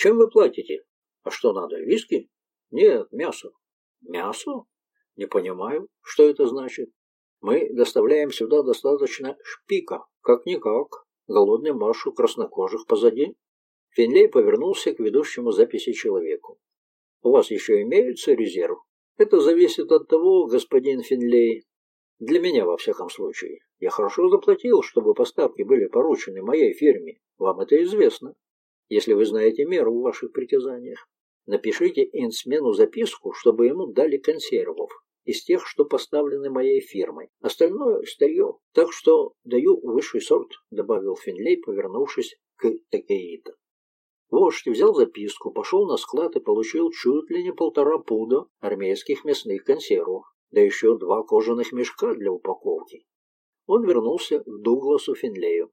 Чем вы платите? А что надо, виски? Нет, мясо. Мясо? Не понимаю, что это значит. Мы доставляем сюда достаточно шпика, как-никак. Голодный марш у краснокожих позади. Финлей повернулся к ведущему записи человеку. У вас еще имеется резерв? Это зависит от того, господин Финлей. Для меня, во всяком случае. Я хорошо заплатил, чтобы поставки были поручены моей фирме. Вам это известно. Если вы знаете меру в ваших притязаниях, напишите инсмену записку, чтобы ему дали консервов из тех, что поставлены моей фирмой. Остальное – старье. Так что даю высший сорт», – добавил Финлей, повернувшись к Такеита. Вождь взял записку, пошел на склад и получил чуть ли не полтора пуда армейских мясных консервов, да еще два кожаных мешка для упаковки. Он вернулся к Дугласу Финлею.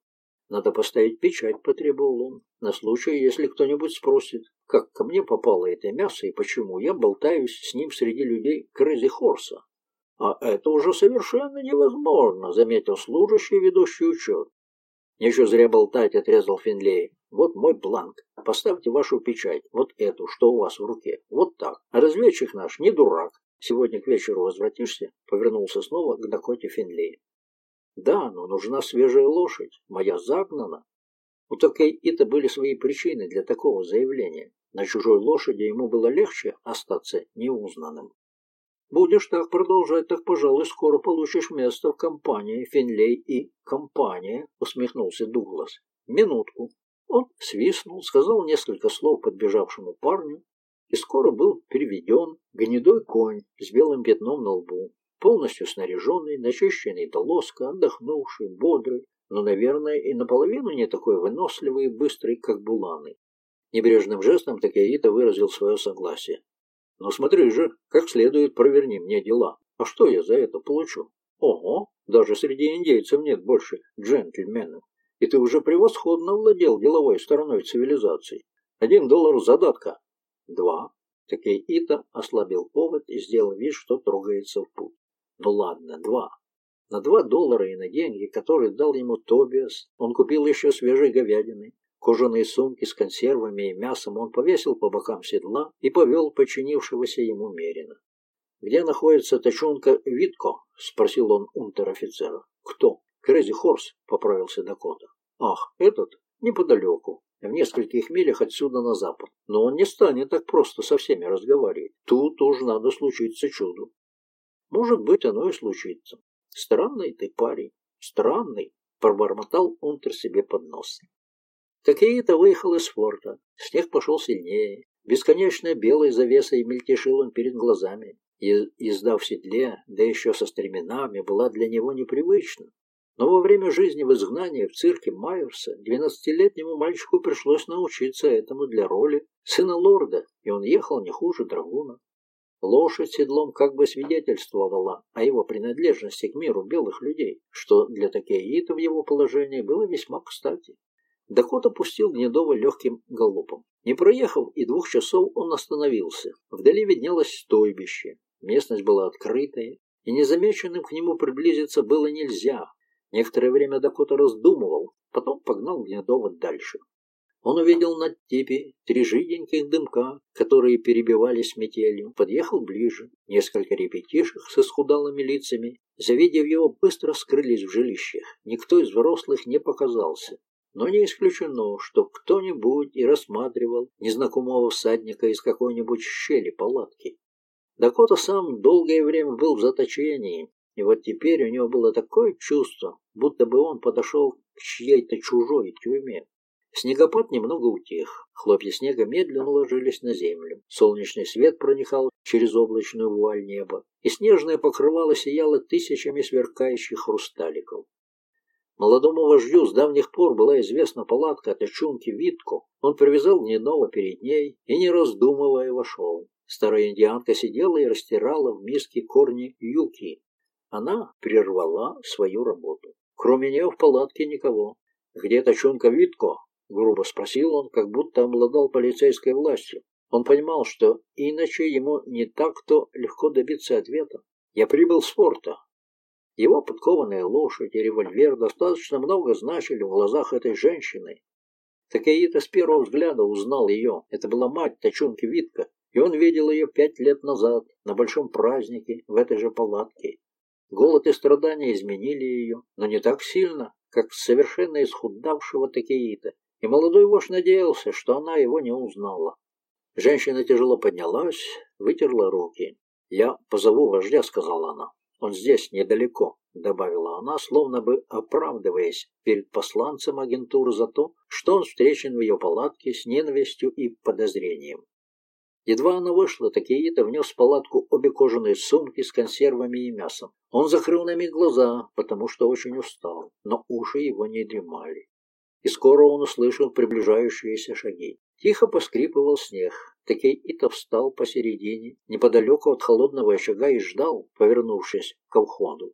«Надо поставить печать», — потребовал он, на случай, если кто-нибудь спросит, как ко мне попало это мясо и почему я болтаюсь с ним среди людей Крейзи Хорса. «А это уже совершенно невозможно», — заметил служащий, ведущий учет. «Нечего зря болтать», — отрезал Финлей. «Вот мой бланк. Поставьте вашу печать, вот эту, что у вас в руке. Вот так. А разведчик наш не дурак. Сегодня к вечеру возвратишься?» Повернулся снова к Дакоте Финлей. Да, но нужна свежая лошадь. Моя загнана. У Такей-Ита были свои причины для такого заявления. На чужой лошади ему было легче остаться неузнанным. Будешь так продолжать, так, пожалуй, скоро получишь место в компании Финлей и компания, усмехнулся Дуглас. Минутку. Он свистнул, сказал несколько слов подбежавшему парню и скоро был переведен гнедой конь с белым пятном на лбу полностью снаряженный, начищенный до лоска, отдохнувший, бодрый, но, наверное, и наполовину не такой выносливый и быстрый, как Буланы. Небрежным жестом Такеита выразил свое согласие. «Но смотри же, как следует проверни мне дела. А что я за это получу? Ого, даже среди индейцев нет больше джентльменов. И ты уже превосходно владел деловой стороной цивилизации. Один доллар задатка. Два. Такеита ослабил повод и сделал вид, что трогается в путь. Ну ладно, два. На два доллара и на деньги, которые дал ему Тобиас, он купил еще свежей говядины. Кожаные сумки с консервами и мясом он повесил по бокам седла и повел починившегося ему Мерина. «Где находится тачонка Витко?» — спросил он унтер-офицера. «Кто?» «Крэзи Хорс», — поправился Дакота. «Ах, этот? Неподалеку, в нескольких милях отсюда на запад. Но он не станет так просто со всеми разговаривать. Тут уж надо случиться чуду. Может быть, оно и случится. Странный ты парень, странный, пробормотал Унтер себе под нос. Какие-то выехал из форта, снег пошел сильнее, бесконечная белой завесой мельтешил он перед глазами. И, езда в седле, да еще со стременами, была для него непривычна. Но во время жизни в изгнании в цирке Майерса двенадцатилетнему мальчику пришлось научиться этому для роли сына лорда, и он ехал не хуже драгуна. Лошадь седлом как бы свидетельствовала о его принадлежности к миру белых людей, что для такеита в его положении было весьма кстати. Доход опустил Гнедова легким галопом. Не проехав и двух часов, он остановился. Вдали виднелось стойбище. Местность была открытая, и незамеченным к нему приблизиться было нельзя. Некоторое время Дакота раздумывал, потом погнал Гнедова дальше. Он увидел на типе три жиденьких дымка, которые перебивались метелью. Подъехал ближе. Несколько ребятишек с исхудалыми лицами, завидев его, быстро скрылись в жилищах. Никто из взрослых не показался. Но не исключено, что кто-нибудь и рассматривал незнакомого всадника из какой-нибудь щели палатки. Дакота сам долгое время был в заточении, и вот теперь у него было такое чувство, будто бы он подошел к чьей-то чужой тюрьме. Снегопад немного утих. Хлопья снега медленно ложились на землю. Солнечный свет проникал через облачную вуаль неба, и снежное покрывало сияло тысячами сверкающих хрусталиков. Молодому вождю с давних пор была известна палатка от Ичунки Витко. Он привязал гнедого перед ней и, не раздумывая, вошел. Старая индианка сидела и растирала в миске корни юки. Она прервала свою работу. Кроме нее в палатке никого. «Где Тачунка Витко?» — грубо спросил он, как будто обладал полицейской властью. Он понимал, что иначе ему не так-то легко добиться ответа. «Я прибыл с форта». Его подкованная лошадь и револьвер достаточно много значили в глазах этой женщины. Такеита с первого взгляда узнал ее. Это была мать Тачунки Витка, и он видел ее пять лет назад на большом празднике в этой же палатке. Голод и страдания изменили ее, но не так сильно, как совершенно исхудавшего Такеита, и молодой вождь надеялся, что она его не узнала. Женщина тяжело поднялась, вытерла руки. «Я позову вождя», — сказала она. «Он здесь, недалеко», — добавила она, словно бы оправдываясь перед посланцем агентуры за то, что он встречен в ее палатке с ненавистью и подозрением. Едва она вышла, Такеита внес в палатку обе кожаные сумки с консервами и мясом. Он закрыл на миг глаза, потому что очень устал, но уши его не дремали. И скоро он услышал приближающиеся шаги. Тихо поскрипывал снег. Такеита встал посередине, неподалеку от холодного очага и ждал, повернувшись к входу.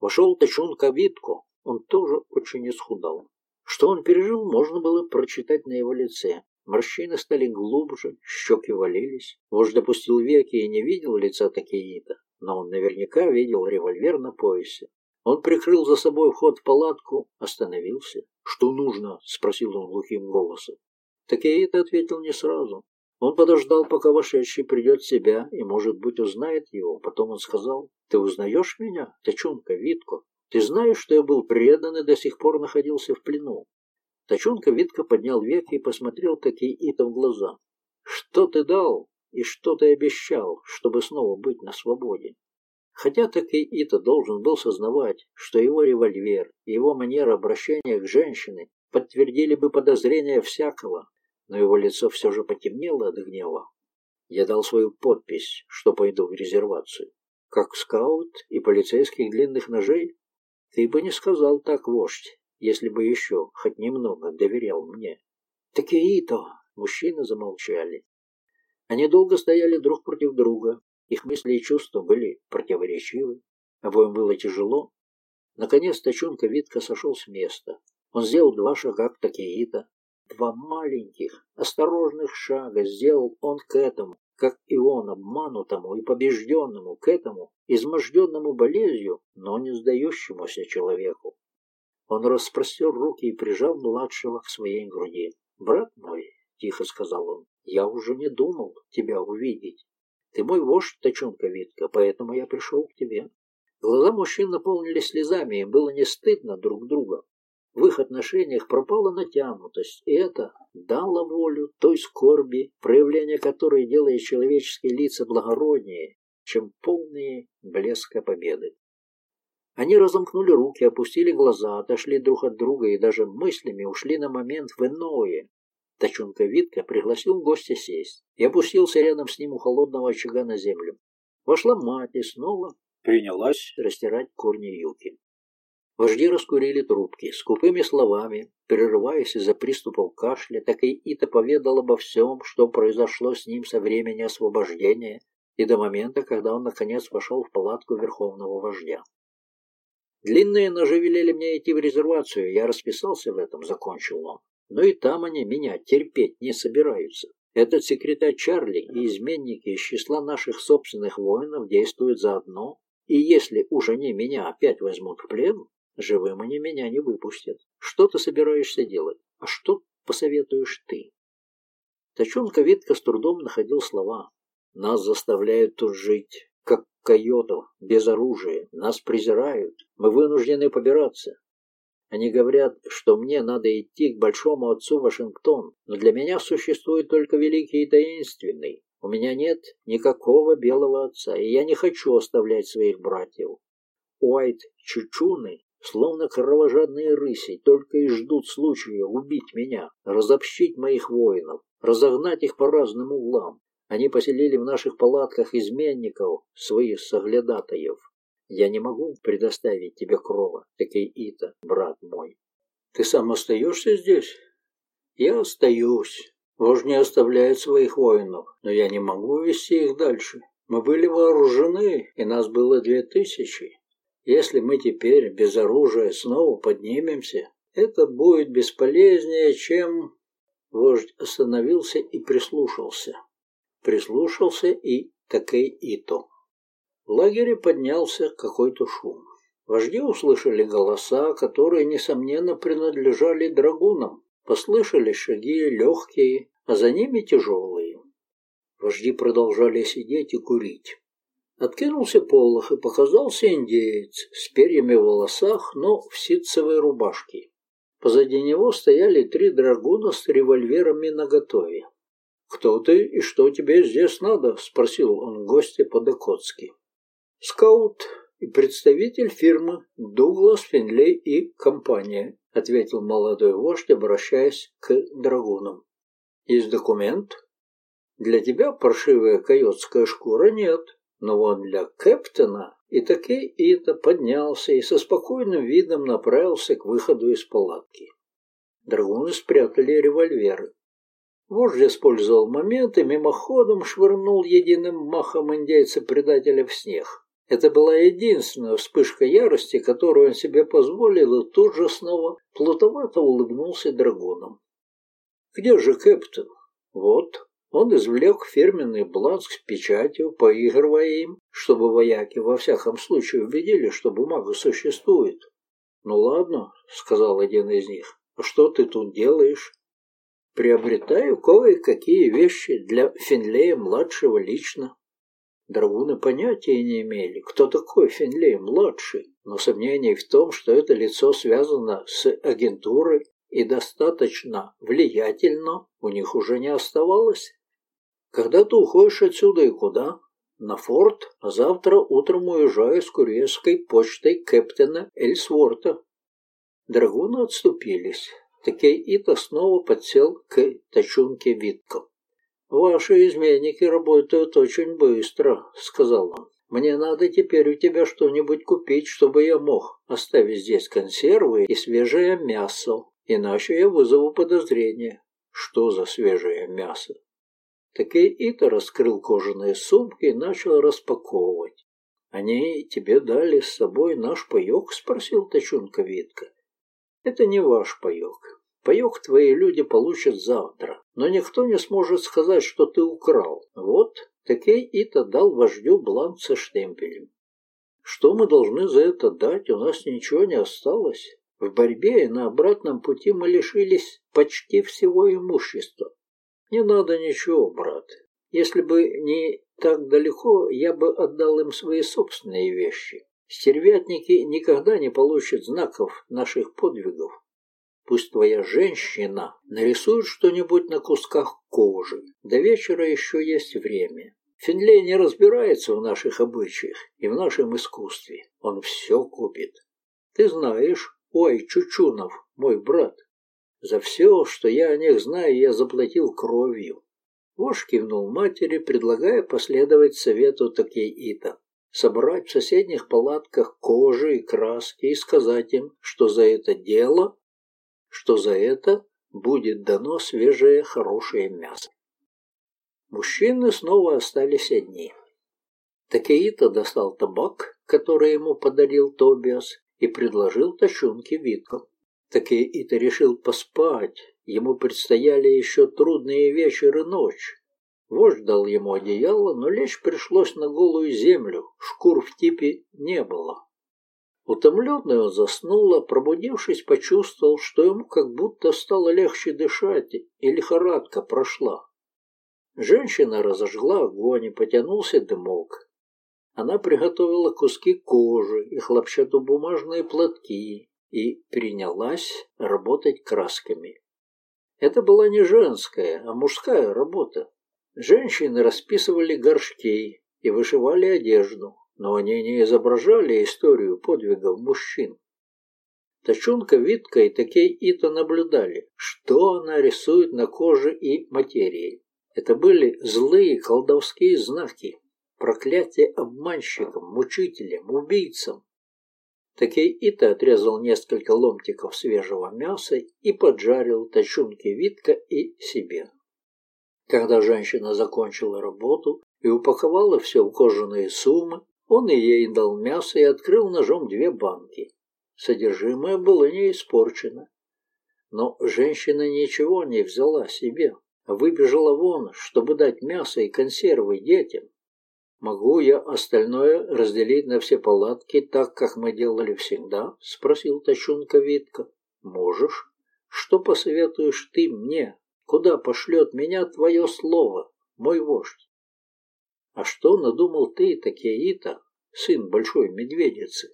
Вошел Тачун Кавитко, он тоже очень исхудал. Что он пережил, можно было прочитать на его лице. Морщины стали глубже, щеки валились. Вождь допустил веки и не видел лица Такеита, но он наверняка видел револьвер на поясе. Он прикрыл за собой вход в палатку, остановился. «Что нужно?» — спросил он глухим голосом. Такеита ответил не сразу. Он подождал, пока вошедший придет в себя и, может быть, узнает его. Потом он сказал, «Ты узнаешь меня, Тачунка, Витко? Ты знаешь, что я был предан и до сих пор находился в плену? Тачонка Витка поднял веки и посмотрел таки Ита в глаза. «Что ты дал и что ты обещал, чтобы снова быть на свободе?» Хотя таки Ита должен был сознавать, что его револьвер и его манера обращения к женщине подтвердили бы подозрения всякого, но его лицо все же потемнело от гнева. Я дал свою подпись, что пойду в резервацию. Как скаут и полицейских длинных ножей? Ты бы не сказал так, вождь если бы еще хоть немного доверял мне. Такие-то мужчины замолчали. Они долго стояли друг против друга, их мысли и чувства были противоречивы, обоим было тяжело. Наконец Тачонка Витка сошел с места. Он сделал два шага к Такеита. Два маленьких, осторожных шага сделал он к этому, как и он, обманутому и побежденному, к этому, изможденному болезнью, но не сдающемуся человеку. Он распростер руки и прижал младшего к своей груди. «Брат мой», — тихо сказал он, — «я уже не думал тебя увидеть. Ты мой вождь, Точонка Витка, поэтому я пришел к тебе». Глаза мужчин наполнились слезами, им было не стыдно друг друга. В их отношениях пропала натянутость, и это дало волю той скорби, проявление которой делает человеческие лица благороднее, чем полные блеска победы. Они разомкнули руки, опустили глаза, отошли друг от друга и даже мыслями ушли на момент в иное. Тачунка Витка пригласил гостя сесть и опустился рядом с ним у холодного очага на землю. Вошла мать и снова принялась растирать корни юки. Вожди раскурили трубки. Скупыми словами, прерываясь из-за приступов кашля, так и Ита поведал обо всем, что произошло с ним со времени освобождения и до момента, когда он наконец вошел в палатку верховного вождя. Длинные ножи велели мне идти в резервацию, я расписался в этом, закончил он. Но и там они меня терпеть не собираются. Этот секретарь Чарли и изменники из числа наших собственных воинов действуют заодно, и если уж они меня опять возьмут в плен, живым они меня не выпустят. Что ты собираешься делать? А что посоветуешь ты? Тачонка Витка с трудом находил слова. Нас заставляют тут жить как койотов, без оружия. Нас презирают. Мы вынуждены побираться. Они говорят, что мне надо идти к большому отцу Вашингтон, но для меня существует только великий и таинственный. У меня нет никакого белого отца, и я не хочу оставлять своих братьев. Уайт Чучуны, словно кровожадные рыси, только и ждут случая убить меня, разобщить моих воинов, разогнать их по разным углам. Они поселили в наших палатках изменников, своих соглядатаев. Я не могу предоставить тебе крова, такой Ита, брат мой. Ты сам остаешься здесь? Я остаюсь. Вождь не оставляет своих воинов, но я не могу вести их дальше. Мы были вооружены, и нас было две тысячи. Если мы теперь без оружия снова поднимемся, это будет бесполезнее, чем... Вождь остановился и прислушался прислушался и Такей Ито. В лагере поднялся какой-то шум. Вожди услышали голоса, которые, несомненно, принадлежали драгунам. Послышались шаги легкие, а за ними тяжелые. Вожди продолжали сидеть и курить. Откинулся полох, и показался индеец с перьями в волосах, но в ситцевой рубашке. Позади него стояли три драгуна с револьверами наготове. «Кто ты и что тебе здесь надо?» – спросил он гостя по-докотски. «Скаут и представитель фирмы Дуглас, Финлей и компания», – ответил молодой вождь, обращаясь к драгунам. «Есть документ?» «Для тебя паршивая койотская шкура нет, но вот для Кэптона и таки Ита поднялся и со спокойным видом направился к выходу из палатки. Драгуны спрятали револьверы. Вождь использовал момент и мимоходом швырнул единым махом индейца-предателя в снег. Это была единственная вспышка ярости, которую он себе позволил, и тут же снова плутовато улыбнулся драгоном. «Где же Кэптон?» «Вот, он извлек фирменный бланк с печатью, поигрывая им, чтобы вояки во всяком случае убедили, что бумага существует. «Ну ладно», — сказал один из них, — «а что ты тут делаешь?» «Приобретаю кое-какие вещи для Финлея-младшего лично». Драгуны понятия не имели, кто такой Финлей-младший, но сомнений в том, что это лицо связано с агентурой и достаточно влиятельно, у них уже не оставалось. Когда ты уходишь отсюда и куда? На форт, а завтра утром уезжаю с курьерской почтой Кэптена Эльсворта. Драгуны отступились. Такей Ита снова подсел к тачунке Виткам. «Ваши изменники работают очень быстро», — сказал он. «Мне надо теперь у тебя что-нибудь купить, чтобы я мог оставить здесь консервы и свежее мясо, иначе я вызову подозрения». «Что за свежее мясо?» Такей Ита раскрыл кожаные сумки и начал распаковывать. «Они тебе дали с собой наш паек?» — спросил Тачунка Витка. «Это не ваш паек. Паек твои люди получат завтра, но никто не сможет сказать, что ты украл. Вот, Такей Ита дал вождю бланк со штемпелем. Что мы должны за это дать? У нас ничего не осталось. В борьбе и на обратном пути мы лишились почти всего имущества. Не надо ничего, брат. Если бы не так далеко, я бы отдал им свои собственные вещи. Стервятники никогда не получат знаков наших подвигов. Пусть твоя женщина нарисует что-нибудь на кусках кожи. До вечера еще есть время. Финлей не разбирается в наших обычаях и в нашем искусстве. Он все купит. Ты знаешь, ой, Чучунов, мой брат, за все, что я о них знаю, я заплатил кровью. Вож кивнул матери, предлагая последовать совету Такей-Ита. Собрать в соседних палатках кожи и краски и сказать им, что за это дело, что за это будет дано свежее хорошее мясо. Мужчины снова остались одни. Такеита достал табак, который ему подарил Тобиас, и предложил тащунке Витку. Таки Ита решил поспать. Ему предстояли еще трудные вечер и ночь. Вождь дал ему одеяло, но лечь пришлось на голую землю, шкур в типе не было. Утомленный он заснул, а пробудившись, почувствовал, что ему как будто стало легче дышать, и лихорадка прошла. Женщина разожгла огонь, и потянулся дымок. Она приготовила куски кожи и хлопчатобумажные платки, и принялась работать красками. Это была не женская, а мужская работа. Женщины расписывали горшки и вышивали одежду, но они не изображали историю подвигов мужчин. Тачунка, Витка и Такей Ито наблюдали, что она рисует на коже и материи. Это были злые колдовские знаки, проклятие обманщикам, мучителям, убийцам, Такей Ита отрезал несколько ломтиков свежего мяса и поджарил тачунки Витка и себе. Когда женщина закончила работу и упаковала все в кожаные суммы, он и ей дал мясо и открыл ножом две банки. Содержимое было не испорчено. Но женщина ничего не взяла себе, а выбежала вон, чтобы дать мясо и консервы детям. «Могу я остальное разделить на все палатки, так, как мы делали всегда?» — спросил Тащунка Витка. «Можешь. Что посоветуешь ты мне? Куда пошлет меня твое слово, мой вождь? А что надумал ты, Такеита, сын большой медведицы?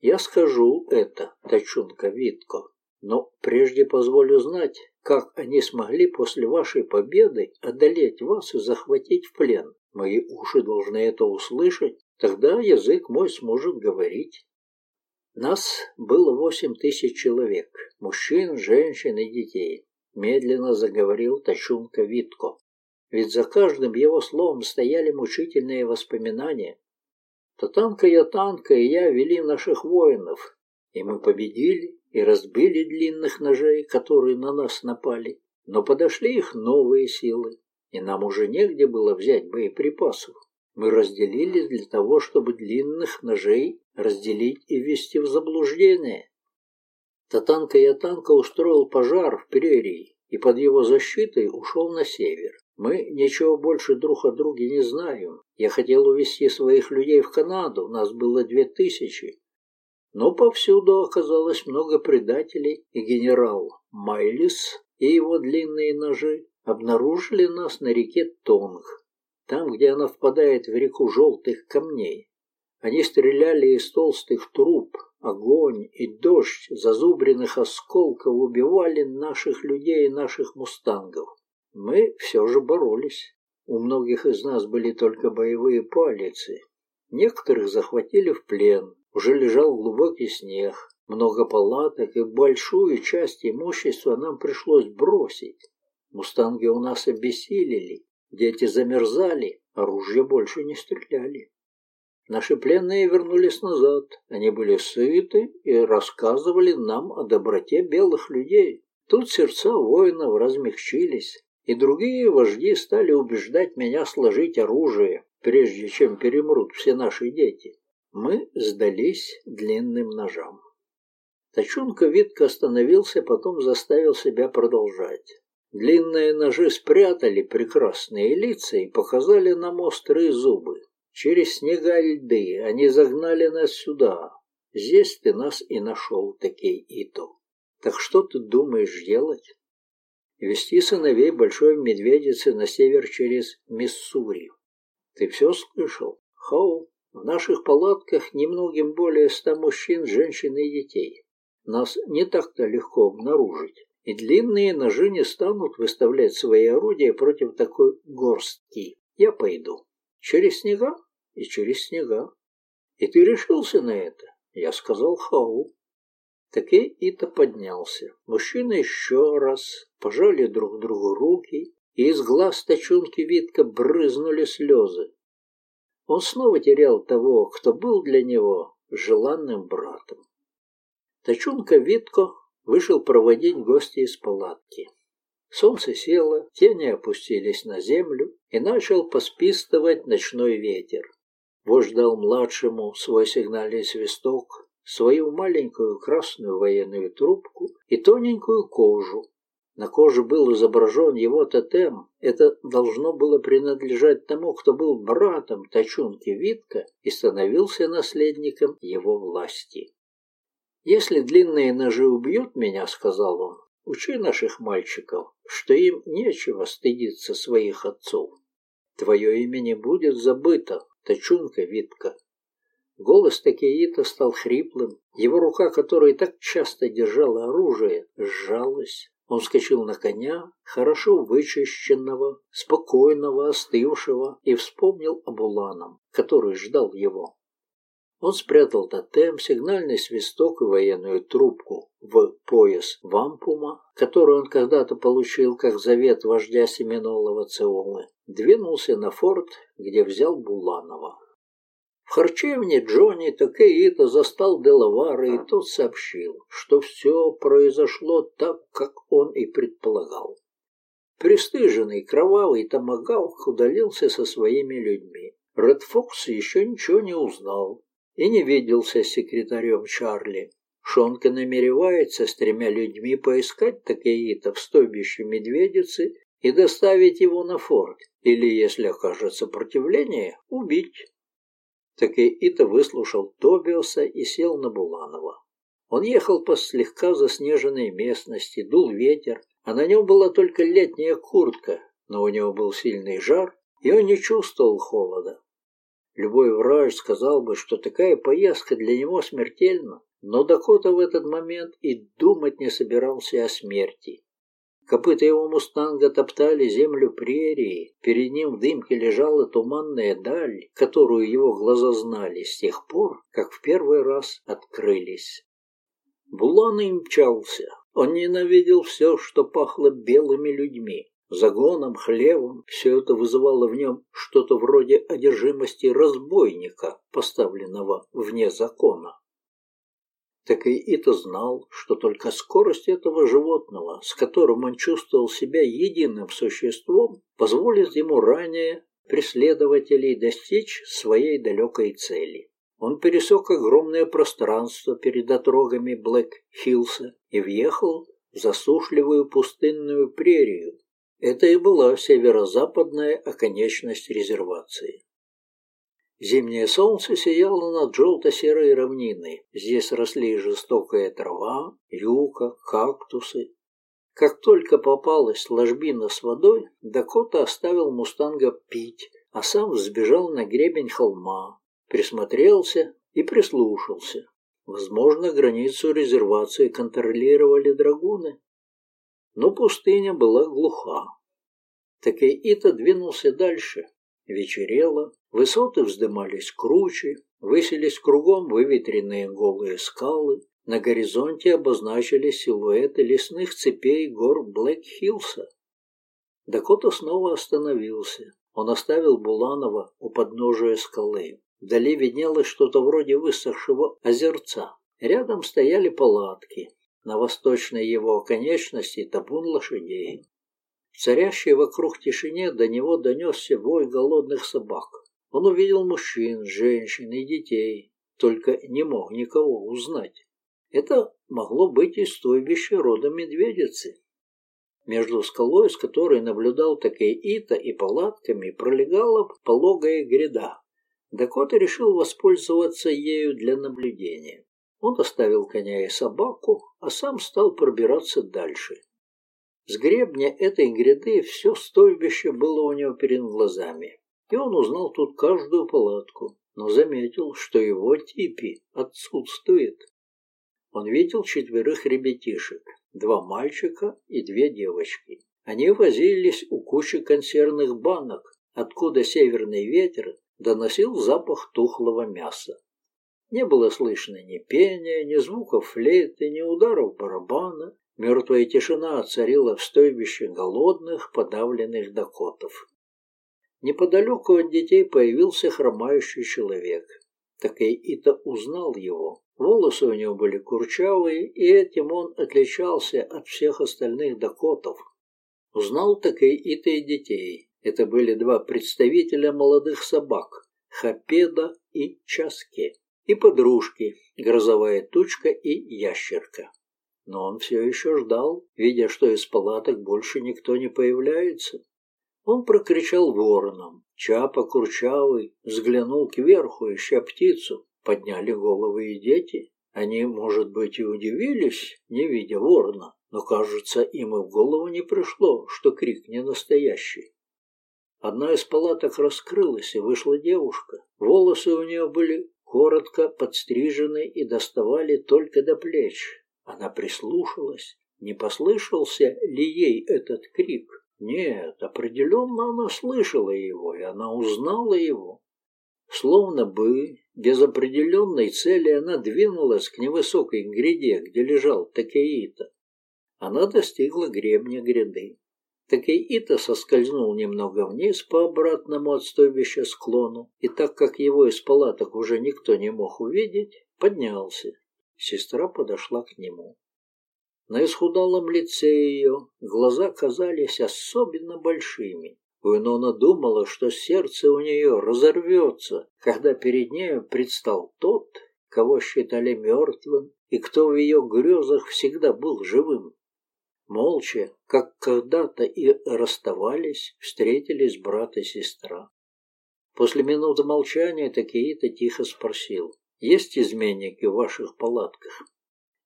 Я скажу это, Тачунка Витко, но прежде позволю знать, как они смогли после вашей победы одолеть вас и захватить в плен. Мои уши должны это услышать, тогда язык мой сможет говорить. Нас было восемь тысяч человек, мужчин, женщин и детей. Медленно заговорил Тачунка Витко. Ведь за каждым его словом стояли мучительные воспоминания. Татанка и Танка и я вели наших воинов, и мы победили и разбили длинных ножей, которые на нас напали. Но подошли их новые силы, и нам уже негде было взять боеприпасов. Мы разделились для того, чтобы длинных ножей разделить и ввести в заблуждение. Татанка Ятанка устроил пожар в прерии и под его защитой ушел на север. Мы ничего больше друг о друге не знаем. Я хотел увезти своих людей в Канаду, нас было две тысячи. Но повсюду оказалось много предателей, и генерал Майлис и его длинные ножи обнаружили нас на реке Тонг там, где она впадает в реку желтых камней. Они стреляли из толстых труб, огонь и дождь зазубренных осколков убивали наших людей и наших мустангов. Мы все же боролись. У многих из нас были только боевые палицы. Некоторых захватили в плен. Уже лежал глубокий снег, много палаток и большую часть имущества нам пришлось бросить. Мустанги у нас обессилели, Дети замерзали, оружие больше не стреляли. Наши пленные вернулись назад. Они были сыты и рассказывали нам о доброте белых людей. Тут сердца воинов размягчились, и другие вожди стали убеждать меня сложить оружие, прежде чем перемрут все наши дети. Мы сдались длинным ножам. Тачунка Витка остановился, потом заставил себя продолжать. Длинные ножи спрятали прекрасные лица и показали нам острые зубы. Через снега и льды они загнали нас сюда. Здесь ты нас и нашел, такие Ито. Так что ты думаешь делать? Вести сыновей большой медведицы на север через Миссури. Ты все слышал? Хоу, в наших палатках немногим более ста мужчин, женщин и детей. Нас не так-то легко обнаружить и длинные ножи не станут выставлять свои орудия против такой горстки. Я пойду. Через снега и через снега. И ты решился на это? Я сказал Хау. Так и Ита поднялся. Мужчины еще раз пожали друг другу руки, и из глаз точунки Витка брызнули слезы. Он снова терял того, кто был для него желанным братом. Точунка Витко вышел проводить гостя из палатки. Солнце село, тени опустились на землю, и начал поспистывать ночной ветер. Вождь дал младшему свой сигнальный свисток, свою маленькую красную военную трубку и тоненькую кожу. На коже был изображен его тотем. Это должно было принадлежать тому, кто был братом Тачунки Витка и становился наследником его власти. «Если длинные ножи убьют меня, — сказал он, — учи наших мальчиков, что им нечего стыдиться своих отцов. Твое имя не будет забыто, Тачунка Витка». Голос Такеита стал хриплым, его рука, которая так часто держала оружие, сжалась. Он вскочил на коня, хорошо вычищенного, спокойного, остывшего, и вспомнил об Уланом, который ждал его. Он спрятал тотем, сигнальный свисток и военную трубку в пояс вампума, который он когда-то получил как завет вождя Семенолова Цеолы, двинулся на форт, где взял Буланова. В харчевне Джонни Такеита застал Делавара, и тот сообщил, что все произошло так, как он и предполагал. Пристыженный кровавый томагавк удалился со своими людьми. Ред Фокс еще ничего не узнал, и не виделся с секретарем Чарли. Шонка намеревается с тремя людьми поискать Такеита в стойбище медведицы и доставить его на форт, или, если окажет сопротивление, убить. Такеита выслушал Тобиоса и сел на Буланова. Он ехал по слегка заснеженной местности, дул ветер, а на нем была только летняя куртка, но у него был сильный жар, и он не чувствовал холода. Любой врач сказал бы, что такая поездка для него смертельна, но Дакота в этот момент и думать не собирался о смерти. Копыта его мустанга топтали землю прерии, перед ним в дымке лежала туманная даль, которую его глаза знали с тех пор, как в первый раз открылись. Булан и мчался. Он ненавидел все, что пахло белыми людьми. Загоном, хлевом все это вызывало в нем что-то вроде одержимости разбойника, поставленного вне закона. Токей Ито знал, что только скорость этого животного, с которым он чувствовал себя единым существом, позволит ему ранее преследователей достичь своей далекой цели. Он пересек огромное пространство перед отрогами Блэк-Хиллса и въехал в засушливую пустынную прерию. Это и была северо-западная оконечность резервации. Зимнее солнце сияло над желто-серой равниной. Здесь росли жестокая трава, юка, кактусы. Как только попалась ложбина с водой, Дакота оставил мустанга пить, а сам взбежал на гребень холма, присмотрелся и прислушался. Возможно, границу резервации контролировали драгуны. Но пустыня была глуха. Токей Ито двинулся дальше. Вечерело, высоты вздымались круче, высились кругом выветренные голые скалы, на горизонте обозначились силуэты лесных цепей гор Блэк-Хиллса. Дакота снова остановился. Он оставил буланого у подножия скалы. Вдали виднелось что-то вроде высохшего озерца. Рядом стояли палатки. На восточной его оконечности табун лошадей. В царящей вокруг тишине до него донесся вой голодных собак. Он увидел мужчин, женщин и детей, только не мог никого узнать. Это могло быть и стойбище рода медведицы. Между скалой, с которой наблюдал Такеита, и палатками пролегала пологая гряда. Дакота решил воспользоваться ею для наблюдения. Он оставил коня и собаку, а сам стал пробираться дальше. С гребня этой гряды все стойбище было у него перед глазами, и он узнал тут каждую палатку, но заметил, что его типи отсутствует. Он видел четверых ребятишек, два мальчика и две девочки. Они возились у кучи консервных банок, откуда северный ветер доносил запах тухлого мяса. Не было слышно ни пения, ни звуков флейты, ни ударов барабана. Мертвая тишина царила в стойбище голодных, подавленных дакотов. Неподалеку от детей появился хромающий человек. Так Ита узнал его. Волосы у него были курчавые, и этим он отличался от всех остальных дакотов. Узнал так Ита и детей. Это были два представителя молодых собак – Хапеда и Часке, и подружки – Грозовая тучка и Ящерка. Но он все еще ждал, видя, что из палаток больше никто не появляется. Он прокричал вороном. Чапа Курчавый взглянул кверху, ища птицу. Подняли головы и дети. Они, может быть, и удивились, не видя ворона, но, кажется, им и в голову не пришло, что крик не настоящий. Одна из палаток раскрылась, и вышла девушка. Волосы у нее были коротко подстрижены и доставали только до плеч. Она прислушалась. Не послышался ли ей этот крик? Нет, определенно она слышала его, и она узнала его. Словно бы без определенной цели она двинулась к невысокой гряде, где лежал Такеита. Она достигла гребня гряды. Такей-Ита соскользнул немного вниз по обратному от склону, и так как его из палаток уже никто не мог увидеть, поднялся. Сестра подошла к нему. На исхудалом лице ее глаза казались особенно большими. Уинона думала, что сердце у нее разорвется, когда перед нею предстал тот, кого считали мертвым, и кто в ее грезах всегда был живым. Молча, как когда-то и расставались, встретились брат и сестра. После минуты молчания Такеита тихо спросил, «Есть изменники в ваших палатках?»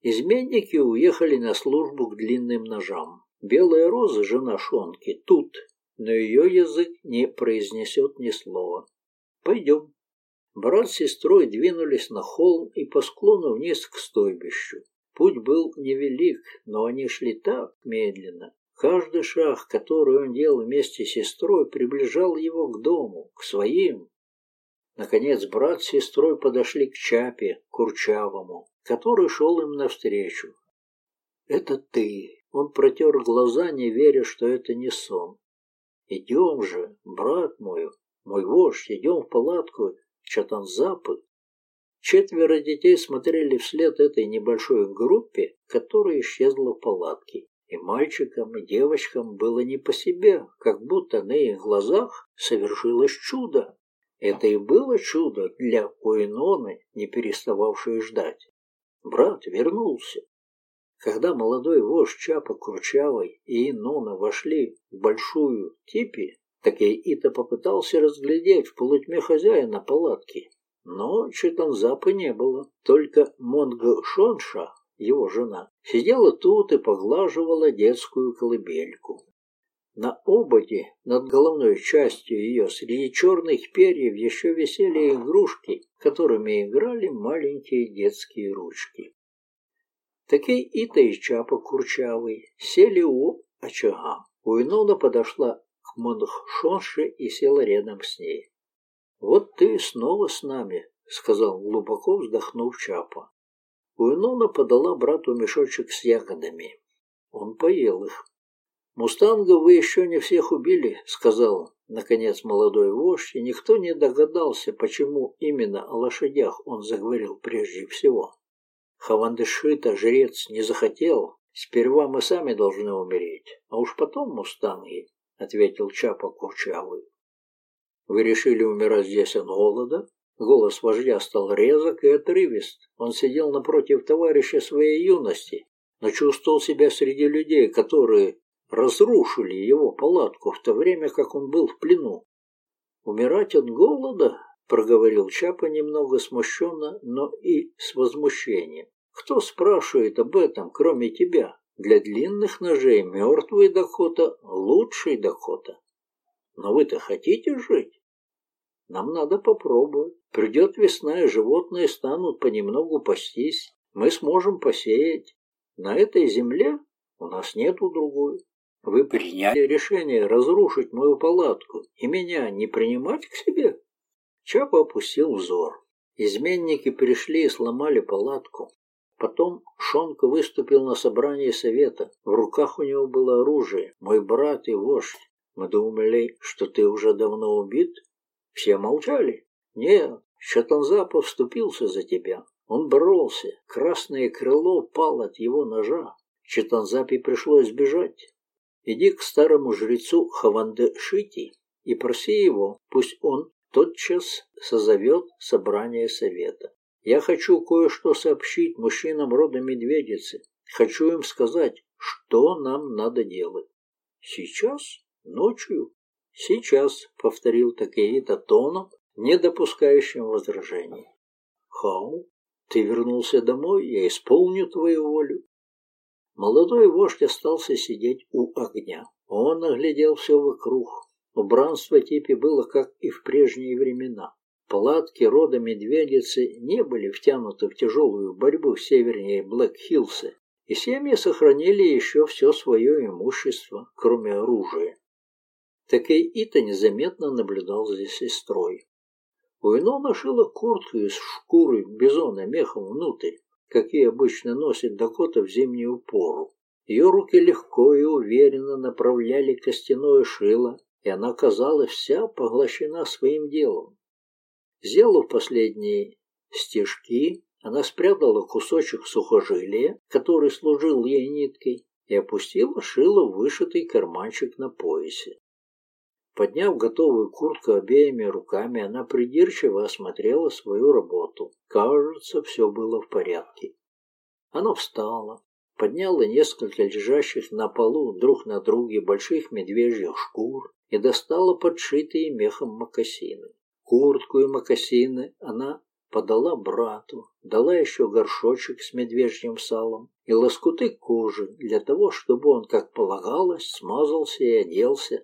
Изменники уехали на службу к длинным ножам. Белая роза, жена Шонки, тут, но ее язык не произнесет ни слова. Пойдем. Брат с сестрой двинулись на холм и по склону вниз к стойбищу. Путь был невелик, но они шли так медленно. Каждый шаг, который он делал вместе с сестрой, приближал его к дому, к своим. Наконец брат с сестрой подошли к Чапе, Курчавому, который шел им навстречу. «Это ты!» Он протер глаза, не веря, что это не сон. «Идем же, брат мой, мой вождь, идем в палатку Чатанзапы». Четверо детей смотрели вслед этой небольшой группе, которая исчезла в палатке. И мальчикам, и девочкам было не по себе, как будто на их глазах совершилось чудо. Это и было чудо для Уиноны, не перестававшей ждать. Брат вернулся. Когда молодой вождь Чапа Курчавый и Инона вошли в большую типи, так и Ита попытался разглядеть в полутьме хозяина палатки. Но Читанзапы не было, только Монго Шонша, его жена, сидела тут и поглаживала детскую колыбельку. На ободе над головной частью ее среди черных перьев еще висели игрушки, которыми играли маленькие детские ручки. Такие Ита и Чапа Курчавый сели у очага. Уйнона подошла к Монхшонше и села рядом с ней. «Вот ты снова с нами», — сказал глубоко вздохнув Чапа. Уйнона подала брату мешочек с ягодами. Он поел их. «Мустанга вы еще не всех убили», — сказал, наконец, молодой вождь, и никто не догадался, почему именно о лошадях он заговорил прежде всего. Хавандышита жрец не захотел, сперва мы сами должны умереть, а уж потом мустанги, — ответил Чапа Курчавый. Вы решили умирать здесь от голода? Голос вождя стал резок и отрывист. Он сидел напротив товарища своей юности, но чувствовал себя среди людей, которые разрушили его палатку в то время, как он был в плену. Умирать от голода? проговорил Чапа немного смущенно, но и с возмущением. «Кто спрашивает об этом, кроме тебя? Для длинных ножей мертвый Дакота — лучший Дакота. Но вы-то хотите жить? Нам надо попробовать. Придет весна, и животные станут понемногу пастись. Мы сможем посеять. На этой земле у нас нету другой. Вы приняли решение разрушить мою палатку и меня не принимать к себе?» Чапа опустил взор. Изменники пришли и сломали палатку. Потом Шонка выступил на собрании совета. В руках у него было оружие. Мой брат и вождь. Мы думали, что ты уже давно убит. Все молчали. Нет, Шатанзапа вступился за тебя. Он боролся. Красное крыло пало от его ножа. Чатанзапе пришлось бежать. Иди к старому жрецу Хаванде Шити и проси его, пусть он тотчас созовет собрание совета. Я хочу кое-что сообщить мужчинам рода медведицы. Хочу им сказать, что нам надо делать. Сейчас? Ночью? Сейчас, повторил Такеита тоном, не допускающим возражений. Хау, ты вернулся домой, я исполню твою волю. Молодой вождь остался сидеть у огня. Он оглядел все вокруг, Убранство типи было как и в прежние времена. Палатки рода медведицы не были втянуты в тяжелую борьбу севернее Блэк-Хиллса, и семьи сохранили еще все свое имущество, кроме оружия. Токей Ито незаметно наблюдал за сестрой. Уинона шила куртку из шкуры бизона мехом внутрь, какие обычно носят дакота в зимнюю пору. Ее руки легко и уверенно направляли костяное шило, и она казалась вся поглощена своим делом. Сделав последние стежки, она спрятала кусочек сухожилия, который служил ей ниткой, и опустила шило в вышитый карманчик на поясе. Подняв готовую куртку обеими руками, она придирчиво осмотрела свою работу. Кажется, все было в порядке. Она встала, подняла несколько лежащих на полу друг на друге больших медвежьих шкур и достала подшитые мехом мокасины. Куртку и мокасины она подала брату, дала еще горшочек с медвежьим салом и лоскуты кожи для того, чтобы он, как полагалось, смазался и оделся.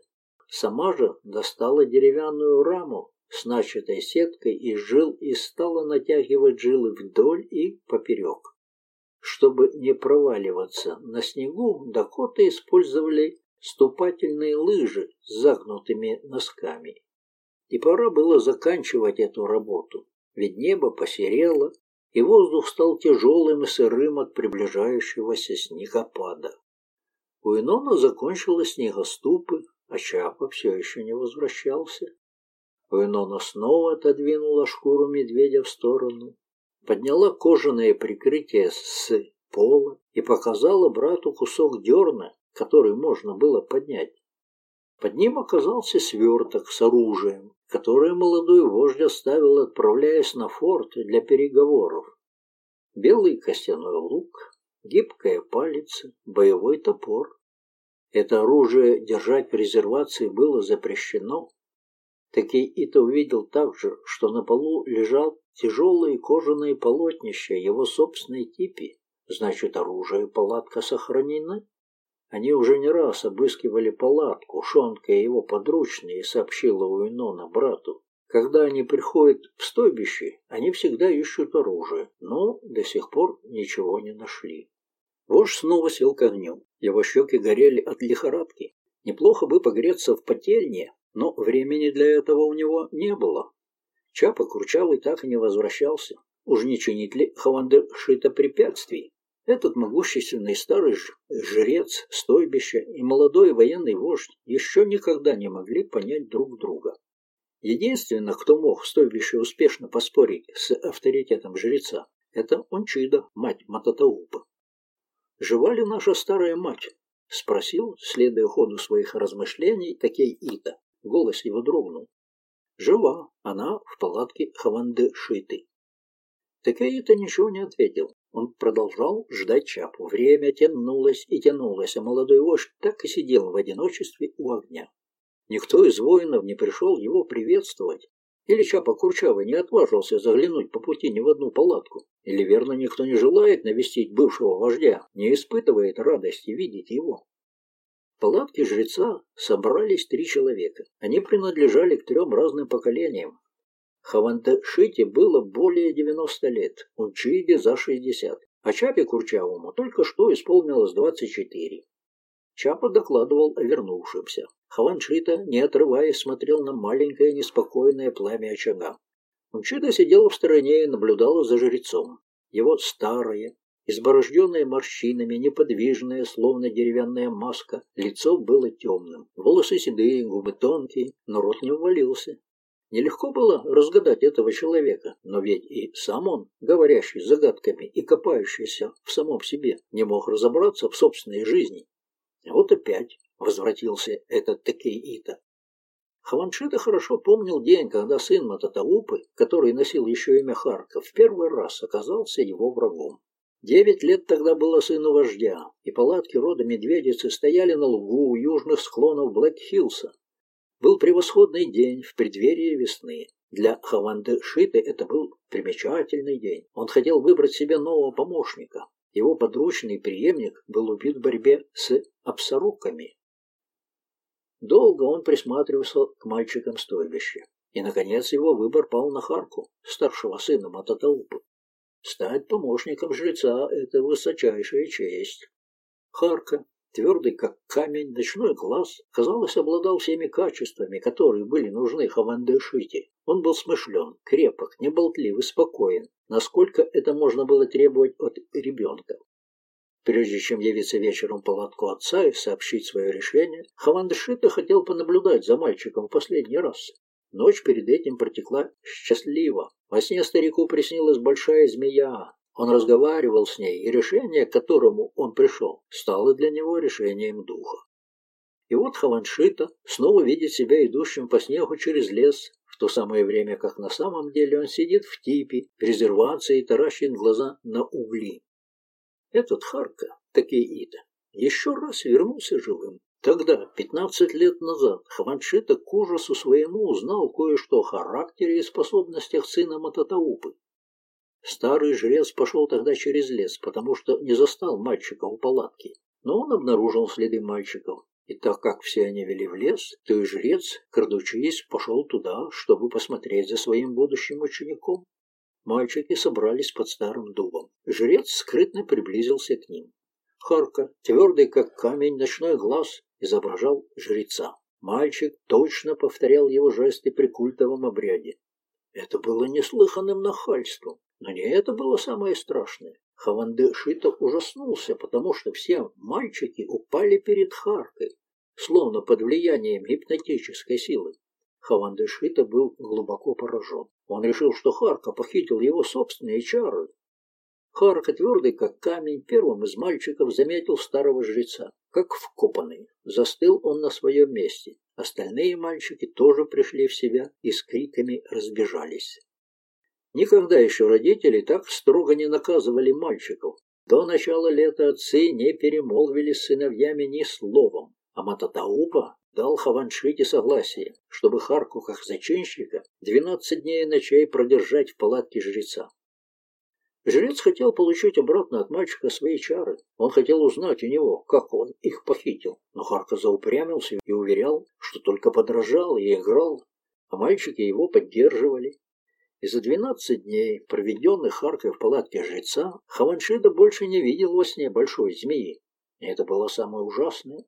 Сама же достала деревянную раму с начатой сеткой из жил и стала натягивать жилы вдоль и поперек. Чтобы не проваливаться на снегу, дакоты использовали ступательные лыжи с загнутыми носками. И пора было заканчивать эту работу, ведь небо посерело, и воздух стал тяжелым и сырым от приближающегося снегопада. У Инона закончилось снегоступы, а Чапа все еще не возвращался. У Инона снова отодвинула шкуру медведя в сторону, подняла кожаное прикрытие с пола и показала брату кусок дерна, который можно было поднять. Под ним оказался сверток с оружием, которое молодой вождь оставил, отправляясь на форт для переговоров. Белый костяной лук, гибкая палица, боевой топор. Это оружие держать в резервации было запрещено. Таки Ито увидел также, что на полу лежат тяжелые кожаные полотнища его собственной типи. Значит, оружие и палатка сохранены. Они уже не раз обыскивали палатку, Шонка и его подручные, сообщила Уинона брату. Когда они приходят в стойбище, они всегда ищут оружие, но до сих пор ничего не нашли. Вождь снова сел к огню. Его щеки горели от лихорадки. Неплохо бы погреться в потельне, но времени для этого у него не было. Чапа Курчавый так и не возвращался. Уж не чинит ли Хавандершита препятствий? Этот могущественный старый жрец стойбища и молодой военный вождь еще никогда не могли понять друг друга. Единственный, кто мог стойбище успешно поспорить с авторитетом жреца, это Ончида, мать Мататаупа. «Жива ли наша старая мать?» — спросил, следуя ходу своих размышлений, Такей Ита. Голос его дрогнул. «Жива. Она в палатке Хаванды Шиты». Такей Ита ничего не ответил. Он продолжал ждать Чапу. Время тянулось и тянулось, а молодой вождь так и сидел в одиночестве у огня. Никто из воинов не пришел его приветствовать. Или Чапа Курчавый не отважился заглянуть по пути ни в одну палатку. Или, верно, никто не желает навестить бывшего вождя, не испытывает радости видеть его. В палатке жреца собрались три человека. Они принадлежали к трем разным поколениям. Хаванташите было более 90 лет, Унчиде за 60, а Чапе Курчавому только что исполнилось 24. Чапа докладывал о вернувшемся. Хаваншита, не отрываясь, смотрел на маленькое неспокойное пламя очага. Унчида сидела в стороне и наблюдала за жрецом. Его старое, изборожденное морщинами, неподвижное, словно деревянная маска, лицо было темным. Волосы седые, губы тонкие, но рот не ввалился. Нелегко было разгадать этого человека, но ведь и сам он, говорящий загадками и копающийся в самом себе, не мог разобраться в собственной жизни. А вот опять возвратился этот Такей-Ита. Хаваншита хорошо помнил день, когда сын Мататаупы, который носил еще имя Харка, в первый раз оказался его врагом. Девять лет тогда было сыну вождя, и палатки рода медведицы стояли на лугу у южных склонов Блэк-Хиллса, был превосходный день в преддверии весны. Для Хавандшиты это был примечательный день. Он хотел выбрать себе нового помощника. Его подручный преемник был убит в борьбе с апсароками. Долго он присматривался к мальчикам стойбища. И, наконец, его выбор пал на Харку, старшего сына Маттотаупы. Стать помощником жреца – это высочайшая честь. Харка Твердый, как камень, ночной глаз, казалось, обладал всеми качествами, которые были нужны Хавандешите. Он был смышлен, крепок, неболтлив и спокоен, насколько это можно было требовать от ребенка. Прежде чем явиться вечером палатку отца и сообщить свое решение, Хавандешита хотел понаблюдать за мальчиком в последний раз. Ночь перед этим протекла счастливо. Во сне старику приснилась большая змея, он разговаривал с ней, и решение, к которому он пришел, стало для него решением духа. И вот Хаваншита снова видит себя идущим по снегу через лес, в то самое время, как на самом деле он сидит в типе, в резервации и таращит глаза на угли. Этот Харка, Такеита, еще раз вернулся живым. Тогда, пятнадцать лет назад, Хаваншита к ужасу своему узнал кое-что о характере и способностях сына Мататаупы. Старый жрец пошел тогда через лес, потому что не застал мальчика у палатки. Но он обнаружил следы мальчиков. И так как все они вели в лес, то и жрец, крадучись, пошел туда, чтобы посмотреть за своим будущим учеником. Мальчики собрались под старым дубом. Жрец скрытно приблизился к ним. Харка, твердый как камень, ночной глаз, изображал жреца. Мальчик точно повторял его жесты при культовом обряде. Это было неслыханным нахальством. Но не это было самое страшное. Хаванде Шита ужаснулся, потому что все мальчики упали перед Харкой, словно под влиянием гипнотической силы. Хаванде Шита был глубоко поражен. Он решил, что Харка похитил его собственные чары. Харка, твердый как камень, первым из мальчиков заметил старого жреца, как вкопанный. Застыл он на своем месте. Остальные мальчики тоже пришли в себя и с криками разбежались. Никогда еще родители так строго не наказывали мальчиков. До начала лета отцы не перемолвили с сыновьями ни словом, а Мататаупа дал Хаваншите согласие, чтобы Харку, как зачинщика, двенадцать дней и ночей продержать в палатке жреца. Жрец хотел получить обратно от мальчика свои чары. Он хотел узнать у него, как он их похитил. Но Харка заупрямился и уверял, что только подражал и играл, а мальчики его поддерживали. И за двенадцать дней, проведенных Харкой в палатке жреца, Хаваншида больше не видел во сне большой змеи. И это было самое ужасное.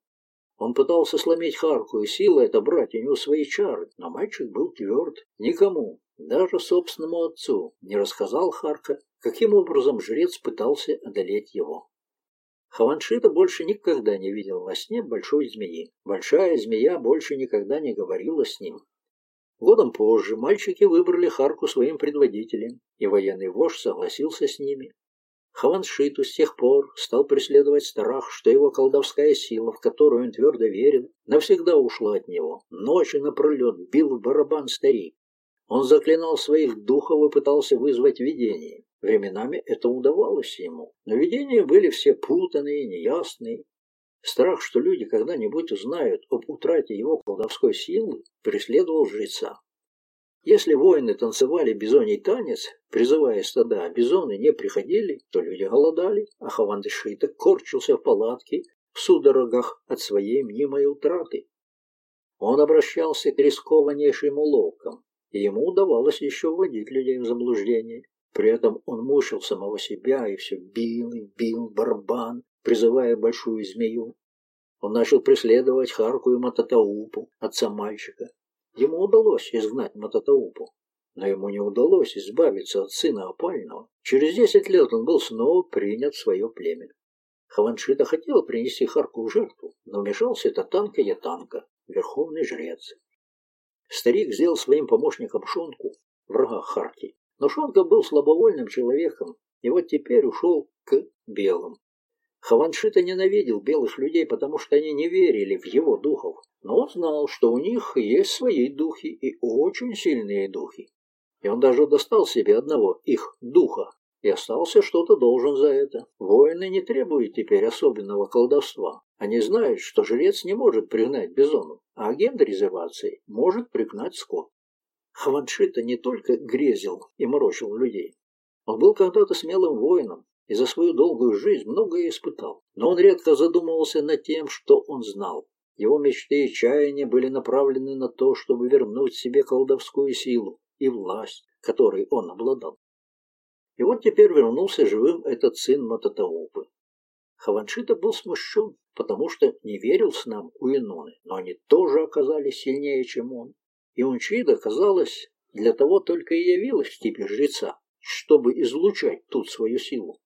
Он пытался сломить Харку и силой отобрать у него свои чары, но мальчик был тверд. Никому, даже собственному отцу, не рассказал Харка, каким образом жрец пытался одолеть его. Хаваншита больше никогда не видел во сне большой змеи. Большая змея больше никогда не говорила с ним, Годом позже мальчики выбрали Харку своим предводителем, и военный вождь согласился с ними. Хаваншиту с тех пор стал преследовать страх, что его колдовская сила, в которую он твердо верил, навсегда ушла от него. Ночью напролет бил в барабан старик. Он заклинал своих духов и пытался вызвать видение. Временами это удавалось ему, но видения были все путанные, неясные, Страх, что люди когда-нибудь узнают об утрате его колдовской силы, преследовал жреца. Если воины танцевали бизоний танец, призывая стада, бизоны не приходили, то люди голодали, а Хавандышита корчился в палатке в судорогах от своей мнимой утраты. Он обращался к рискованнейшим уловкам, и ему удавалось еще вводить людей в заблуждение. При этом он мучил самого себя и все бил и бил барабан, призывая большую змею. Он начал преследовать Харку и Мататаупу, отца мальчика. Ему удалось изгнать Мататаупу, но ему не удалось избавиться от сына опального. Через десять лет он был снова принят в свое племя. Хаваншита хотел принести Харку в жертву, но вмешался Татанка Ятанка, верховный жрец. Старик сделал своим помощником Шонку, врага Харки. Но Шонка был слабовольным человеком, и вот теперь ушел к белым. Хаваншита ненавидел белых людей, потому что они не верили в его духов, но знал, что у них есть свои духи и очень сильные духи. И он даже достал себе одного их духа, и остался что-то должен за это. Воины не требуют теперь особенного колдовства. Они знают, что жрец не может пригнать бизону, а агент резервации может пригнать скот. Хаваншита не только грезил и морочил людей. Он был когда-то смелым воином, и за свою долгую жизнь многое испытал. Но он редко задумывался над тем, что он знал. Его мечты и чаяния были направлены на то, чтобы вернуть себе колдовскую силу и власть, которой он обладал. И вот теперь вернулся живым этот сын Мататаупы. Хаваншита был смущен, потому что не верил с нам у Иноны, но они тоже оказались сильнее, чем он. И Унчида, казалось, для того только и явилась в типе жреца, чтобы излучать тут свою силу.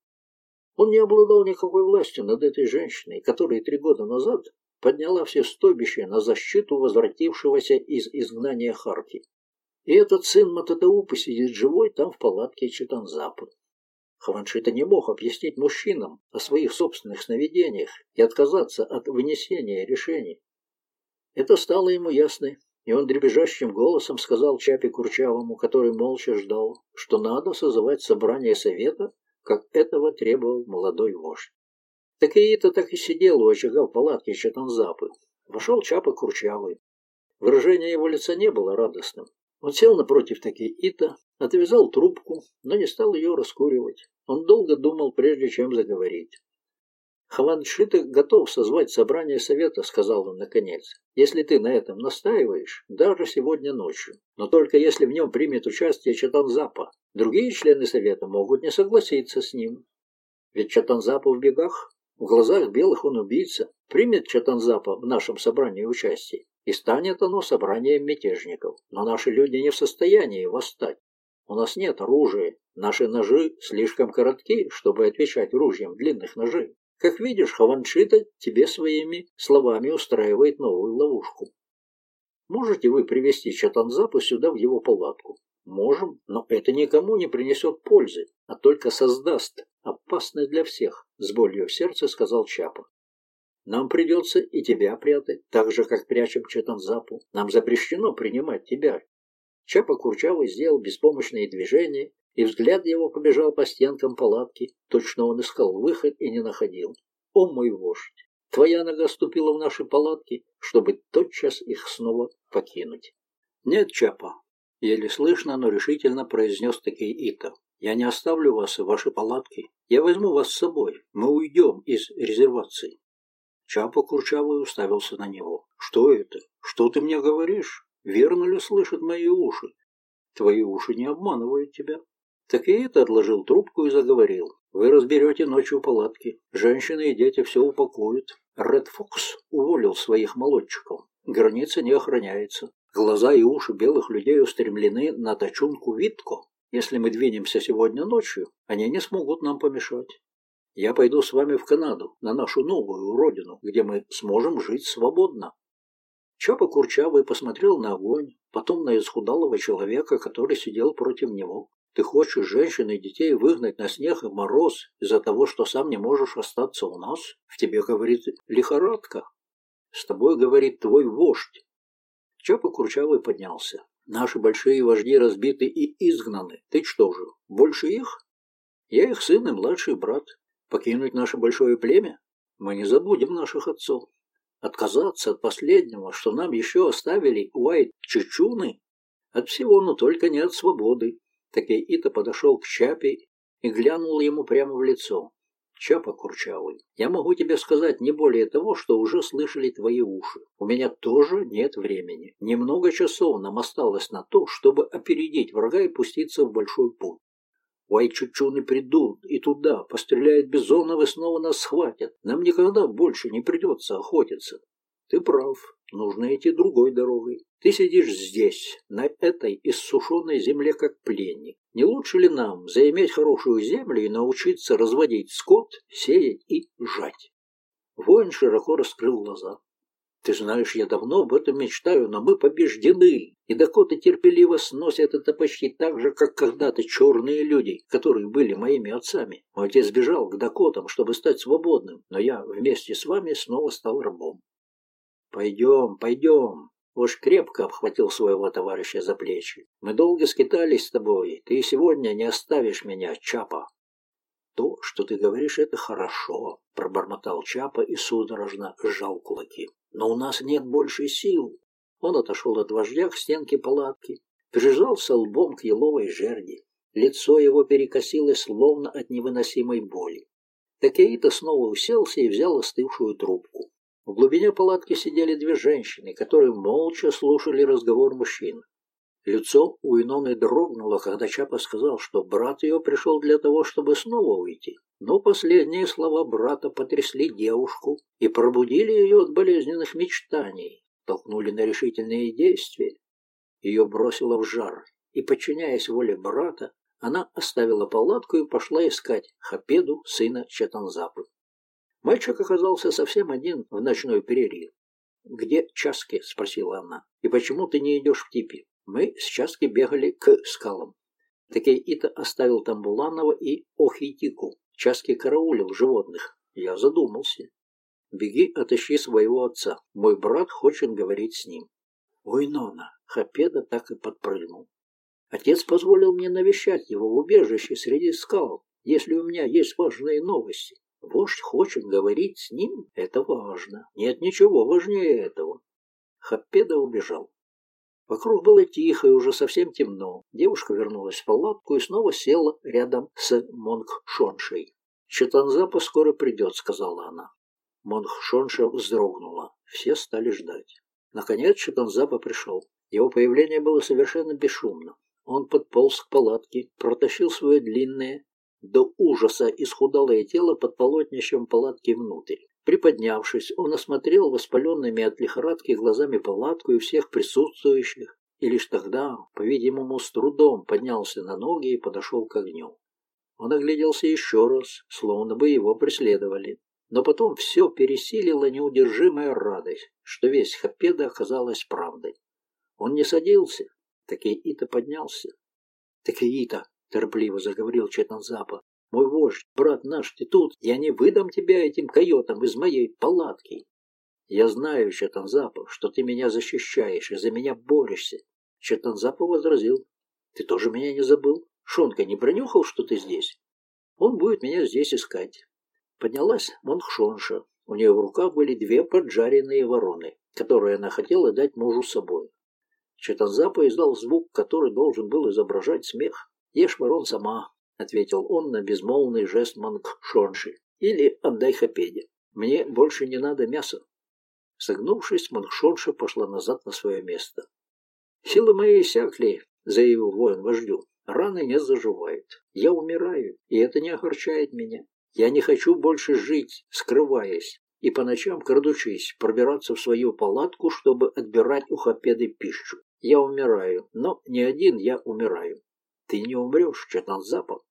Он не обладал никакой властью над этой женщиной, которая три года назад подняла все стойбища на защиту возвратившегося из изгнания Харки. И этот сын Мататаупы сидит живой там в палатке Читанзапы. Хваншита не мог объяснить мужчинам о своих собственных сновидениях и отказаться от вынесения решений. Это стало ему ясно, и он дребезжащим голосом сказал Чапе Курчавому, который молча ждал, что надо созывать собрание совета как этого требовал молодой вождь. Такие-то так и сидел у очага в палатке Чатанзапы. Вошел Чапа Курчавый. Выражение его лица не было радостным. Он сел напротив таки Ита, отвязал трубку, но не стал ее раскуривать. Он долго думал, прежде чем заговорить. «Хаваншита готов созвать собрание совета», — сказал он наконец, «если ты на этом настаиваешь, даже сегодня ночью. Но только если в нем примет участие Чатанзапа. Другие члены совета могут не согласиться с ним. Ведь Чатанзапа в бегах, в глазах белых он убийца. Примет Чатанзапа в нашем собрании участие, и станет оно собранием мятежников. Но наши люди не в состоянии восстать. У нас нет оружия, наши ножи слишком коротки, чтобы отвечать ружьям длинных ножей. Как видишь, Хаваншита тебе своими словами устраивает новую ловушку. Можете вы привести Чатанзапу сюда в его палатку? Можем, но это никому не принесет пользы, а только создаст опасность для всех, с болью в сердце сказал Чапа. Нам придется и тебя прятать, так же, как прячем Чатанзапу. Нам запрещено принимать тебя. Чапа Курчавый сделал беспомощные движения, и взгляд его побежал по стенкам палатки. Точно он искал выход и не находил. «О мой вождь! Твоя нога ступила в наши палатки, чтобы тотчас их снова покинуть». «Нет, Чапа!» — еле слышно, но решительно произнес таки Ита. «Я не оставлю вас и ваши палатки. Я возьму вас с собой. Мы уйдем из резервации». Чапа Курчавый уставился на него. «Что это? Что ты мне говоришь? Верно ли слышат мои уши? Твои уши не обманывают тебя. Так и это отложил трубку и заговорил. Вы разберете ночью палатки. Женщины и дети все упакуют. Ред Фокс уволил своих молодчиков. Граница не охраняется. Глаза и уши белых людей устремлены на Тачунку Витко. Если мы двинемся сегодня ночью, они не смогут нам помешать. Я пойду с вами в Канаду, на нашу новую родину, где мы сможем жить свободно. Чапа Курчавый посмотрел на огонь, потом на исхудалого человека, который сидел против него. Ты хочешь женщин и детей выгнать на снег и мороз из-за того, что сам не можешь остаться у нас? В тебе, говорит, лихорадка. С тобой, говорит, твой вождь. Чапа Курчавый поднялся. Наши большие вожди разбиты и изгнаны. Ты что же, больше их? Я их сын и младший брат. Покинуть наше большое племя? Мы не забудем наших отцов. Отказаться от последнего, что нам еще оставили Уайт-Чучуны? От всего, но только не от свободы. Такеита подошел к Чапе и глянул ему прямо в лицо. Чапа Курчавый, я могу тебе сказать не более того, что уже слышали твои уши. У меня тоже нет времени. Немного часов нам осталось на то, чтобы опередить врага и пуститься в большой путь. Уайчучуны придут и туда, постреляют бизонов и снова нас схватят. Нам никогда больше не придется охотиться. Ты прав, нужно идти другой дорогой. Ты сидишь здесь, на этой иссушенной земле, как пленник. Не лучше ли нам заиметь хорошую землю и научиться разводить скот, сеять и жать? Воин широко раскрыл глаза. Ты знаешь, я давно об этом мечтаю, но мы побеждены. И Дакоты терпеливо сносят это почти так же, как когда-то черные люди, которые были моими отцами. Мой отец бежал к Дакотам, чтобы стать свободным, но я вместе с вами снова стал рабом. «Пойдем, пойдем!» Уж крепко обхватил своего товарища за плечи. «Мы долго скитались с тобой. Ты сегодня не оставишь меня, Чапа!» «То, что ты говоришь, это хорошо», — пробормотал Чапа и судорожно сжал кулаки. «Но у нас нет больше сил». Он отошел от вождя к стенке палатки, прижался лбом к еловой жерди. Лицо его перекосилось словно от невыносимой боли. Такеита снова уселся и взял остывшую трубку. В глубине палатки сидели две женщины, которые молча слушали разговор мужчин. Лицо у Иноны дрогнуло, когда Чапа сказал, что брат ее пришел для того, чтобы снова уйти. Но последние слова брата потрясли девушку и пробудили ее от болезненных мечтаний, толкнули на решительные действия. Ее бросило в жар, и, подчиняясь воле брата, она оставила палатку и пошла искать Хапеду, сына Чатанзапы. Мальчик оказался совсем один в ночной перерыв. «Где Часки?» — спросила она. «И почему ты не идешь в типи?» Мы с Часки бегали к скалам. Такей Ита оставил там Буланова и Охитику. Часки караулил животных. Я задумался. «Беги, отыщи своего отца. Мой брат хочет говорить с ним». «Ой, Нона!» — Хапеда так и подпрыгнул. «Отец позволил мне навещать его в убежище среди скал, если у меня есть важные новости. Вождь хочет говорить с ним, это важно. Нет ничего важнее этого. Хаппеда убежал. Вокруг было тихо и уже совсем темно. Девушка вернулась в палатку и снова села рядом с Монгшоншей. «Читанзапа скоро придет», — сказала она. Монгшонша вздрогнула. Все стали ждать. Наконец Читанзапа пришел. Его появление было совершенно бесшумно. Он подполз к палатке, протащил свое длинное, до ужаса исхудалое тело под полотнищем палатки внутрь. Приподнявшись, он осмотрел воспаленными от лихорадки глазами палатку и всех присутствующих, и лишь тогда, по-видимому, с трудом поднялся на ноги и подошел к огню. Он огляделся еще раз, словно бы его преследовали. Но потом все пересилила неудержимая радость, что весь Хапеда оказалась правдой. Он не садился, Такеита поднялся. Такеита, торопливо заговорил Четанзапа, мой вождь, брат наш, ты тут, я не выдам тебя этим койотам из моей палатки. Я знаю, Четанзапа, что ты меня защищаешь и за меня борешься. Четанзапа возразил, ты тоже меня не забыл? Шонка не пронюхал, что ты здесь? Он будет меня здесь искать. Поднялась Монхшонша. У нее в руках были две поджаренные вороны, которые она хотела дать мужу с собой. Четанзапа издал звук, который должен был изображать смех. «Ешь ворон сама», — ответил он на безмолвный жест Мангшонши. «Или отдай Хапеде. Мне больше не надо мяса». Согнувшись, Мангшонша пошла назад на свое место. «Силы мои иссякли», — заявил воин вождю. «Раны не заживают. Я умираю, и это не огорчает меня. Я не хочу больше жить, скрываясь, и по ночам, крадучись, пробираться в свою палатку, чтобы отбирать у Хапеды пищу. Я умираю, но не один я умираю. Ты не умрешь, Четанзапа.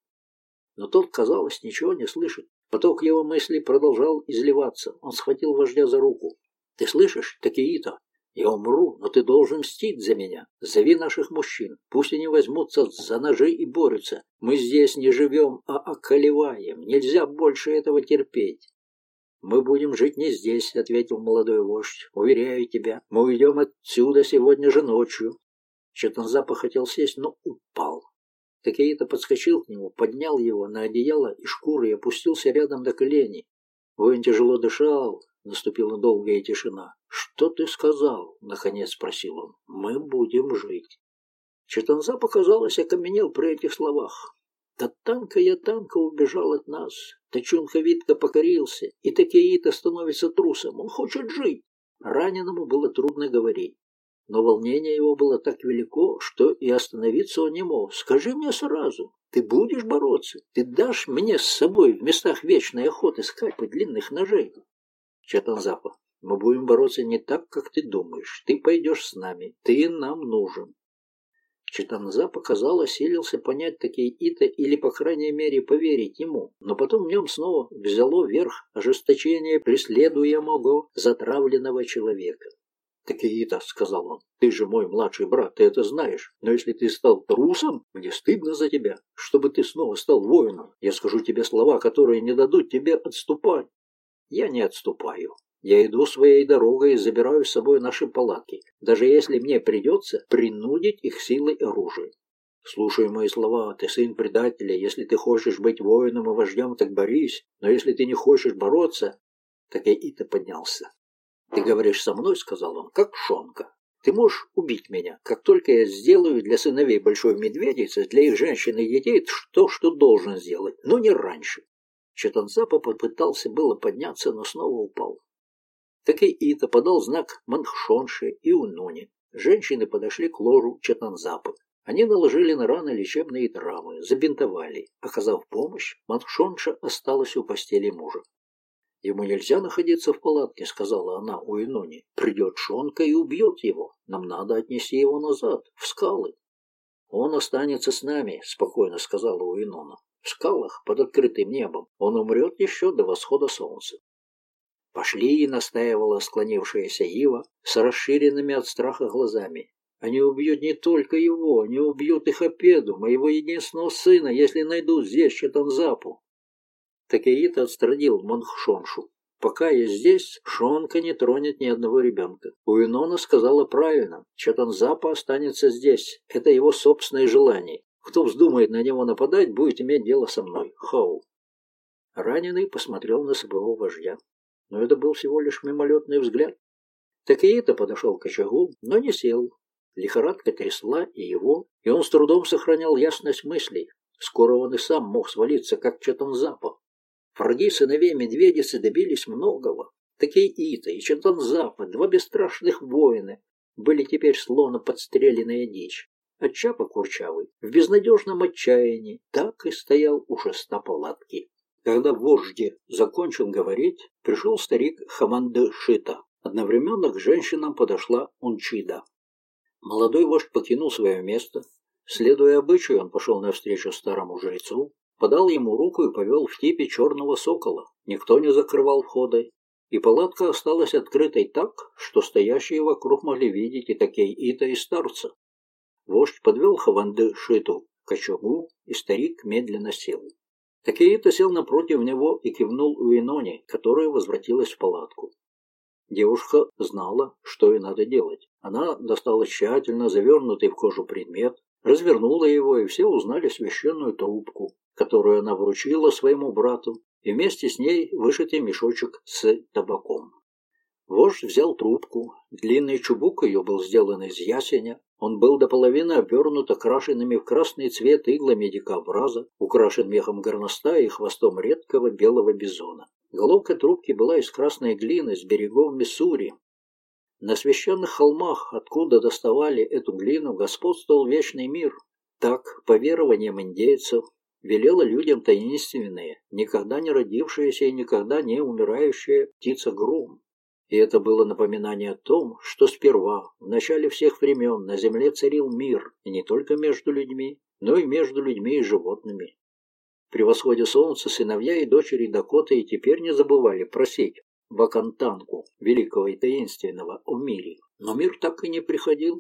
Но тот, казалось, ничего не слышит. Поток его мыслей продолжал изливаться. Он схватил вождя за руку. «Ты слышишь, Такиита? Я умру, но ты должен мстить за меня. Зови наших мужчин. Пусть они возьмутся за ножи и борются. Мы здесь не живем, а околеваем. Нельзя больше этого терпеть. «Мы будем жить не здесь», — ответил молодой вождь. «Уверяю тебя, мы уйдем отсюда сегодня же ночью». Четанзапа хотел сесть, но упал. Такеита подскочил к нему, поднял его на одеяло и шкуры и опустился рядом на колени. Воин тяжело дышал, наступила долгая тишина. «Что ты сказал?» — наконец спросил он. «Мы будем жить». Четанза, показалось, окаменел при этих словах. Татанка я танка убежал от нас. Тачунка Витка покорился, и Такеита становится трусом. Он хочет жить. Раненому было трудно говорить. Но волнение его было так велико, что и остановиться он не мог. «Скажи мне сразу, ты будешь бороться? Ты дашь мне с собой в местах вечной охоты скальпы длинных ножей?» Чатанзапа, мы будем бороться не так, как ты думаешь. Ты пойдешь с нами. Ты нам нужен. Читанза показал, осилился понять такие иты или, по крайней мере, поверить ему, но потом в нем снова взяло верх ожесточение преследуемого затравленного человека. «Такие-то», — сказал он, — «ты же мой младший брат, ты это знаешь, но если ты стал трусом, мне стыдно за тебя, чтобы ты снова стал воином. Я скажу тебе слова, которые не дадут тебе отступать». «Я не отступаю», я иду своей дорогой и забираю с собой наши палатки, даже если мне придется принудить их силой оружия. Слушай мои слова, ты сын предателя, если ты хочешь быть воином и вождем, так борись, но если ты не хочешь бороться, так поднялся. Ты говоришь со мной, сказал он, как шонка. Ты можешь убить меня, как только я сделаю для сыновей большой медведицы, для их женщин и детей то, что должен сделать, но не раньше. Четанцапа попытался было подняться, но снова упал. Так и Ита подал знак Манхшонше и Уноне. Женщины подошли к ложу Чатанзапа. Они наложили на раны лечебные травы, забинтовали. Оказав помощь, Манхшонша осталась у постели мужа. «Ему нельзя находиться в палатке», — сказала она у Инони. «Придет Шонка и убьет его. Нам надо отнести его назад, в скалы». «Он останется с нами», — спокойно сказала Уинона. «В скалах, под открытым небом. Он умрет еще до восхода солнца». «Пошли!» — настаивала склонившаяся Ива с расширенными от страха глазами. «Они убьют не только его, они убьют и Хапеду, моего единственного сына, если найдут здесь Четанзапу!» Такеита отстранил Монхшоншу. «Пока я здесь, Шонка не тронет ни одного ребенка. Уинона сказала правильно. Четанзапа останется здесь. Это его собственное желание. Кто вздумает на него нападать, будет иметь дело со мной. Хау!» Раненый посмотрел на своего вождя но это был всего лишь мимолетный взгляд. Такиита подошел к очагу, но не сел. Лихорадка трясла и его, и он с трудом сохранял ясность мыслей. Скоро он и сам мог свалиться, как Чатанзапа. Враги сыновей медведицы добились многого. Такие Ита и Чатанзапа, два бесстрашных воина, были теперь словно подстреленная дичь. А Чапа Курчавый в безнадежном отчаянии так и стоял у шеста палатки. Когда вожди закончил говорить, пришел старик Хаманды Шита. Одновременно к женщинам подошла Унчида. Молодой вождь покинул свое место. Следуя обычаю, он пошел навстречу старому жрецу, подал ему руку и повел в типе черного сокола. Никто не закрывал входа, и палатка осталась открытой так, что стоящие вокруг могли видеть и такие Ита, и старца. Вождь подвел Хаванды Шиту к очагу, и старик медленно сел. Такеита сел напротив него и кивнул Уиноне, которая возвратилась в палатку. Девушка знала, что ей надо делать. Она достала тщательно завернутый в кожу предмет, развернула его, и все узнали священную трубку, которую она вручила своему брату, и вместе с ней вышитый мешочек с табаком. Вождь взял трубку. Длинный чубук ее был сделан из ясеня. Он был до половины обернут окрашенными в красный цвет иглами дикобраза, украшен мехом горностая и хвостом редкого белого бизона. Головка трубки была из красной глины с берегов Миссури. На священных холмах, откуда доставали эту глину, господствовал вечный мир. Так, по верованиям индейцев, велела людям таинственная, никогда не родившаяся и никогда не умирающая птица Гром. И это было напоминание о том, что сперва, в начале всех времен, на земле царил мир, и не только между людьми, но и между людьми и животными. При восходе солнца сыновья и дочери Дакоты и теперь не забывали просить Вакантанку, великого и таинственного, о мире. Но мир так и не приходил.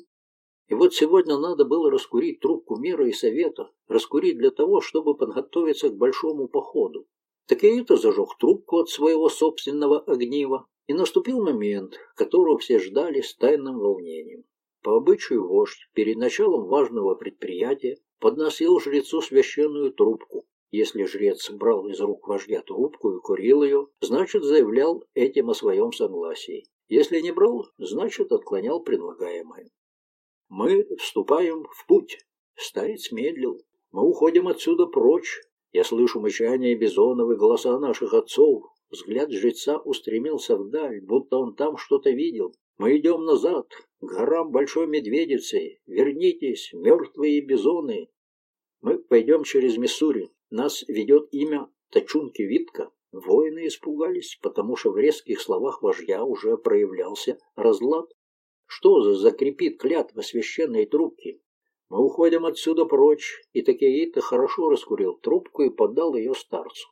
И вот сегодня надо было раскурить трубку мира и совета, раскурить для того, чтобы подготовиться к большому походу. Так и это зажег трубку от своего собственного огнива, и наступил момент, которого все ждали с тайным волнением. По обычаю вождь перед началом важного предприятия подносил жрецу священную трубку. Если жрец брал из рук вождя трубку и курил ее, значит заявлял этим о своем согласии. Если не брал, значит отклонял предлагаемое. Мы вступаем в путь. Старец медлил. Мы уходим отсюда прочь. Я слышу мычание бизонов и голоса наших отцов. Взгляд жреца устремился вдаль, будто он там что-то видел. «Мы идем назад, к горам Большой Медведицы. Вернитесь, мертвые бизоны!» «Мы пойдем через Миссури. Нас ведет имя Тачунки Витка». Воины испугались, потому что в резких словах вождя уже проявлялся разлад. Что за закрепит клятва священной трубки? Мы уходим отсюда прочь, и Такеита хорошо раскурил трубку и подал ее старцу.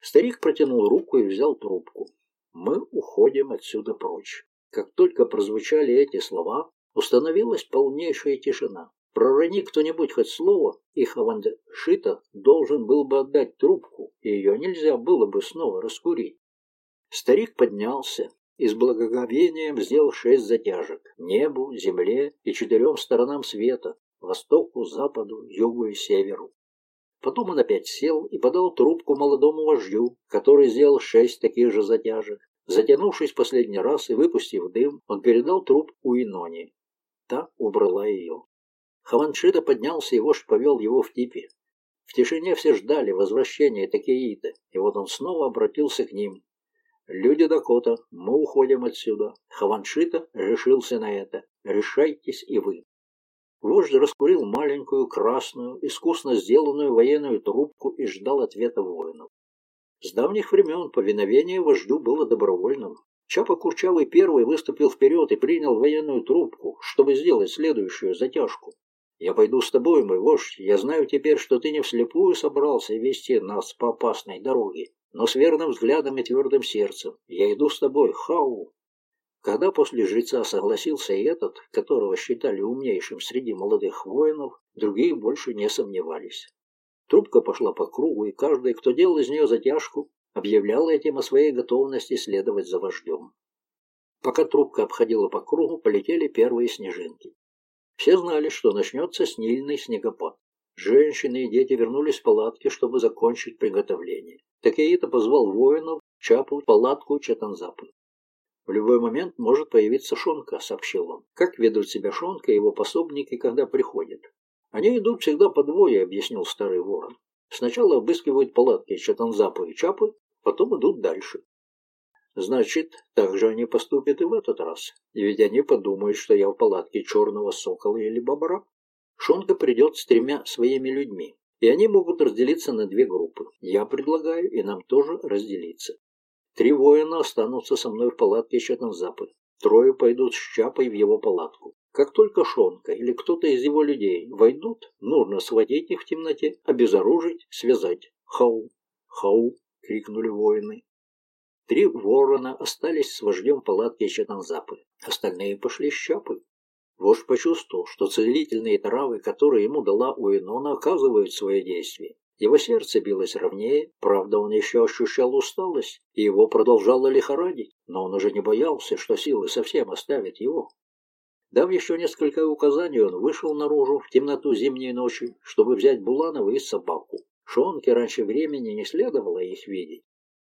Старик протянул руку и взял трубку. «Мы уходим отсюда прочь». Как только прозвучали эти слова, установилась полнейшая тишина. Пророни кто-нибудь хоть слово, и Хавандшита должен был бы отдать трубку, и ее нельзя было бы снова раскурить. Старик поднялся и с благоговением сделал шесть затяжек небу, земле и четырем сторонам света, востоку, западу, югу и северу. Потом он опять сел и подал трубку молодому вождю, который сделал шесть таких же затяжек. Затянувшись последний раз и выпустив дым, он передал трубку Иноне. Та убрала ее. Хаваншида поднялся и вождь повел его в типе. В тишине все ждали возвращения Такеида, и вот он снова обратился к ним. «Люди Дакота, мы уходим отсюда. Хаваншита решился на это. Решайтесь и вы». Вождь раскурил маленькую, красную, искусно сделанную военную трубку и ждал ответа воинов. С давних времен повиновение вождю было добровольным. Чапа Курчавый первый выступил вперед и принял военную трубку, чтобы сделать следующую затяжку. «Я пойду с тобой, мой вождь. Я знаю теперь, что ты не вслепую собрался вести нас по опасной дороге, но с верным взглядом и твердым сердцем. Я иду с тобой, Хау!» Когда после жреца согласился и этот, которого считали умнейшим среди молодых воинов, другие больше не сомневались. Трубка пошла по кругу, и каждый, кто делал из нее затяжку, объявлял этим о своей готовности следовать за вождем. Пока трубка обходила по кругу, полетели первые снежинки. Все знали, что начнется снильный снегопад. Женщины и дети вернулись в палатки, чтобы закончить приготовление. Такеита позвал воинов, Чапу, палатку Чатанзапы. В любой момент может появиться Шонка, сообщил он. Как ведут себя Шонка и его пособники, когда приходят? Они идут всегда по двое, объяснил старый ворон. Сначала обыскивают палатки Чатанзапы и Чапы, потом идут дальше. Значит, так же они поступят и в этот раз. И ведь они подумают, что я в палатке черного сокола или бобра. Шонка придет с тремя своими людьми, и они могут разделиться на две группы. Я предлагаю и нам тоже разделиться. Три воина останутся со мной в палатке Чатанзапы. Трое пойдут с Чапой в его палатку. Как только Шонка или кто-то из его людей войдут, нужно схватить их в темноте, обезоружить, связать. «Хау! Хау!» — крикнули воины. Три ворона остались с вождем палатки Чатанзапы. Остальные пошли с Чапой. Вождь почувствовал, что целительные травы, которые ему дала Уинона, оказывают свое действие. Его сердце билось ровнее, правда, он еще ощущал усталость, и его продолжало лихорадить, но он уже не боялся, что силы совсем оставят его. Дав еще несколько указаний, он вышел наружу в темноту зимней ночи, чтобы взять Буланова и собаку. Шонке раньше времени не следовало их видеть.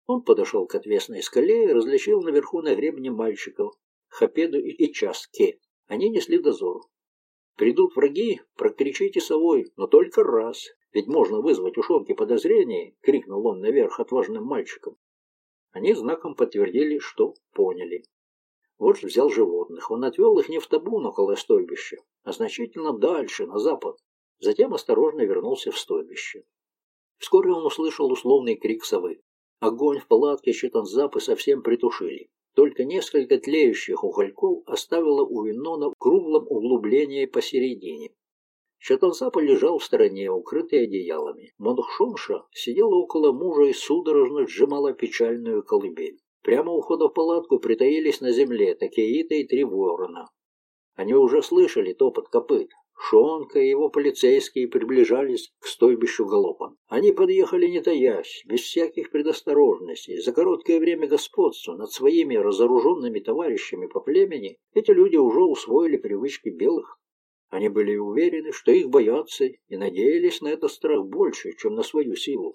Он подошел к отвесной скале и различил наверху на гребне мальчиков, Хапеду и Часке. Они несли дозор. Придут враги, прокричите совой, но только раз, ведь можно вызвать у Шонки подозрение, крикнул он наверх отважным мальчиком. Они знаком подтвердили, что поняли. Вождь взял животных. Он отвел их не в табун около стойбища, а значительно дальше, на запад. Затем осторожно вернулся в стойбище. Вскоре он услышал условный крик совы. Огонь в палатке Читанзапы совсем притушили. Только несколько тлеющих угольков оставило у Винона в круглом углублении посередине. Шатансапа лежал в стороне, укрытый одеялами. Монхшонша сидела около мужа и судорожно сжимала печальную колыбель. Прямо у входа в палатку притаились на земле Такеита и три ворона. Они уже слышали топот копыт. Шонка и его полицейские приближались к стойбищу галопа. Они подъехали не таясь, без всяких предосторожностей. За короткое время господства над своими разоруженными товарищами по племени эти люди уже усвоили привычки белых. Они были уверены, что их боятся, и надеялись на этот страх больше, чем на свою силу.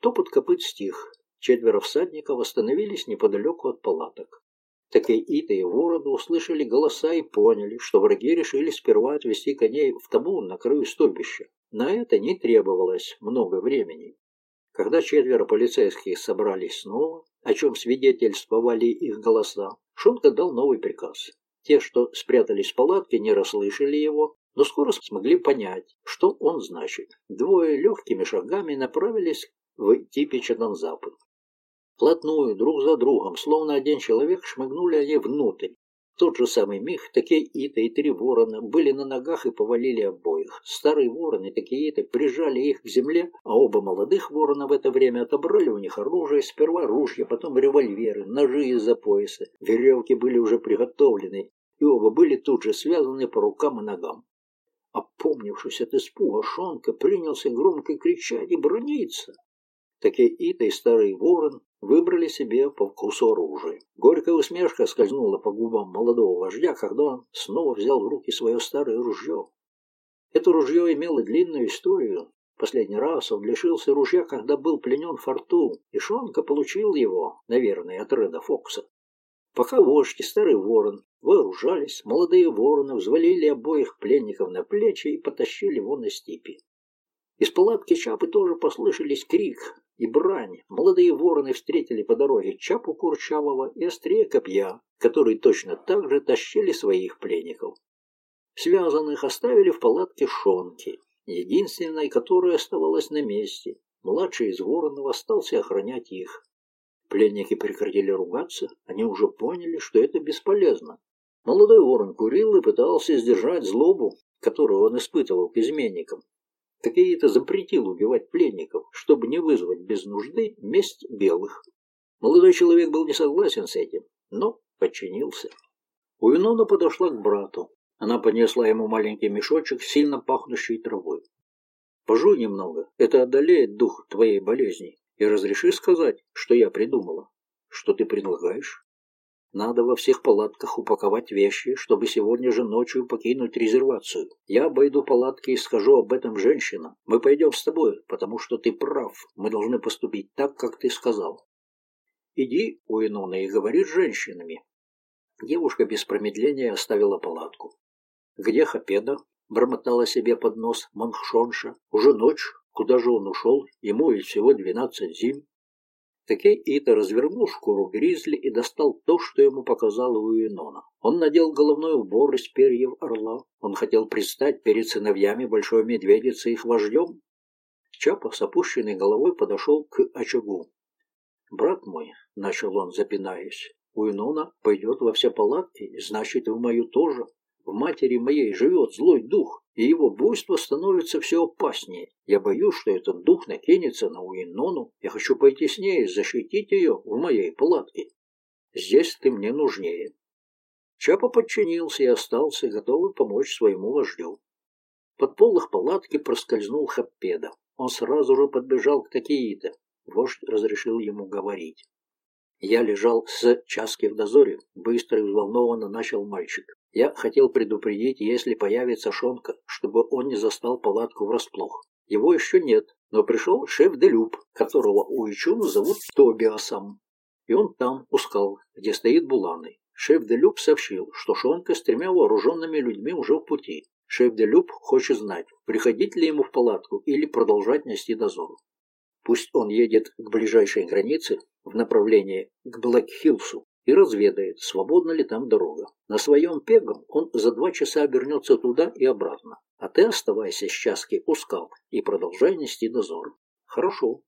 Топот копыт стих. Четверо всадников остановились неподалеку от палаток. Такеита и Вороду услышали голоса и поняли, что враги решили сперва отвести коней в табун на краю стойбища. На это не требовалось много времени. Когда четверо полицейских собрались снова, о чем свидетельствовали их голоса, Шонка дал новый приказ. Те, что спрятались в палатке, не расслышали его, но скоро смогли понять, что он значит. Двое легкими шагами направились в Типича запад. Вплотную, друг за другом, словно один человек, шмыгнули они внутрь. В тот же самый миг такие Ита и три ворона были на ногах и повалили обоих. Старые вороны, такие Иты, прижали их к земле, а оба молодых ворона в это время отобрали у них оружие, сперва ружья, потом револьверы, ножи из-за пояса. Веревки были уже приготовлены, и оба были тут же связаны по рукам и ногам. Опомнившись от испуга, Шонка принялся громко кричать и брониться. Такие Ита и старый ворон выбрали себе по вкусу оружия. Горькая усмешка скользнула по губам молодого вождя, когда он снова взял в руки свое старое ружье. Это ружье имело длинную историю. Последний раз он лишился ружья, когда был пленен в форту, и Шонка получил его, наверное, от Реда Фокса. Пока вождь и старый ворон вооружались, молодые вороны взвалили обоих пленников на плечи и потащили его на степи. Из палатки Чапы тоже послышались крик и брань. Молодые вороны встретили по дороге Чапу Курчавого и острее копья, которые точно так же тащили своих пленников. Связанных оставили в палатке Шонки, единственной, которая оставалась на месте. Младший из воронов остался охранять их. Пленники прекратили ругаться, они уже поняли, что это бесполезно. Молодой ворон курил и пытался сдержать злобу, которую он испытывал к изменникам. Такие-то запретил убивать пленников, чтобы не вызвать без нужды месть белых. Молодой человек был не согласен с этим, но подчинился. Уинона подошла к брату. Она поднесла ему маленький мешочек, сильно пахнущий травой. «Пожуй немного, это одолеет дух твоей болезни, и разреши сказать, что я придумала. Что ты предлагаешь?» Надо во всех палатках упаковать вещи, чтобы сегодня же ночью покинуть резервацию. Я обойду палатки и скажу об этом женщинам. Мы пойдем с тобой, потому что ты прав. Мы должны поступить так, как ты сказал. Иди, Уинона, и говори с женщинами. Девушка без промедления оставила палатку. Где Хапеда? Бормотала себе под нос Манхшонша. Уже ночь. Куда же он ушел? Ему ведь всего двенадцать зим. Такей Ита развернул шкуру гризли и достал то, что ему показала Уинона. Он надел головной убор из перьев орла. Он хотел предстать перед сыновьями большой медведицы их вождем. Чапа с опущенной головой подошел к очагу. «Брат мой», — начал он, запинаясь, — «Уинона пойдет во все палатки, значит, и в мою тоже. В матери моей живет злой дух, и его буйство становится все опаснее. Я боюсь, что этот дух накинется на Уинону. Я хочу пойти с ней и защитить ее в моей палатке. Здесь ты мне нужнее». Чапа подчинился и остался, готовый помочь своему вождю. Под полых палатки проскользнул Хаппеда. Он сразу же подбежал к Такииде. Вождь разрешил ему говорить. Я лежал с часки в дозоре, быстро и взволнованно начал мальчик. Я хотел предупредить, если появится Шонка, чтобы он не застал палатку врасплох. Его еще нет, но пришел шеф Делюб, которого у Ичуна зовут Тобиасом. И он там, у скал, где стоит Буланы. Шеф Делюб сообщил, что Шонка с тремя вооруженными людьми уже в пути. Шеф Делюб хочет знать, приходить ли ему в палатку или продолжать нести дозор. Пусть он едет к ближайшей границе в направлении к Блэк-Хиллсу и разведает, свободна ли там дорога. На своем пегом он за два часа обернется туда и обратно. А ты оставайся с Часке у скал и продолжай нести дозор. Хорошо.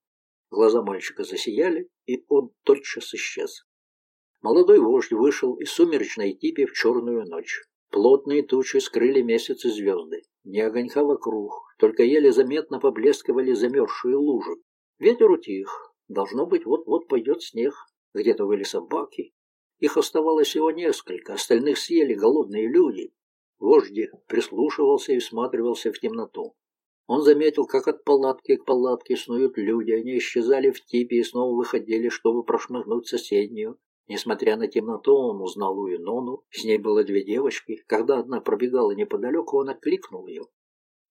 Глаза мальчика засияли, и он тотчас исчез. Молодой вождь вышел из сумеречной типи в черную ночь. Плотные тучи скрыли месяц и звезды. Ни огонька вокруг, только еле заметно поблескивали замерзшие лужи. Ветер утих. Должно быть, вот-вот пойдет снег. Где-то были собаки. Их оставалось всего несколько, остальных съели голодные люди. Вожди прислушивался и всматривался в темноту. Он заметил, как от палатки к палатке снуют люди. Они исчезали в типе и снова выходили, чтобы прошмыгнуть соседнюю. Несмотря на темноту, он узнал Уинону. С ней было две девочки. Когда одна пробегала неподалеку, он окликнул ее.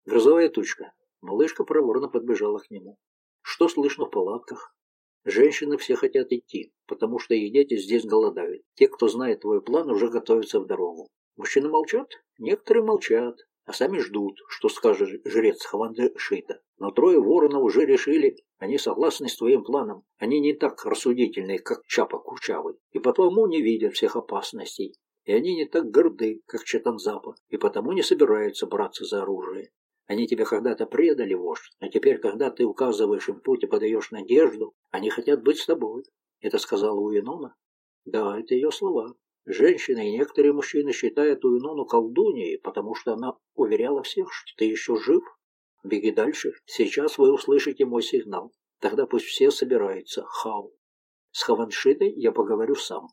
«Грозовая тучка». Малышка проворно подбежала к нему. Что слышно в палатках? Женщины все хотят идти, потому что их дети здесь голодают. Те, кто знает твой план, уже готовятся в дорогу. Мужчины молчат? Некоторые молчат, а сами ждут, что скажет жрец Хаванды Шита. Но трое воронов уже решили, они согласны с твоим планом. Они не так рассудительные, как Чапа Кучавый, и потому не видят всех опасностей. И они не так горды, как Четанзапа, и потому не собираются браться за оружие. Они тебя когда-то предали, вождь, а теперь, когда ты указываешь им путь и подаешь надежду, они хотят быть с тобой. Это сказала Уинона? Да, это ее слова. Женщины и некоторые мужчины считают Уинону колдуньей, потому что она уверяла всех, что ты еще жив. Беги дальше. Сейчас вы услышите мой сигнал. Тогда пусть все собираются. Хау. С Хаваншитой я поговорю сам.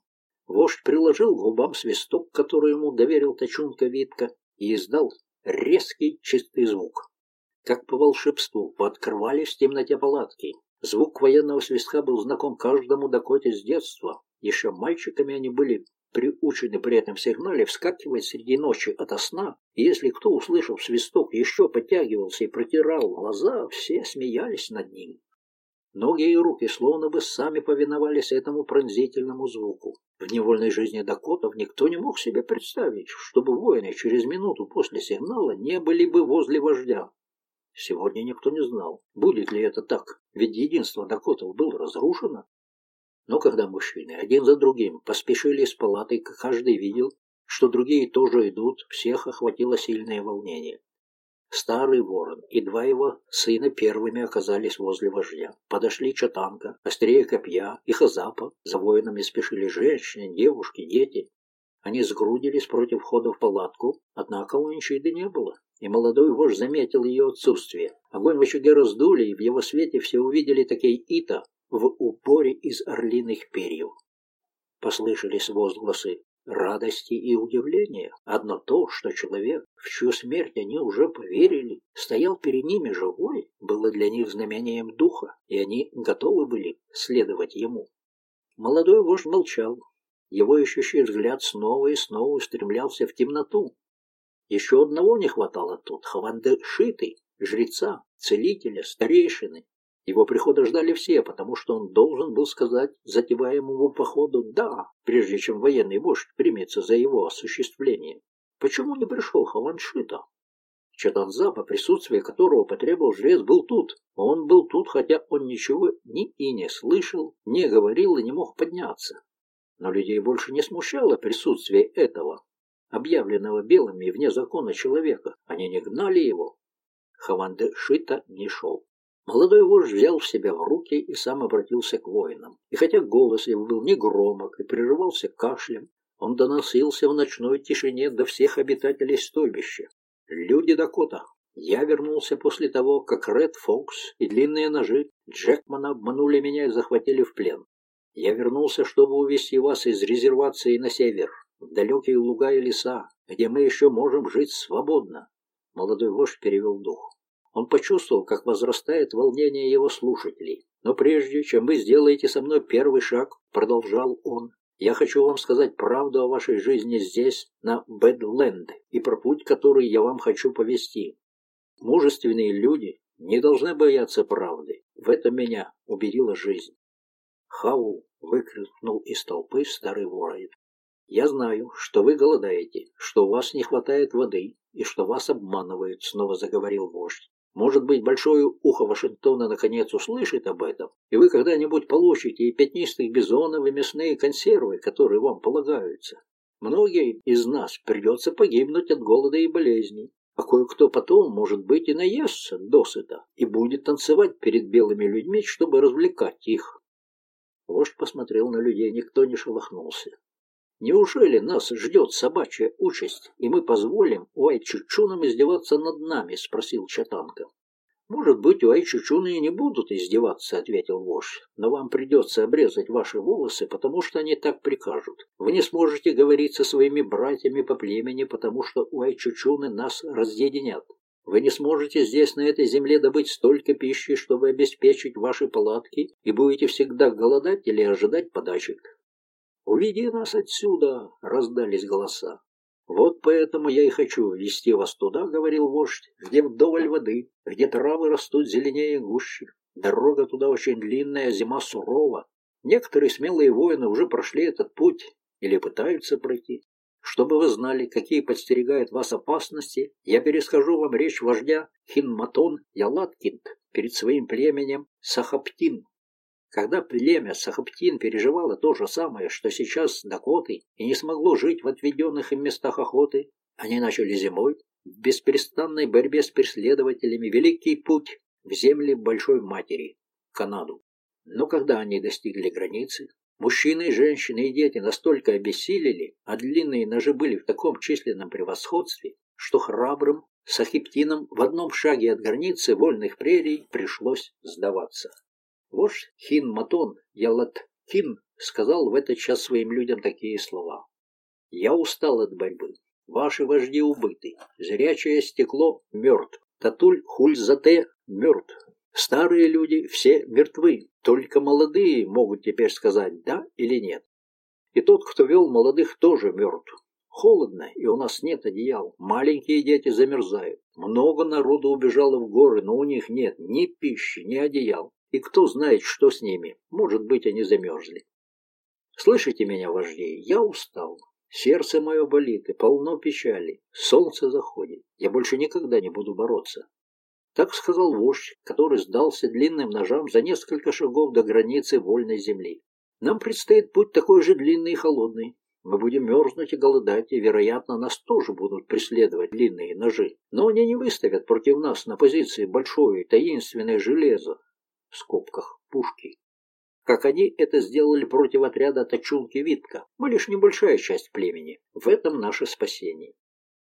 Вождь приложил к губам свисток, который ему доверил Тачунка Витка, и издал резкий чистый звук. Как по волшебству, пооткрывались в темноте палатки. Звук военного свистка был знаком каждому Дакоте с детства. Еще мальчиками они были приучены при этом сигнале вскакивать среди ночи ото сна, и если кто, услышав свисток, еще подтягивался и протирал глаза, все смеялись над ним. Ноги и руки словно бы сами повиновались этому пронзительному звуку. В невольной жизни дакотов никто не мог себе представить, чтобы воины через минуту после сигнала не были бы возле вождя. Сегодня никто не знал, будет ли это так, ведь единство дакотов было разрушено. Но когда мужчины один за другим поспешили из палаты, каждый видел, что другие тоже идут, всех охватило сильное волнение. Старый ворон и два его сына первыми оказались возле вождя. Подошли Чатанка, острее копья и Хазапа. За воинами спешили женщины, девушки, дети. Они сгрудились против входа в палатку, однако у Инчиды не было, и молодой вождь заметил ее отсутствие. Огонь в очаге раздули, и в его свете все увидели такие Ита в упоре из орлиных перьев. Послышались возгласы радости и удивления. Одно то, что человек, в чью смерть они уже поверили, стоял перед ними живой, было для них знамением духа, и они готовы были следовать ему. Молодой вождь молчал. Его ищущий взгляд снова и снова устремлялся в темноту. Еще одного не хватало тут — Хаванды Шиты, жреца, целителя, старейшины. Его прихода ждали все, потому что он должен был сказать затеваемому походу «да», прежде чем военный вождь примется за его осуществление. Почему не пришел Хаваншита? Чатанзапа, присутствие которого потребовал жрец, был тут. Он был тут, хотя он ничего ни и не слышал, не говорил и не мог подняться. Но людей больше не смущало присутствие этого, объявленного белыми вне закона человека. Они не гнали его. Хаванде Шита не шел. Молодой вождь взял себя в руки и сам обратился к воинам. И хотя голос его был не громок и прерывался кашлем, он доносился в ночной тишине до всех обитателей стойбища. Люди Дакота, я вернулся после того, как Ред Фокс и длинные ножи Джекмана обманули меня и захватили в плен. Я вернулся, чтобы увести вас из резервации на север, в далекие луга и леса, где мы еще можем жить свободно. Молодой вождь перевел дух. Он почувствовал, как возрастает волнение его слушателей. «Но прежде, чем вы сделаете со мной первый шаг», — продолжал он, «я хочу вам сказать правду о вашей жизни здесь, на Бэдленд, и про путь, который я вам хочу повести. Мужественные люди не должны бояться правды. В этом меня убедила жизнь». Хау выкрикнул из толпы старый воин. «Я знаю, что вы голодаете, что у вас не хватает воды и что вас обманывают», — снова заговорил вождь. Может быть, большое ухо Вашингтона наконец услышит об этом, и вы когда-нибудь получите и пятнистых бизонов, и мясные консервы, которые вам полагаются. Многие из нас придется погибнуть от голода и болезней, а кое-кто потом, может быть, и наестся досыта и будет танцевать перед белыми людьми, чтобы развлекать их. Вождь посмотрел на людей, никто не шелохнулся. Неужели нас ждет собачья участь, и мы позволим Уайчучунам издеваться над нами? — спросил Чатанка. — Может быть, Уайчучуны и не будут издеваться, — ответил вождь, — но вам придется обрезать ваши волосы, потому что они так прикажут. Вы не сможете говорить со своими братьями по племени, потому что Уайчучуны нас разъединят. Вы не сможете здесь, на этой земле, добыть столько пищи, чтобы обеспечить ваши палатки, и будете всегда голодать или ожидать подачек. «Уведи нас отсюда!» — раздались голоса. «Вот поэтому я и хочу вести вас туда, — говорил вождь, — где вдоволь воды, где травы растут зеленее и гуще. Дорога туда очень длинная, зима сурова. Некоторые смелые воины уже прошли этот путь или пытаются пройти. Чтобы вы знали, какие подстерегают вас опасности, я перескажу вам речь вождя Хинматон Ялаткинд перед своим племенем Сахаптин, когда племя Сахаптин переживало то же самое, что сейчас Дакоты, и не смогло жить в отведенных им местах охоты, они начали зимой в бесперестанной борьбе с преследователями великий путь в земли Большой Матери, Канаду. Но когда они достигли границы, мужчины, женщины и дети настолько обессилели, а длинные ножи были в таком численном превосходстве, что храбрым Сахиптинам в одном шаге от границы вольных прерий пришлось сдаваться. Вождь Хин-Матон Ялат-Кин сказал в этот час своим людям такие слова. «Я устал от борьбы. Ваши вожди убыты. Зрячее стекло мертв. Татуль-Хульзате мертв. Старые люди все мертвы. Только молодые могут теперь сказать «да» или «нет». И тот, кто вел молодых, тоже мертв. Холодно, и у нас нет одеял. Маленькие дети замерзают. Много народу убежало в горы, но у них нет ни пищи, ни одеял. И кто знает, что с ними. Может быть, они замерзли. Слышите меня, вожди? Я устал. Сердце мое болит и полно печали. Солнце заходит. Я больше никогда не буду бороться. Так сказал вождь, который сдался длинным ножам за несколько шагов до границы вольной земли. Нам предстоит путь такой же длинный и холодный. Мы будем мерзнуть и голодать, и, вероятно, нас тоже будут преследовать длинные ножи. Но они не выставят против нас на позиции большое таинственное железо, в скобках пушки. Как они это сделали против отряда Тачулки Витка, мы лишь небольшая часть племени. В этом наше спасение.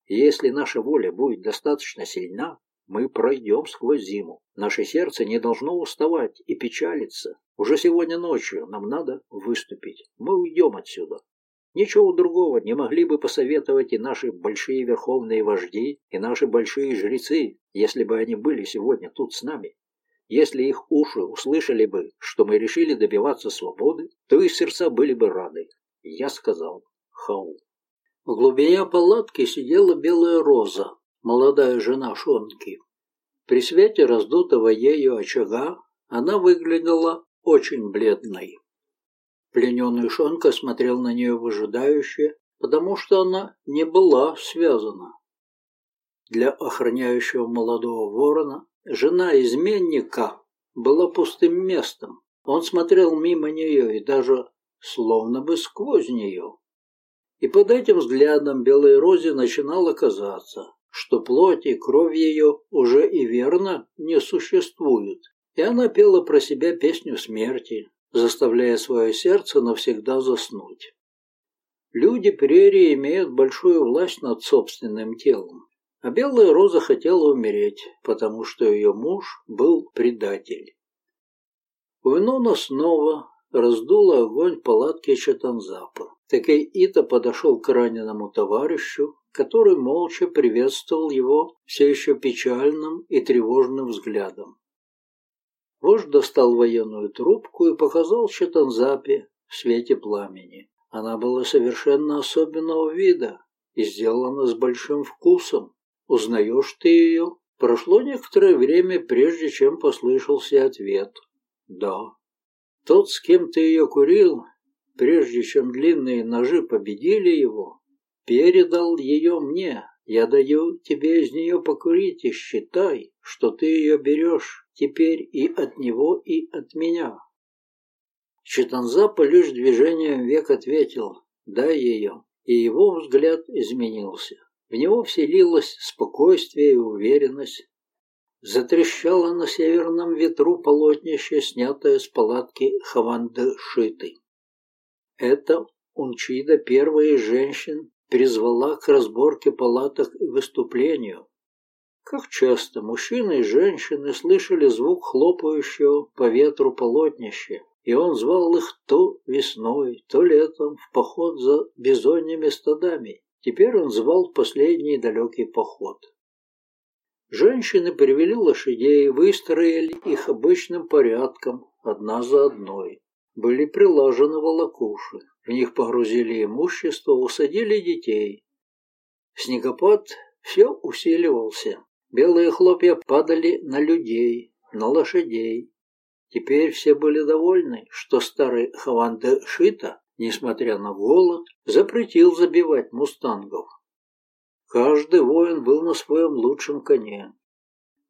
если наша воля будет достаточно сильна, мы пройдем сквозь зиму. Наше сердце не должно уставать и печалиться. Уже сегодня ночью нам надо выступить. Мы уйдем отсюда. Ничего другого не могли бы посоветовать и наши большие верховные вожди, и наши большие жрецы, если бы они были сегодня тут с нами. Если их уши услышали бы, что мы решили добиваться свободы, то их сердца были бы рады. Я сказал «Хау». В глубине палатки сидела белая роза, молодая жена Шонки. При свете раздутого ею очага Она выглядела очень бледной. Плененный Шонка смотрел на нее выжидающе, потому что она не была связана. Для охраняющего молодого ворона жена изменника была пустым местом. Он смотрел мимо нее и даже словно бы сквозь нее. И под этим взглядом белой розе начинало казаться, что плоть и кровь ее уже и верно не существуют. И она пела про себя песню смерти, заставляя свое сердце навсегда заснуть. Люди прерии имеют большую власть над собственным телом. А белая роза хотела умереть, потому что ее муж был предатель. Уинона снова раздула огонь в палатке Чатанзапа. Такей Ита подошел к раненому товарищу, который молча приветствовал его все еще печальным и тревожным взглядом. Вождь достал военную трубку и показал Чатанзапе в свете пламени. Она была совершенно особенного вида и сделана с большим вкусом. Узнаешь ты ее? Прошло некоторое время, прежде чем послышался ответ. Да. Тот, с кем ты ее курил, прежде чем длинные ножи победили его, передал ее мне. Я даю тебе из нее покурить и считай, что ты ее берешь теперь и от него, и от меня. Читанзапа лишь движением век ответил «дай ее», и его взгляд изменился. В него вселилось спокойствие и уверенность. Затрещало на северном ветру полотнище, снятое с палатки Хаванды-Шиты. Это Унчида, первая из женщин, призвала к разборке палаток и выступлению. Как часто мужчины и женщины слышали звук хлопающего по ветру полотнища, и он звал их то весной, то летом в поход за бизоньими стадами. Теперь он звал последний далекий поход. Женщины привели лошадей, выстроили их обычным порядком, одна за одной. Были прилажены волокуши, в них погрузили имущество, усадили детей. Снегопад все усиливался. Белые хлопья падали на людей, на лошадей. Теперь все были довольны, что старый Хаванде Шита, несмотря на голод, запретил забивать мустангов. Каждый воин был на своем лучшем коне.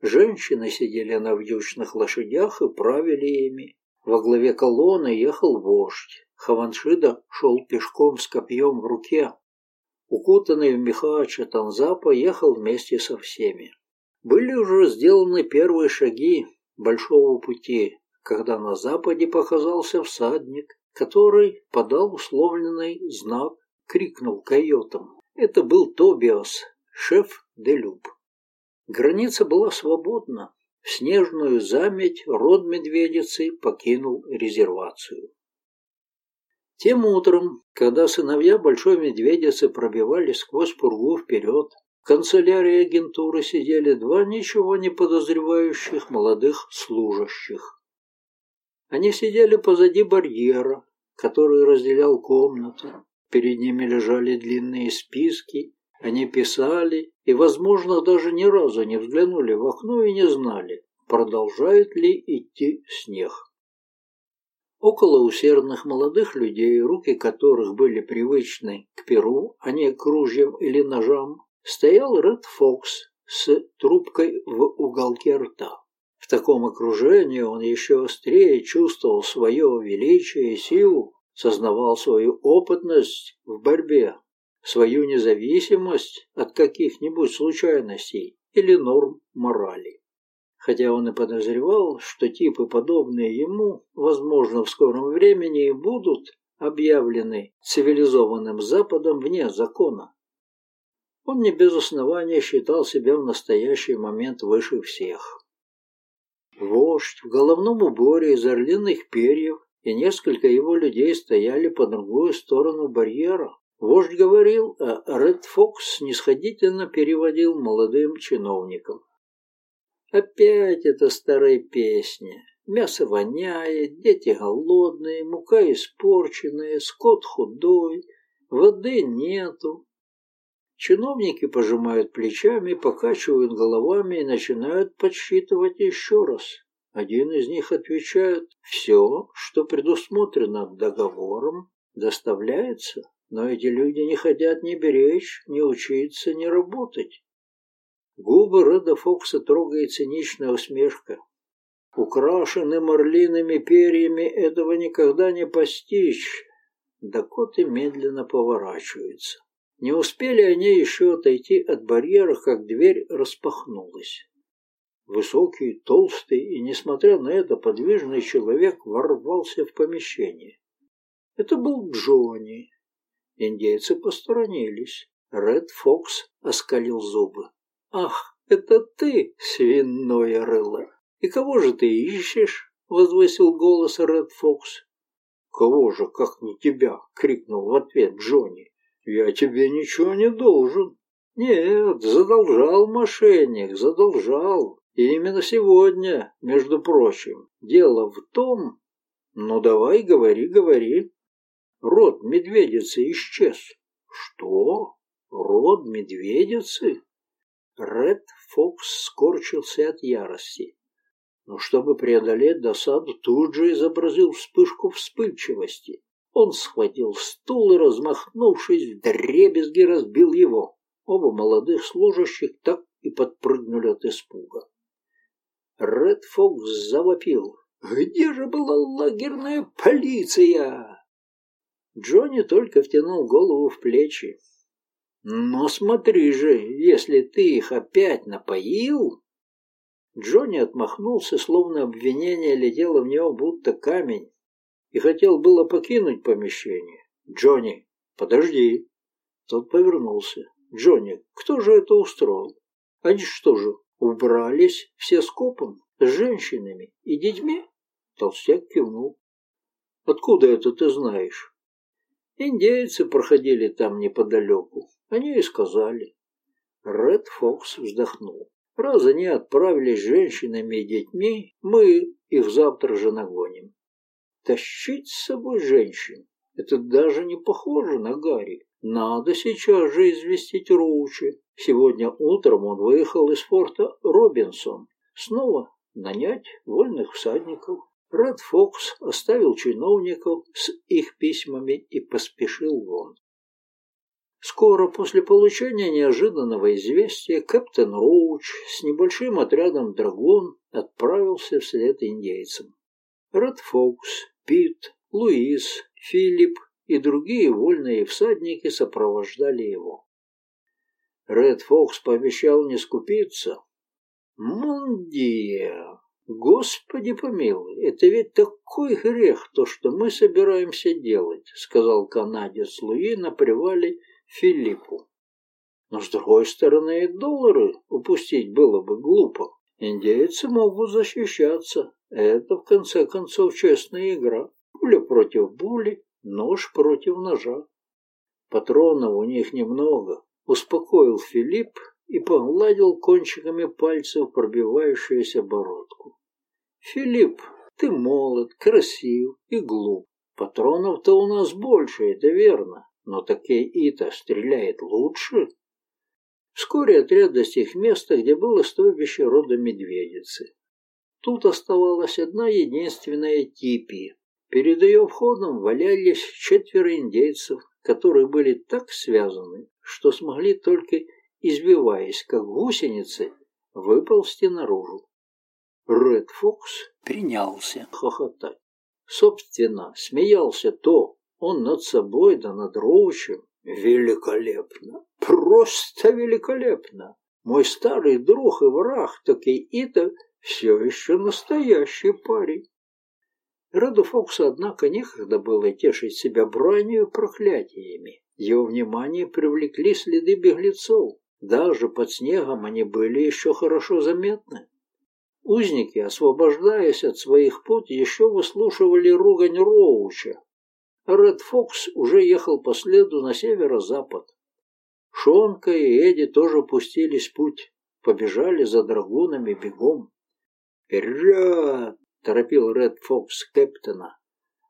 Женщины сидели на вьючных лошадях и правили ими. Во главе колонны ехал вождь. Хаваншида шел пешком с копьем в руке. Укутанный в меха Чатанзапа ехал вместе со всеми. Были уже сделаны первые шаги большого пути, когда на западе показался всадник, который подал условленный знак, крикнул койотам. Это был Тобиас, шеф Делюб. Граница была свободна, в снежную заметь род медведицы покинул резервацию. Тем утром, когда сыновья Большой Медведицы пробивались сквозь пургу вперед, в канцелярии агентуры сидели два ничего не подозревающих молодых служащих. Они сидели позади барьера, который разделял комнаты. Перед ними лежали длинные списки, они писали и, возможно, даже ни разу не взглянули в окно и не знали, продолжает ли идти снег. Около усердных молодых людей, руки которых были привычны к перу, а не к ружьям или ножам, стоял Ред Фокс с трубкой в уголке рта. В таком окружении он еще острее чувствовал свое величие и силу, сознавал свою опытность в борьбе свою независимость от каких-нибудь случайностей или норм морали. Хотя он и подозревал, что типы, подобные ему, возможно, в скором времени и будут объявлены цивилизованным Западом вне закона. Он не без основания считал себя в настоящий момент выше всех. Вождь в головном уборе из орлиных перьев и несколько его людей стояли по другую сторону барьера, Вождь говорил, а Ред Фокс снисходительно переводил молодым чиновникам. Опять эта старая песня. Мясо воняет, дети голодные, мука испорченная, скот худой, воды нету. Чиновники пожимают плечами, покачивают головами и начинают подсчитывать еще раз. Один из них отвечает, все, что предусмотрено договором, доставляется, но эти люди не хотят ни беречь, ни учиться, ни работать. Губы Реда Фокса трогает циничная усмешка. Украшены марлиными перьями этого никогда не постичь. Дакоты медленно поворачиваются. Не успели они еще отойти от барьера, как дверь распахнулась. Высокий, толстый и, несмотря на это, подвижный человек ворвался в помещение. Это был Джонни. Индейцы посторонились. Ред Фокс оскалил зубы. «Ах, это ты, свиное рыло! И кого же ты ищешь?» — возвысил голос Ред Фокс. «Кого же, как не тебя?» — крикнул в ответ Джонни. «Я тебе ничего не должен». «Нет, задолжал мошенник, задолжал. И именно сегодня, между прочим, дело в том... Ну давай, говори, говори. Род медведицы исчез. Что? Род медведицы? Ред Фокс скорчился от ярости. Но чтобы преодолеть досаду, тут же изобразил вспышку вспыльчивости. Он схватил стул и, размахнувшись, в дребезги разбил его. Оба молодых служащих так и подпрыгнули от испуга. Ред Фокс завопил. «Где же была лагерная полиция?» Джонни только втянул голову в плечи. «Но смотри же, если ты их опять напоил...» Джонни отмахнулся, словно обвинение летело в него, будто камень, и хотел было покинуть помещение. «Джонни, подожди!» Тот повернулся. «Джонни, кто же это устроил? Они что же, Убрались все скопом, с женщинами и детьми? Толстяк кивнул. Откуда это ты знаешь? Индейцы проходили там неподалеку. Они и сказали. Ред Фокс вздохнул. Раз они отправились с женщинами и детьми, мы их завтра же нагоним. Тащить с собой женщин — это даже не похоже на Гарри. Надо сейчас же известить Роучи. Сегодня утром он выехал из форта Робинсон. Снова нанять вольных всадников. Ред Фокс оставил чиновников с их письмами и поспешил вон. Скоро после получения неожиданного известия капитан Роуч с небольшим отрядом драгун отправился вслед индейцам. Ред Фокс, Пит, Луис, Филипп и другие вольные всадники сопровождали его. Ред Фокс пообещал не скупиться. Мондия! Господи помилуй, это ведь такой грех, то, что мы собираемся делать, сказал канадец Луи на привале Филиппу. Но с другой стороны, и доллары упустить было бы глупо. Индейцы могут защищаться. Это, в конце концов, честная игра. Пуля против були, нож против ножа. Патронов у них немного, успокоил Филипп и погладил кончиками пальцев пробивающуюся бородку. Филипп, ты молод, красив и глуп. Патронов-то у нас больше, это верно, но такие Ита стреляет лучше. Вскоре отряд достиг места, где было стойбище рода медведицы. Тут оставалась одна единственная типи, Перед ее входом валялись четверо индейцев, которые были так связаны, что смогли только, избиваясь как гусеницы, выползти наружу. Ред Фокс принялся хохотать. Собственно, смеялся то он над собой да над Роучем. Великолепно! Просто великолепно! Мой старый друг и враг таки Ита все еще настоящий парень. Роду Фоксу, однако, некогда было тешить себя бранью и проклятиями. Его внимание привлекли следы беглецов. Даже под снегом они были еще хорошо заметны. Узники, освобождаясь от своих пут, еще выслушивали ругань Роуча. Ред Фокс уже ехал по следу на северо-запад. Шонка и Эдди тоже пустились в путь, побежали за драгунами бегом. «Вперед!» торопил Ред Фокс Кэптона.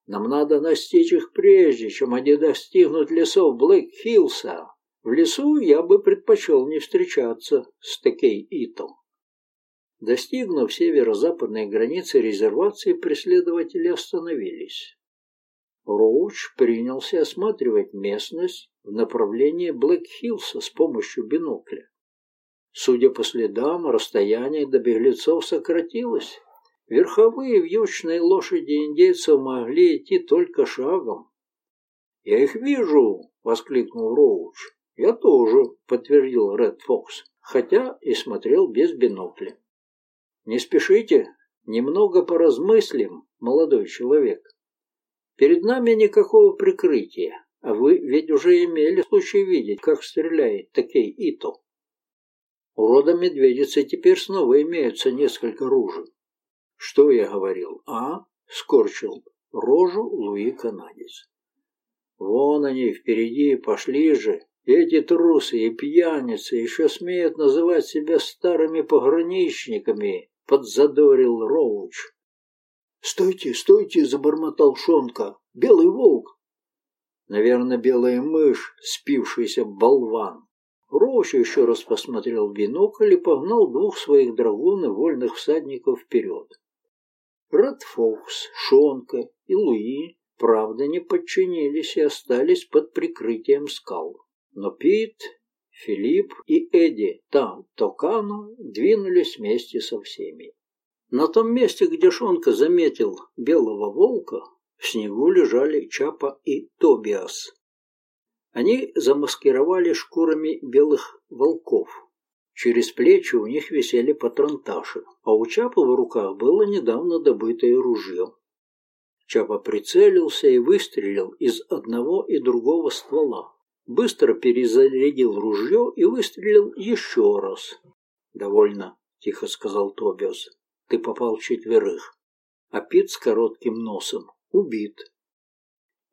Нам надо настичь их прежде, чем они достигнут лесов Блэк-Хиллса. В лесу я бы предпочел не встречаться с Токей Итом. Достигнув северо-западной границы резервации, преследователи остановились. Роуч принялся осматривать местность в направлении Блэк-Хиллса с помощью бинокля. Судя по следам, расстояние до беглецов сократилось. Верховые вьючные лошади индейцев могли идти только шагом. «Я их вижу!» — воскликнул Роуч. «Я тоже», — подтвердил Ред Фокс, хотя и смотрел без бинокля. «Не спешите, немного поразмыслим, молодой человек. Перед нами никакого прикрытия, а вы ведь уже имели случай видеть, как стреляет Такей Ито. У рода медведицы теперь снова имеются несколько ружей. Что я говорил, а? Скорчил рожу Луи Канадец. Вон они впереди, пошли же. Эти трусы и пьяницы еще смеют называть себя старыми пограничниками, подзадорил Роуч. «Стойте, стойте!» — забормотал Шонка. «Белый волк!» Наверное, белая мышь, спившийся болван. Роуч еще раз посмотрел в бинокль и погнал двух своих драгун и вольных всадников вперед. Ред Фокс, Шонка и Луи, правда, не подчинились и остались под прикрытием скал. Но Пит, Филипп и Эдди там, Токану, двинулись вместе со всеми. На том месте, где Шонка заметил белого волка, в снегу лежали Чапа и Тобиас. Они замаскировали шкурами белых волков. Через плечи у них висели патронташи, а у Чапа в руках было недавно добытое ружье. Чапа прицелился и выстрелил из одного и другого ствола. Быстро перезарядил ружье и выстрелил еще раз. «Довольно», — тихо сказал Тобиас. Ты попал четверых. А Пит с коротким носом убит.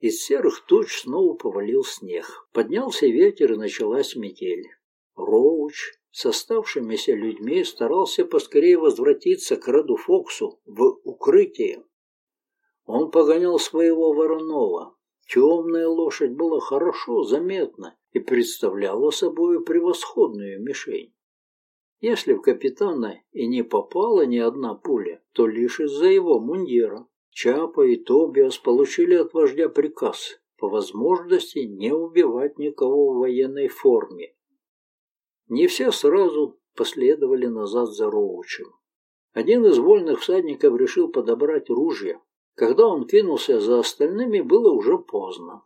Из серых туч снова повалил снег. Поднялся ветер и началась метель. Роуч с оставшимися людьми старался поскорее возвратиться к Реду Фоксу в укрытие. Он погонял своего Воронова. Темная лошадь была хорошо заметна и представляла собой превосходную мишень. Если в капитана и не попала ни одна пуля, то лишь из-за его мундира. Чапа и Тобиас получили от вождя приказ по возможности не убивать никого в военной форме. Не все сразу последовали назад за Роучем. Один из вольных всадников решил подобрать ружья. Когда он кинулся за остальными, было уже поздно.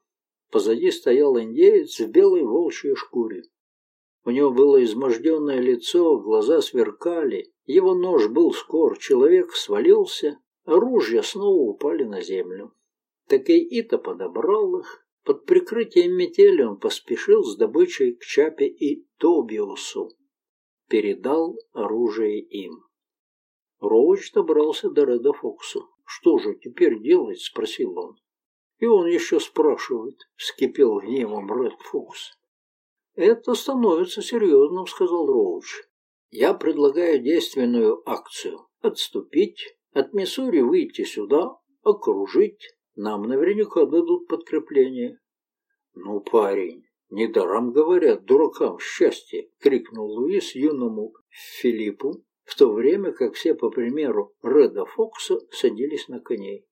Позади стоял индеец в белой волчьей шкуре. У него было изможденное лицо, глаза сверкали. Его нож был скор, человек свалился, оружие снова упали на землю. Такой Ита подобрал их. Под прикрытием метели он поспешил с добычей к Чапе и Тобиусу. Передал оружие им. Роуч добрался до Реда Фоксу. «Что же теперь делать?» — спросил он. «И он еще спрашивает», — вскипел гневом Ред Фокс. «Это становится серьезным», — сказал Роуч. «Я предлагаю действенную акцию. Отступить, от Миссури выйти сюда, окружить. Нам наверняка дадут подкрепление». «Ну, парень, недаром говорят дуракам счастье!» — крикнул Луис юному Филиппу, в то время как все, по примеру Реда Фокса, садились на коней.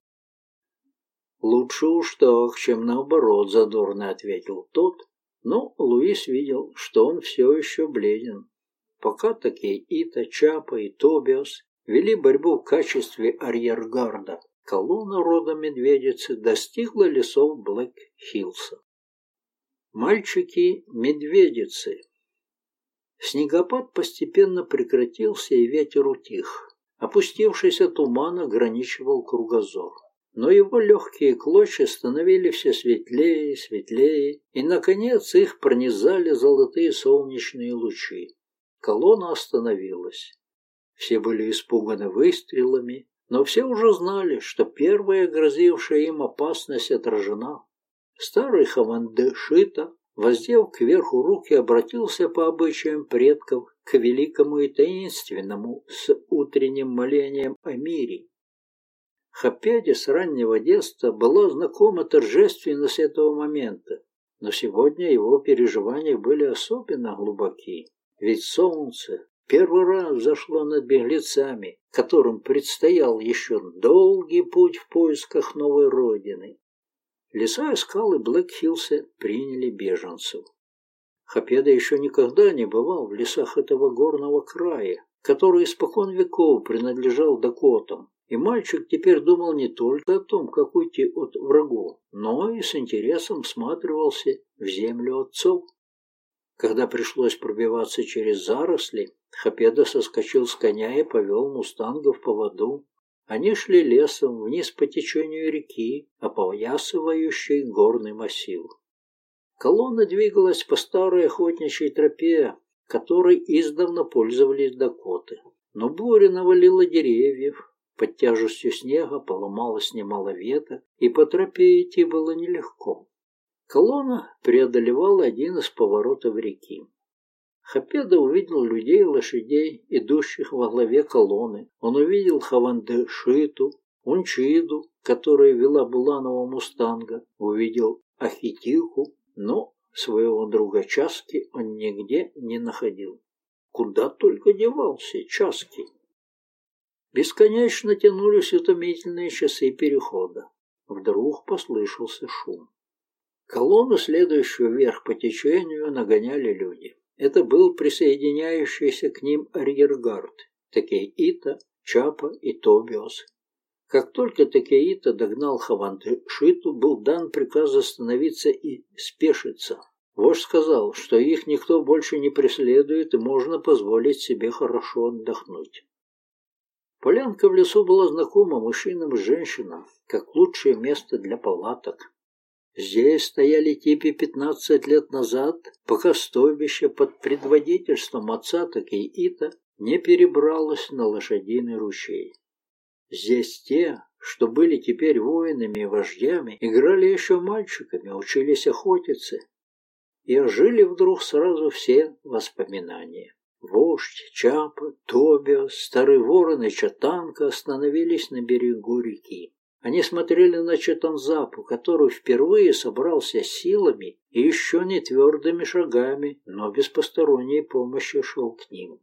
«Лучше уж так, чем наоборот», — задорно ответил тот, но Луис видел, что он все еще бледен. Пока Токей Ито, Чапа и Тобиас вели борьбу в качестве арьергарда, колонна рода медведицы достигла лесов Блэк-Хиллса. Мальчики-медведицы. Снегопад постепенно прекратился, и ветер утих. Опустившийся туман ограничивал кругозор но его легкие клочья становились все светлее и светлее, и, наконец, их пронизали золотые солнечные лучи. Колонна остановилась. Все были испуганы выстрелами, но все уже знали, что первая грозившая им опасность отражена. Старый Хаванде Шита, воздев кверху руки, обратился по обычаям предков к великому и таинственному с утренним молением о мире. Хапеде с раннего детства была знакома торжественность этого момента, но сегодня его переживания были особенно глубоки, ведь солнце, первый раз зашло над беглецами, которым предстоял еще долгий путь в поисках новой родины. Леса и скалы Блэк-Хиллса приняли беженцев. Хапеда еще никогда не бывал в лесах этого горного края, который испокон веков принадлежал Дакотам, и мальчик теперь думал не только о том, как уйти от врагов, но и с интересом всматривался в землю отцов. Когда пришлось пробиваться через заросли, Хапеда соскочил с коня и повел мустангов в поводу. Они шли лесом вниз по течению реки, опоясывающей горный массив. Колонна двигалась по старой охотничьей тропе, которой издавна пользовались дакоты. Но буря навалила деревьев, под тяжестью снега поломалось немало веток, и по тропе идти было нелегко. Колонна преодолевала один из поворотов реки. Хапеда увидел людей и лошадей, идущих во главе колонны. Он увидел Хаванде Шиту, Унчиду, которая вела Буланова Мустанга, увидел Ахитиху, но своего друга Часки он нигде не находил. Куда только девался Часки? Бесконечно тянулись утомительные часы перехода. Вдруг послышался шум. Колонну, следующую вверх по течению, нагоняли люди. Это был присоединяющийся к ним арьергард, Такеита, Чапа и Тобиос. Как только Такеита догнал Хаванты-Шиту, был дан приказ остановиться и спешиться. Вождь сказал, что их никто больше не преследует и можно позволить себе хорошо отдохнуть. Полянка в лесу была знакома мужчинам и женщинам, как лучшее место для палаток. Здесь стояли типи 15 лет назад, пока стойбище под предводительством отца Такеита не перебралось на лошадиный ручей. Здесь те, что были теперь воинами и вождями, играли еще мальчиками, учились охотиться, и ожили вдруг сразу все воспоминания. Вождь, Чапа, Тобио, Старый Ворон и Чатанка остановились на берегу реки. Они смотрели на Чатанзапу, который впервые собрался силами и еще не твердыми шагами, но без посторонней помощи шел к ним.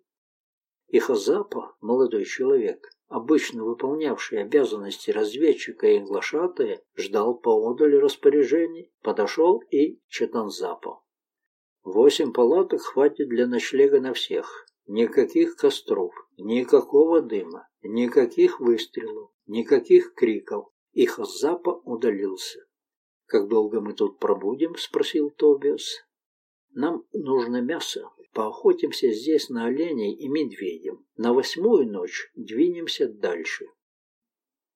И Хазапа, молодой человек, обычно выполнявший обязанности разведчика и глашатая, ждал поодаль распоряжений, подошел и Чатанзапа. Восемь палаток хватит для ночлега на всех. Никаких костров, никакого дыма, никаких выстрелов, никаких криков. И Хазапа удалился. «Как долго мы тут пробудем?» — спросил Тобиас. «Нам нужно мясо. Поохотимся здесь на оленей и медведем. На восьмую ночь двинемся дальше».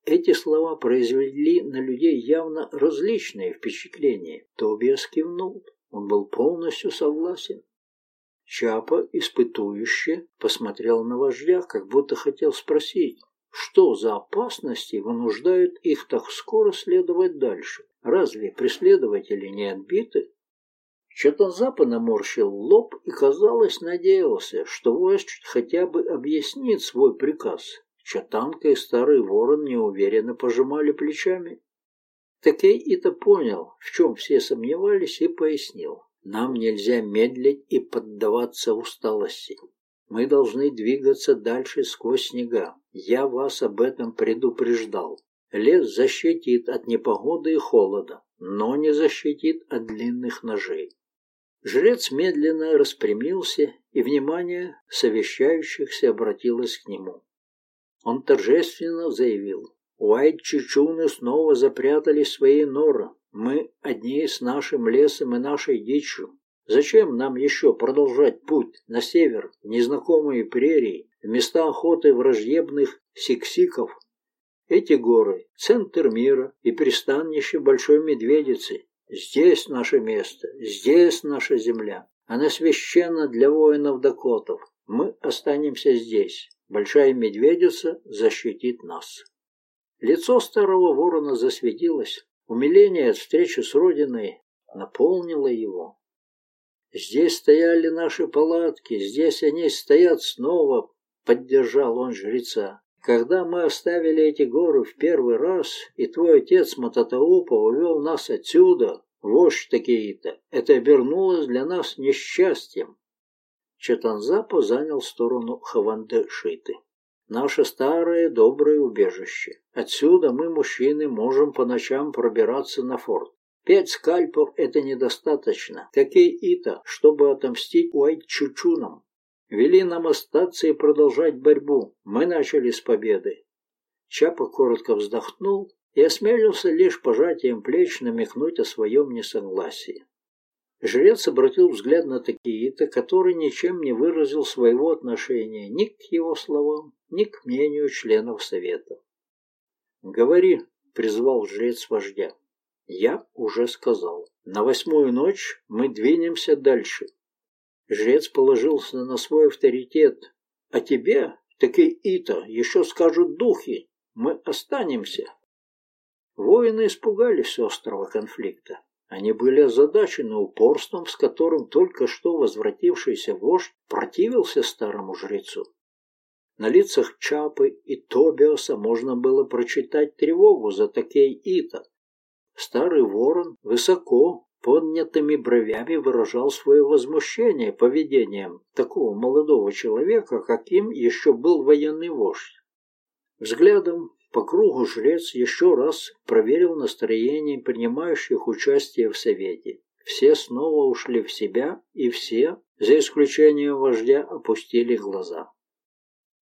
Эти слова произвели на людей явно различные впечатления. Тобиас кивнул. Он был полностью согласен. Чапа, испытующе, посмотрел на вождя, как будто хотел спросить, что за опасности вынуждают их так скоро следовать дальше? Разве преследователи не отбиты? Чатанзапа наморщил лоб и, казалось, надеялся, что вождь хотя бы объяснит свой приказ. Чатанка и старый ворон неуверенно пожимали плечами. Такей Ита понял, в чем все сомневались, и пояснил. Нам нельзя медлить и поддаваться усталости. Мы должны двигаться дальше сквозь снега. Я вас об этом предупреждал. Лес защитит от непогоды и холода, но не защитит от длинных ножей. Жрец медленно распрямился, и внимание совещающихся обратилось к нему. Он торжественно заявил, Уайт-чичуны снова запрятали свои норы. Мы одни с нашим лесом и нашей дичью. Зачем нам еще продолжать путь на север, в незнакомые прерии, в места охоты враждебных сиксиков? Эти горы – центр мира и пристанище Большой Медведицы. Здесь наше место, здесь наша земля. Она священна для воинов-дакотов. Мы останемся здесь. Большая Медведица защитит нас. Лицо старого ворона засветилось. Умиление от встречи с родиной наполнило его. «Здесь стояли наши палатки, здесь они стоят снова», — поддержал он жреца. «Когда мы оставили эти горы в первый раз, и твой отец Мататаупа увел нас отсюда, вождь такие-то, это обернулось для нас несчастьем». Четанзапа занял сторону Хаванды-Шиты. Наше старое доброе убежище. Отсюда мы, мужчины, можем по ночам пробираться на форт. Пять скальпов – это недостаточно. Такие ита, чтобы отомстить Уайт-Чучунам. Вели нам остаться и продолжать борьбу. Мы начали с победы. Чапа коротко вздохнул и осмелился лишь пожатием плеч намекнуть о своем несогласии. Жрец обратил взгляд на Такиита, который ничем не выразил своего отношения ни к его словам, ни к мнению членов совета. «Говори», — призвал жрец вождя. «Я уже сказал. На восьмую ночь мы двинемся дальше». Жрец положился на свой авторитет. «А тебе, Такиита, еще скажут духи. Мы останемся». Воины испугались острого конфликта. Они были озадачены упорством, с которым только что возвратившийся вождь противился старому жрецу. На лицах Чапы и Тобиоса можно было прочитать тревогу за Такей Ита. Старый ворон высоко поднятыми бровями выражал свое возмущение поведением такого молодого человека, каким еще был военный вождь. Взглядом по кругу жрец еще раз проверил настроение принимающих участие в совете. Все снова ушли в себя, и все, за исключением вождя, опустили глаза.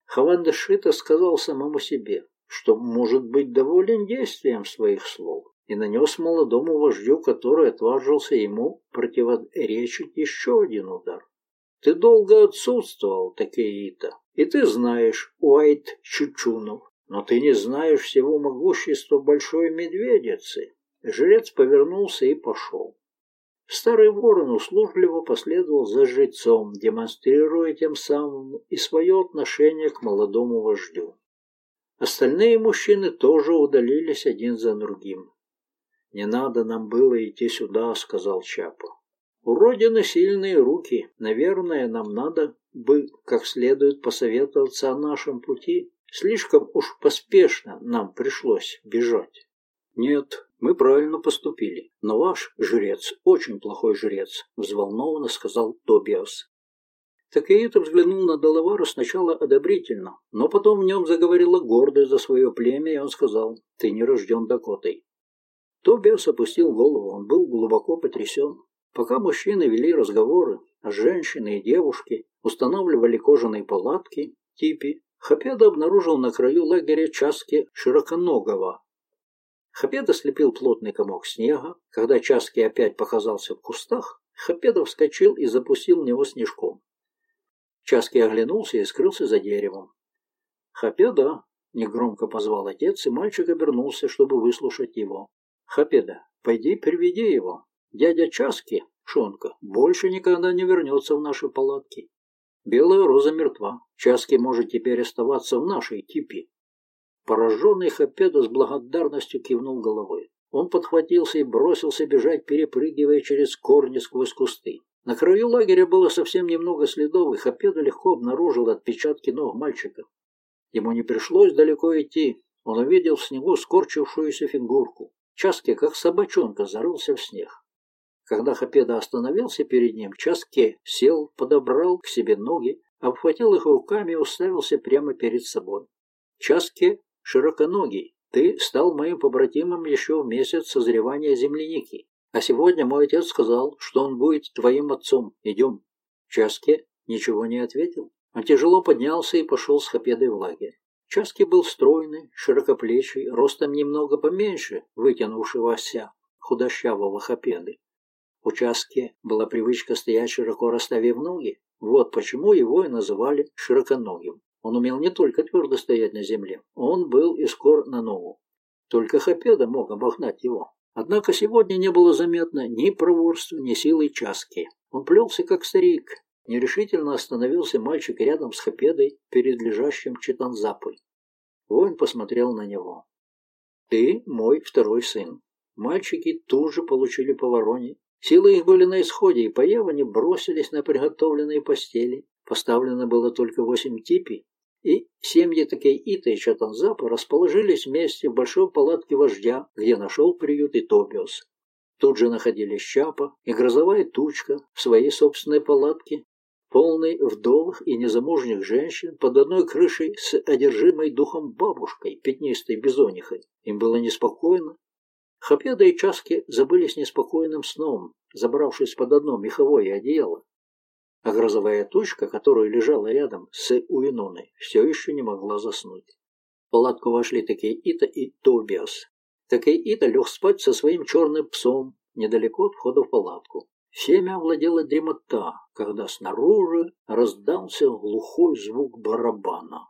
Хаванда Шита сказал самому себе, что может быть доволен действием своих слов, и нанес молодому вождю, который отважился ему противоречить еще один удар. Ты долго отсутствовал, Такеита, и ты знаешь Уайт Чучунов, но ты не знаешь всего могущества большой медведицы. Жрец повернулся и пошел. Старый ворон услужливо последовал за жрецом, демонстрируя тем самым и свое отношение к молодому вождю. Остальные мужчины тоже удалились один за другим. «Не надо нам было идти сюда», — сказал Чапа. «У Родины сильные руки. Наверное, нам надо бы как следует посоветоваться о нашем пути. Слишком уж поспешно нам пришлось бежать. Нет, мы правильно поступили, но ваш жрец очень плохой жрец, взволнованно сказал Тобиас. Такеита взглянул на Доловара сначала одобрительно, но потом в нем заговорила гордость за свое племя, и он сказал, «Ты не рожден Дакотой». Тобиас опустил голову, он был глубоко потрясен. Пока мужчины вели разговоры, женщины и девушки устанавливали кожаные палатки, типи, Хапеда обнаружил на краю лагеря Часки Широконогого. Хапеда слепил плотный комок снега. Когда Часки опять показался в кустах, Хапеда вскочил и запустил в него снежком. Часки оглянулся и скрылся за деревом. «Хапеда!» — негромко позвал отец, и мальчик обернулся, чтобы выслушать его. «Хапеда, пойди приведи его. Дядя Часки, Шонка, больше никогда не вернется в наши палатки. Белая роза мертва. Часки может теперь оставаться в нашей типе. Пораженный Хапеда с благодарностью кивнул головой. Он подхватился и бросился бежать, перепрыгивая через корни сквозь кусты. На краю лагеря было совсем немного следов, и Хапеда легко обнаружил отпечатки ног мальчика. Ему не пришлось далеко идти. Он увидел в снегу скорчившуюся фигурку. Часки, как собачонка, зарылся в снег. Когда Хапеда остановился перед ним, Часке сел, подобрал к себе ноги, обхватил их руками и уставился прямо перед собой. Часке широконогий, ты стал моим побратимом еще в месяц созревания земляники. А сегодня мой отец сказал, что он будет твоим отцом. Идем. Часке ничего не ответил. Он тяжело поднялся и пошел с Хапедой в лагерь. Часки был стройный, широкоплечий, ростом немного поменьше вытянувшегося худощавого Хапеды. У Часки была привычка стоять широко расставив ноги. Вот почему его и называли широконогим. Он умел не только твердо стоять на земле, он был и скор на ногу. Только Хапеда мог обогнать его. Однако сегодня не было заметно ни проворства, ни силы Часки. Он плелся, как старик. Нерешительно остановился мальчик рядом с Хапедой перед лежащим Читанзапой. Воин посмотрел на него. «Ты мой второй сын». Мальчики тут же получили по вороне Силы их были на исходе, и поев они бросились на приготовленные постели. Поставлено было только восемь типи, и семьи Такей-Ита и Чатанзапа расположились вместе в большой палатке вождя, где нашел приют и Тобиос. Тут же находились Чапа и грозовая тучка в своей собственной палатке. полный вдовых и незамужних женщин под одной крышей с одержимой духом бабушкой, пятнистой бизонихой. Им было неспокойно. Хапеда и Часки забылись неспокойным сном, забравшись под одно меховое одеяло. А грозовая тучка, которая лежала рядом с Уиноной, все еще не могла заснуть. В палатку вошли такие Ита и Тобиас. Такие Ита лег спать со своим черным псом недалеко от входа в палатку. Всеми овладела дремота, когда снаружи раздался глухой звук барабана.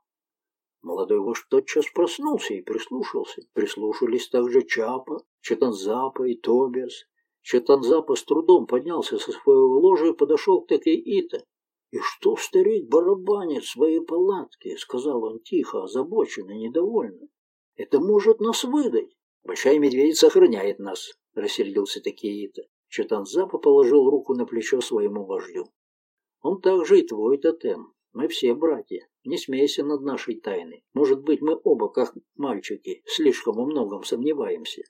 Молодой вождь тотчас проснулся и прислушался. Прислушались также Чапа, Четанзапа и Тобиас. Четанзапа с трудом поднялся со своего ложа и подошел к Такеита. «И что старик барабанит в своей палатке?» — сказал он тихо, озабоченно, недовольно. «Это может нас выдать. Большая медведица охраняет нас», — рассердился Такеита. Четанзапа положил руку на плечо своему вождю. «Он также и твой тотем. Мы все братья. Не смейся над нашей тайной. Может быть, мы оба, как мальчики, слишком во многом сомневаемся».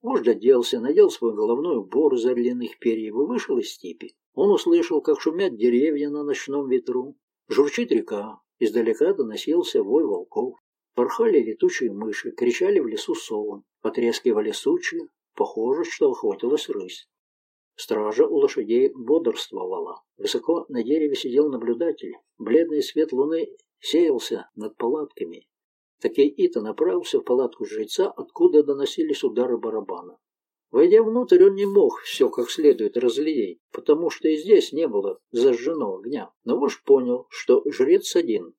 Вождь оделся, надел свой головной убор из орлиных перьев и вышел из степи. Он услышал, как шумят деревья на ночном ветру. Журчит река. Издалека доносился вой волков. Порхали летучие мыши, кричали в лесу совы, потрескивали сучья, Похоже, что охотилась рысь. Стража у лошадей бодрствовала. Высоко на дереве сидел наблюдатель. Бледный свет луны сеялся над палатками. Такей Ита направился в палатку жреца, откуда доносились удары барабана. Войдя внутрь, он не мог все как следует разглядеть, потому что и здесь не было зажженного огня. Но вождь понял, что жрец один.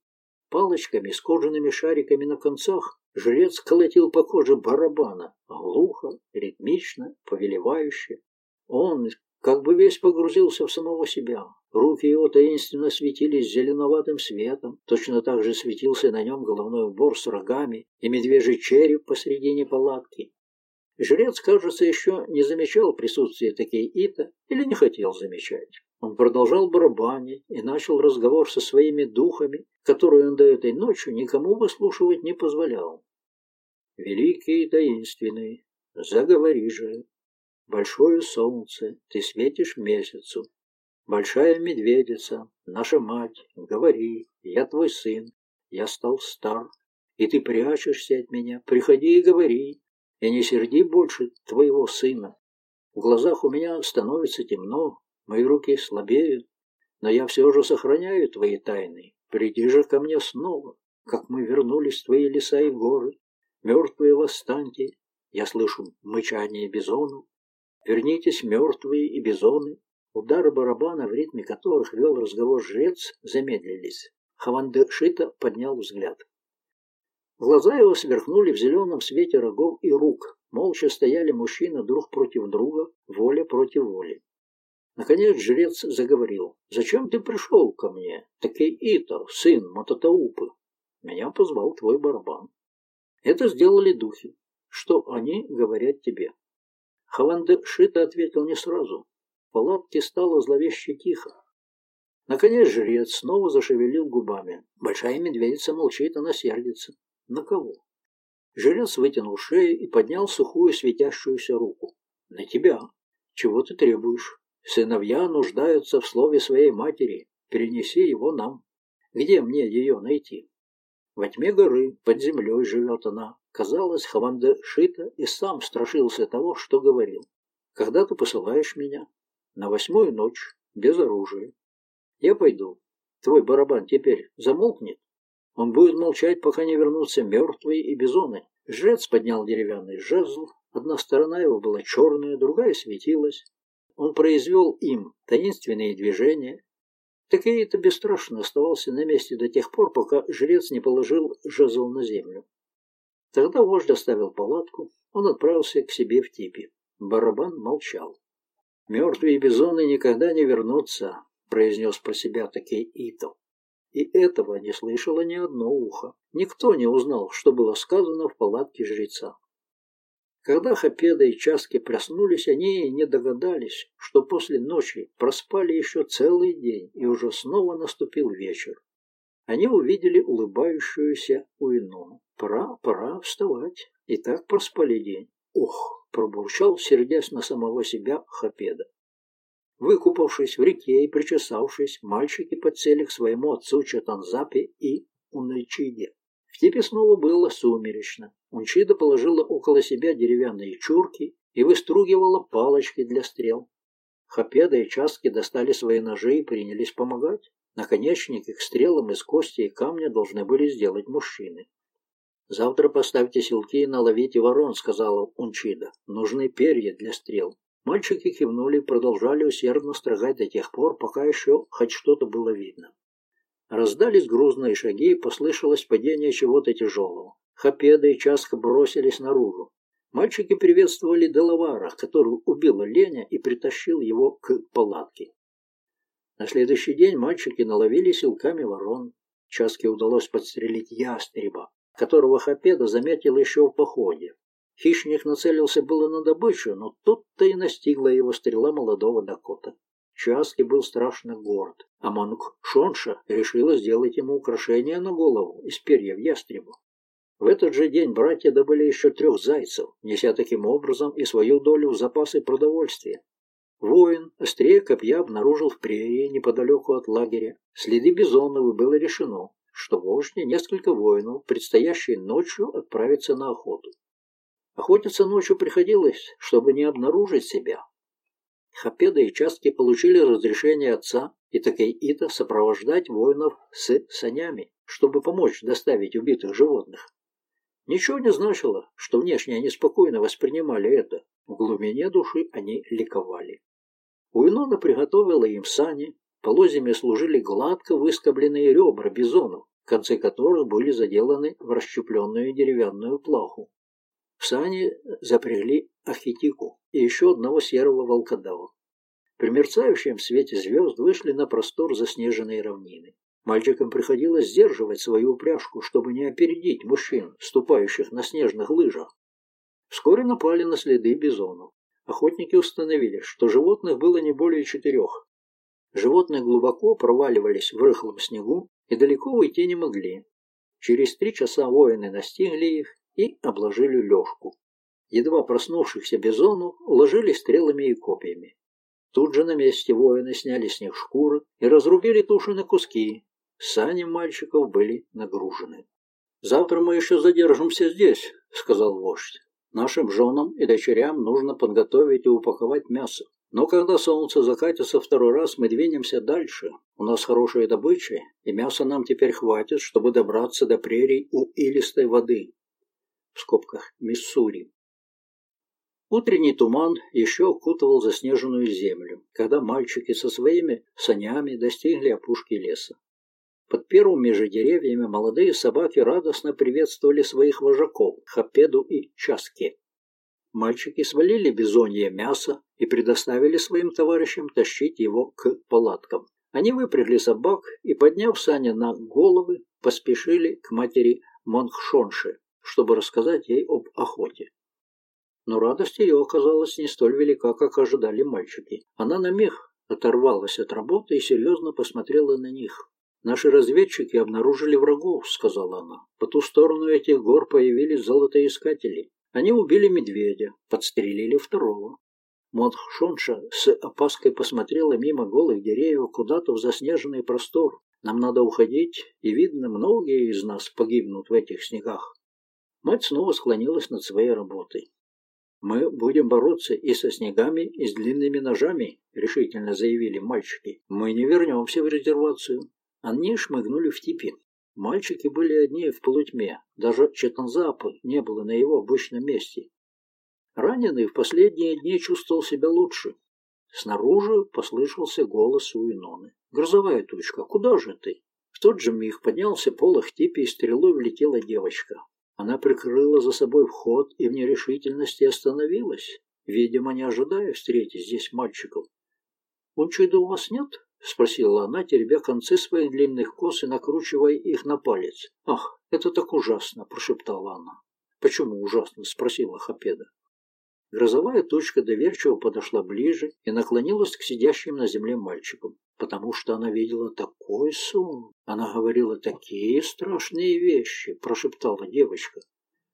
Палочками с кожаными шариками на концах Жрец колотил по коже барабана, глухо, ритмично, повелевающе. Он как бы весь погрузился в самого себя. Руки его таинственно светились зеленоватым светом, точно так же светился на нем головной убор с рогами и медвежий череп посредине палатки. Жрец, кажется, еще не замечал присутствия такой Ита или не хотел замечать. Он продолжал барабанить и начал разговор со своими духами, которые он до этой ночи никому выслушивать не позволял. «Великий и таинственный, заговори же. Большое солнце, ты светишь месяцу. Большая медведица, наша мать, говори, я твой сын, я стал стар, и ты прячешься от меня, приходи и говори, и не серди больше твоего сына. В глазах у меня становится темно, Мои руки слабеют, но я все же сохраняю твои тайны. Приди же ко мне снова, как мы вернулись в твои леса и горы. Мертвые восстаньте, я слышу мычание бизонов. Вернитесь, мертвые и бизоны. Удары барабана, в ритме которых вел разговор жрец, замедлились. Хавандешита поднял взгляд. Глаза его сверкнули в зеленом свете рогов и рук. Молча стояли мужчины друг против друга, воля против воли. Наконец жрец заговорил. «Зачем ты пришел ко мне, такой Ито, сын Мататаупы? Меня позвал твой барабан. Это сделали духи. Что они говорят тебе?» Хаванде Шита ответил не сразу. В палатке стало зловеще тихо. Наконец жрец снова зашевелил губами. Большая медведица молчит, она сердится. На кого? Жрец вытянул шею и поднял сухую светящуюся руку. На тебя. Чего ты требуешь? Сыновья нуждаются в слове своей матери. Перенеси его нам. Где мне ее найти? Во тьме горы, под землей живет она. Казалось, Хаванда Шита и сам страшился того, что говорил. Когда ты посылаешь меня? На восьмую ночь, без оружия. Я пойду. Твой барабан теперь замолкнет? Он будет молчать, пока не вернутся мертвые и бизоны. Жрец поднял деревянный жезл. Одна сторона его была черная, другая светилась. Он произвел им таинственные движения. Такие-то бесстрашно оставался на месте до тех пор, пока жрец не положил жезл на землю. Тогда вождь оставил палатку, он отправился к себе в типе. Барабан молчал. «Мертвые бизоны никогда не вернутся», — произнес про себя таки Ито. И этого не слышало ни одно ухо. Никто не узнал, что было сказано в палатке жреца. Когда Хапеда и Часки проснулись, они не догадались, что после ночи проспали еще целый день, и уже снова наступил вечер. Они увидели улыбающуюся Уинону. «Пора, пора вставать». И так проспали день. «Ох!» — пробурчал, сердясь на самого себя Хапеда. Выкупавшись в реке и причесавшись, мальчики подсели к своему отцу Чатанзапе и Унычиде. В типе снова было сумеречно. Унчида положила около себя деревянные чурки и выстругивала палочки для стрел. Хапеда и Часки достали свои ножи и принялись помогать. Наконечник их стрелам из кости и камня должны были сделать мужчины. «Завтра поставьте силки и наловите ворон», — сказала Унчида. «Нужны перья для стрел». Мальчики кивнули и продолжали усердно строгать до тех пор, пока еще хоть что-то было видно. Раздались грузные шаги, и послышалось падение чего-то тяжелого. Хапеда и Часка бросились наружу. Мальчики приветствовали Делавара, который убил оленя и притащил его к палатке. На следующий день мальчики наловили силками ворон. Часке удалось подстрелить ястреба, которого Хапеда заметил еще в походе. Хищник нацелился было на добычу, но тут-то и настигла его стрела молодого Дакота. Часки был страшно горд, а Манук Шонша решила сделать ему украшение на голову из перьев ястреба. В этот же день братья добыли еще трех зайцев, неся таким образом и свою долю в запасы продовольствия. Воин острее копья обнаружил в прерии неподалеку от лагеря. Следы Бизонова было решено, что вождь несколько воинов, предстоящие ночью, отправятся на охоту. Охотиться ночью приходилось, чтобы не обнаружить себя. Хапеда и Частки получили разрешение отца и Такей-Ита сопровождать воинов с санями, чтобы помочь доставить убитых животных. Ничего не значило, что внешне они спокойно воспринимали это. В глубине души они ликовали. Уинона приготовила им сани, полозьями служили гладко выскобленные ребра бизонов, концы которых были заделаны в расщепленную деревянную плаху. В сани запрягли Ахитику и еще одного серого волкодава. При мерцающем свете звезд вышли на простор заснеженной равнины. Мальчикам приходилось сдерживать свою упряжку, чтобы не опередить мужчин, ступающих на снежных лыжах. Вскоре напали на следы бизонов. Охотники установили, что животных было не более четырех. Животные глубоко проваливались в рыхлом снегу и далеко уйти не могли. Через три часа воины настигли их и обложили лёжку. Едва проснувшихся бизонов ложили стрелами и копьями. Тут же на месте воины сняли с них шкуры и разрубили туши на куски. Сани мальчиков были нагружены. «Завтра мы еще задержимся здесь», — сказал вождь. «Нашим женам и дочерям нужно подготовить и упаковать мясо. Но когда солнце закатится второй раз, мы двинемся дальше. У нас хорошая добыча, и мяса нам теперь хватит, чтобы добраться до прерий у илистой воды в скобках Миссури. Утренний туман еще окутывал заснеженную землю, когда мальчики со своими санями достигли опушки леса. Под первыми же деревьями молодые собаки радостно приветствовали своих вожаков Хапеду и Часки. Мальчики свалили бизонье мясо и предоставили своим товарищам тащить его к палаткам. Они выпрягли собак и, подняв сани на головы, поспешили к матери Монгшонши, чтобы рассказать ей об охоте. Но радость ее оказалась не столь велика, как ожидали мальчики. Она на миг оторвалась от работы и серьезно посмотрела на них. «Наши разведчики обнаружили врагов», — сказала она. «По ту сторону этих гор появились золотоискатели. Они убили медведя, подстрелили второго». Модхшонша с опаской посмотрела мимо голых деревьев куда-то в заснеженный простор. «Нам надо уходить, и, видно, многие из нас погибнут в этих снегах». Мать снова склонилась над своей работой. «Мы будем бороться и со снегами, и с длинными ножами», — решительно заявили мальчики. «Мы не вернемся в резервацию». Они шмыгнули в типи. Мальчики были одни в полутьме. Даже Четанзапы не было на его обычном месте. Раненый в последние дни чувствовал себя лучше. Снаружи послышался голос Уиноны. «Грозовая тучка, куда же ты?» В тот же миг поднялся полох типи, и стрелой влетела девочка. Она прикрыла за собой вход и в нерешительности остановилась, видимо, не ожидая встретить здесь мальчиков. «Унчида у вас нет?» — спросила она, теребя концы своих длинных кос и накручивая их на палец. «Ах, это так ужасно!» — прошептала она. «Почему ужасно?» — спросила Хапеда. Грозовая точка доверчиво подошла ближе и наклонилась к сидящим на земле мальчикам, потому что она видела такой сон. Она говорила такие страшные вещи, прошептала девочка.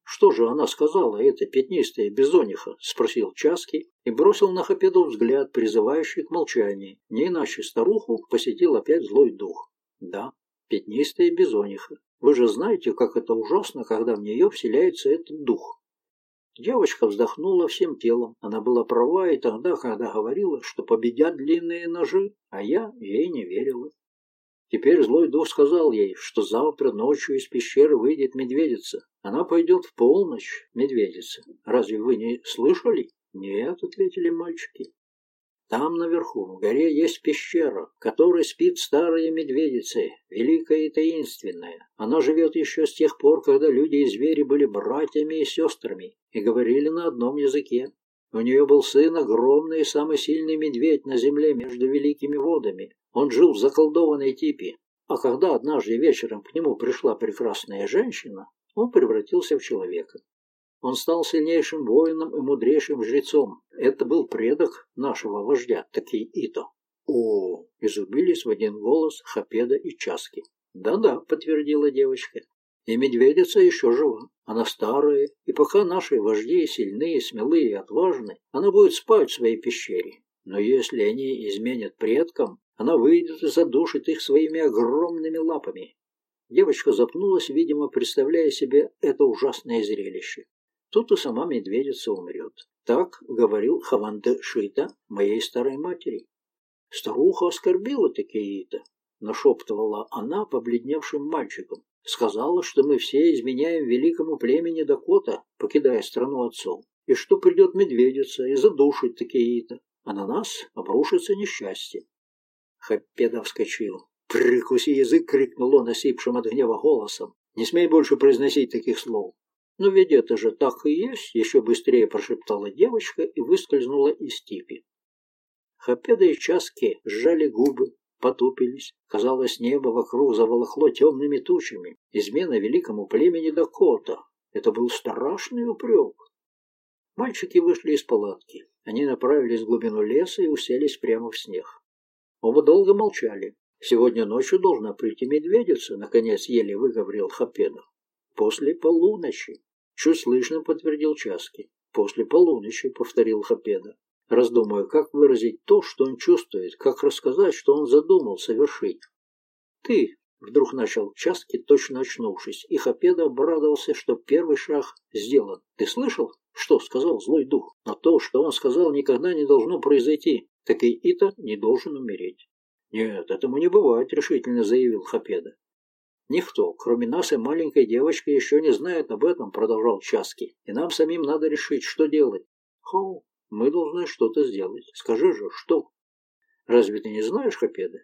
«Что же она сказала, эта пятнистая бизониха?» – спросил Часки и бросил на Хапеду взгляд, призывающий к молчанию. Не иначе старуху посетил опять злой дух. «Да, пятнистая бизониха. Вы же знаете, как это ужасно, когда в нее вселяется этот дух». Девочка вздохнула всем телом. Она была права и тогда, когда говорила, что победят длинные ножи, а я ей не верила. Теперь злой дух сказал ей, что завтра ночью из пещеры выйдет медведица. Она пойдет в полночь, медведица. Разве вы не слышали? Нет, ответили мальчики. Там наверху, в горе, есть пещера, в которой спит старая медведица, великая и таинственная. Она живет еще с тех пор, когда люди и звери были братьями и сестрами и говорили на одном языке. У нее был сын, огромный и самый сильный медведь на земле между великими водами. Он жил в заколдованной типе, а когда однажды вечером к нему пришла прекрасная женщина, он превратился в человека. Он стал сильнейшим воином и мудрейшим жрецом. Это был предок нашего вождя, такие Ито. О, изубились в один голос Хапеда и Часки. Да-да, подтвердила девочка. И медведица еще жива. Она старая, и пока наши вожди сильные, смелые и отважны, она будет спать в своей пещере. Но если они изменят предкам, она выйдет и задушит их своими огромными лапами. Девочка запнулась, видимо, представляя себе это ужасное зрелище. Тут и сама медведица умрет. Так говорил Хаванде Шита, моей старой матери. Старуха оскорбила такие-то, нашептывала она побледневшим мальчиком. Сказала, что мы все изменяем великому племени Дакота, покидая страну отцов, и что придет медведица и задушит такие-то, а на нас обрушится несчастье. Хапеда вскочил. «Прикуси язык!» — крикнул он осипшим от гнева голосом. «Не смей больше произносить таких слов!» «Но ведь это же так и есть!» — еще быстрее прошептала девочка и выскользнула из типи. Хапеда и Часки сжали губы, потупились. Казалось, небо вокруг заволокло темными тучами. Измена великому племени Дакота. Это был страшный упрек. Мальчики вышли из палатки. Они направились в глубину леса и уселись прямо в снег. Оба долго молчали. «Сегодня ночью должна прийти медведица», — наконец еле выговорил Хапеда. «После полуночи», — чуть слышно подтвердил Часки. «После полуночи», — повторил Хапеда, раздумывая, как выразить то, что он чувствует, как рассказать, что он задумал совершить. «Ты», — вдруг начал Часки, точно очнувшись, и Хапеда обрадовался, что первый шаг сделан. «Ты слышал, что сказал злой дух? Но то, что он сказал, никогда не должно произойти так и Ита не должен умереть. «Нет, этому не бывает», — решительно заявил Хапеда. «Никто, кроме нас и маленькой девочки, еще не знает об этом», — продолжал Часки. «И нам самим надо решить, что делать». «Хоу, мы должны что-то сделать. Скажи же, что?» «Разве ты не знаешь, Хапеда?»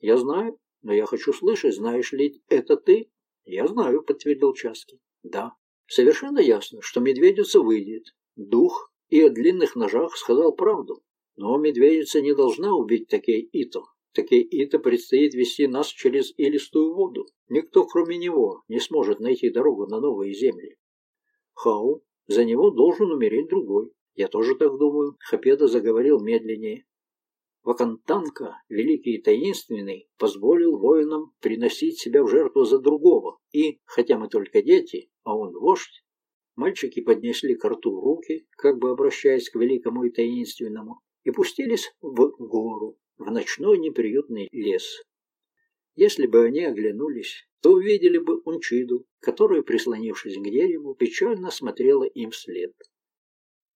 «Я знаю, но я хочу слышать, знаешь ли это ты?» «Я знаю», — подтвердил Часки. «Да, совершенно ясно, что медведица выйдет. Дух и о длинных ножах сказал правду. Но медведица не должна убить такие Ито. Такие Ито предстоит вести нас через илистую воду. Никто, кроме него, не сможет найти дорогу на новые земли. Хау, за него должен умереть другой. Я тоже так думаю. Хапеда заговорил медленнее. Вакантанка, великий и таинственный, позволил воинам приносить себя в жертву за другого. И, хотя мы только дети, а он вождь, мальчики поднесли к рту руки, как бы обращаясь к великому и таинственному, и пустились в гору, в ночной неприютный лес. Если бы они оглянулись, то увидели бы Унчиду, которая, прислонившись к дереву, печально смотрела им вслед.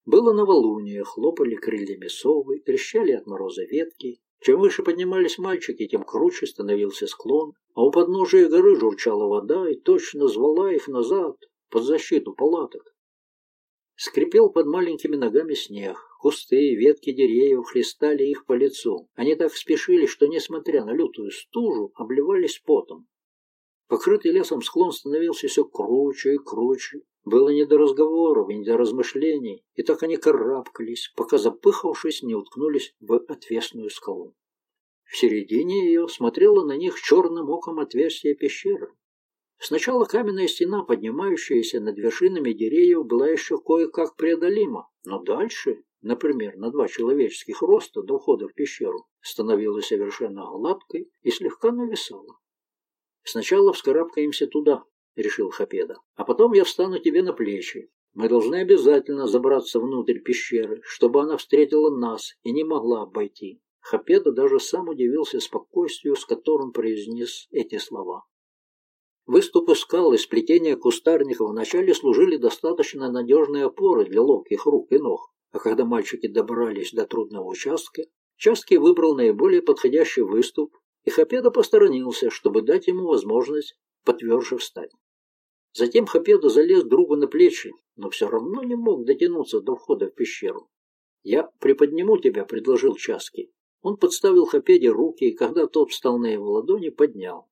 Было новолуние, хлопали крыльями совы, трещали от мороза ветки. Чем выше поднимались мальчики, тем круче становился склон, а у подножия горы журчала вода и точно звала их назад, под защиту палаток. Скрипел под маленькими ногами снег, Кусты, ветки деревьев хлестали их по лицу. Они так спешили, что, несмотря на лютую стужу, обливались потом. Покрытый лесом склон становился все круче и круче. Было не до разговоров и не до размышлений, и так они карабкались, пока, запыхавшись, не уткнулись в отвесную скалу. В середине ее смотрела на них черным оком отверстие пещеры. Сначала каменная стена, поднимающаяся над вершинами деревьев, была еще кое-как преодолима, но дальше например, на два человеческих роста до входа в пещеру, становилась совершенно гладкой и слегка нависала. Сначала вскарабкаемся туда. решил Хапеда. «А потом я встану тебе на плечи. Мы должны обязательно забраться внутрь пещеры, чтобы она встретила нас и не могла обойти». Хапеда даже сам удивился спокойствию, с которым произнес эти слова. Выступы скал и сплетения кустарников вначале служили достаточно надежной опорой для ловких рук и ног, а когда мальчики добрались до трудного участка, Частки выбрал наиболее подходящий выступ, и Хапеда посторонился, чтобы дать ему возможность потверже встать. Затем Хапеда залез другу на плечи, но все равно не мог дотянуться до входа в пещеру. «Я приподниму тебя», — предложил Часки. Он подставил Хапеде руки, и когда тот встал на его ладони, поднял.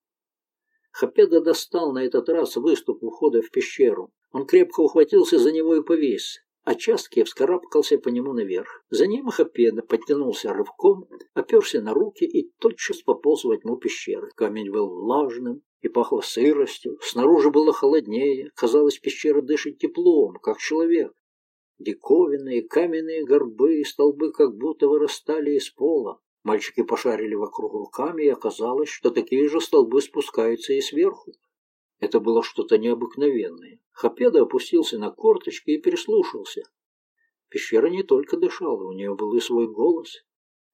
Хапеда достал на этот раз выступ у входа в пещеру. Он крепко ухватился за него и повис а Частки вскарабкался по нему наверх. За ним Хапеда подтянулся рывком, оперся на руки и тотчас пополз во тьму пещеры. Камень был влажным и пахло сыростью, снаружи было холоднее, казалось, пещера дышит теплом, как человек. Диковинные каменные горбы и столбы как будто вырастали из пола. Мальчики пошарили вокруг руками, и оказалось, что такие же столбы спускаются и сверху. Это было что-то необыкновенное. Хапеда опустился на корточки и прислушался. Пещера не только дышала, у нее был и свой голос.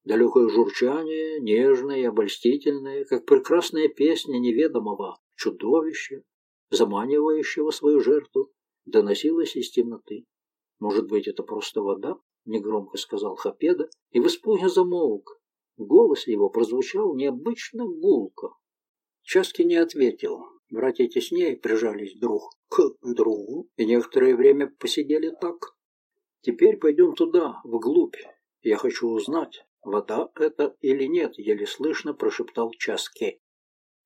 Далекое журчание, нежное и обольстительное, как прекрасная песня неведомого чудовища, заманивающего свою жертву, доносилось из темноты. «Может быть, это просто вода?» — негромко сказал Хапеда, и в испуге замолк. Голос его прозвучал необычно гулко. Часки не ответил. Братья теснее прижались друг к другу и некоторое время посидели так. Теперь пойдем туда, вглубь. Я хочу узнать, вода это или нет, еле слышно прошептал Часке.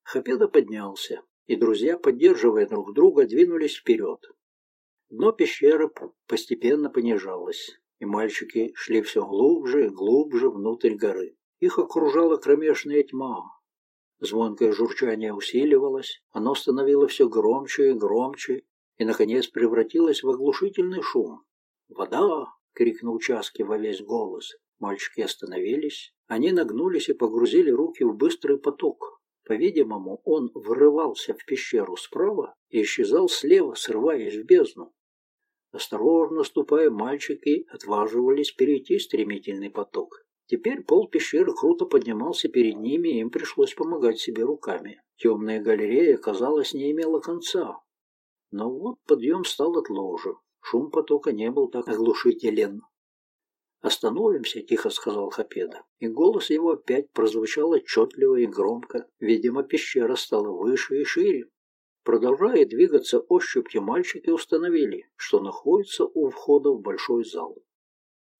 Хапеда поднялся, и друзья, поддерживая друг друга, двинулись вперед. Дно пещеры постепенно понижалось, и мальчики шли все глубже и глубже внутрь горы. Их окружала кромешная тьма, Звонкое журчание усиливалось, оно становилось все громче и громче, и, наконец, превратилось в оглушительный шум. «Вода!» — крикнул Часки во весь голос. Мальчики остановились. Они нагнулись и погрузили руки в быстрый поток. По-видимому, он врывался в пещеру справа и исчезал слева, срываясь в бездну. Осторожно ступая, мальчики отваживались перейти стремительный поток. Теперь пол пещеры круто поднимался перед ними, и им пришлось помогать себе руками. Темная галерея, казалось, не имела конца. Но вот подъем стал от ложи. Шум потока не был так оглушителен. «Остановимся», — тихо сказал Хапеда. И голос его опять прозвучал отчетливо и громко. Видимо, пещера стала выше и шире. Продолжая двигаться ощупью, мальчики установили, что находится у входа в большой зал.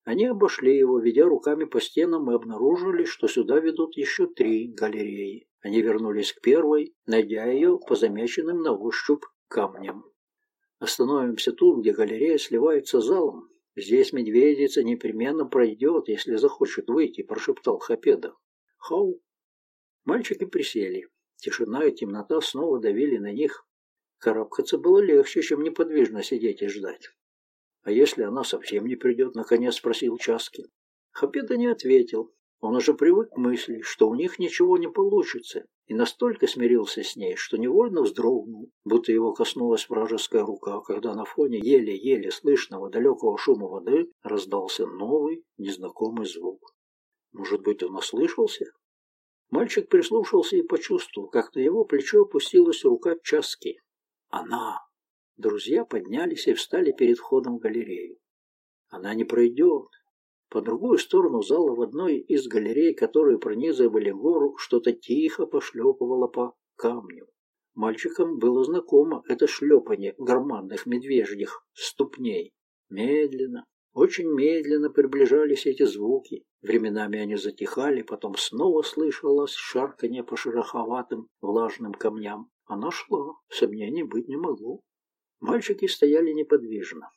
Они обошли его, ведя руками по стенам, и обнаружили, что сюда ведут еще три галереи. Они вернулись к первой, найдя ее по замеченным на ощупь камням. Остановимся тут, где галерея сливается с залом. Здесь медведица непременно пройдет, если захочет выйти, прошептал Хапеда. Хау! Мальчики присели. Тишина и темнота снова давили на них. Карабкаться было легче, чем неподвижно сидеть и ждать. «А если она совсем не придет?» — наконец спросил Часки. Хапеда не ответил. Он уже привык к мысли, что у них ничего не получится, и настолько смирился с ней, что невольно вздрогнул, будто его коснулась вражеская рука, когда на фоне еле-еле слышного далекого шума воды раздался новый, незнакомый звук. Может быть, он ослышался? Мальчик прислушался и почувствовал, как на его плечо опустилась рука Часки. Она! Друзья поднялись и встали перед входом в галерею. Она не пройдет. По другую сторону зала в одной из галерей, которые пронизывали гору, что-то тихо пошлепывало по камню. Мальчикам было знакомо это шлепание гарманных медвежьих ступней. Медленно, очень медленно приближались эти звуки. Временами они затихали, потом снова слышалось шарканье по шероховатым влажным камням. Она шла, сомнений быть не могло. Мальчики стояли неподвижно.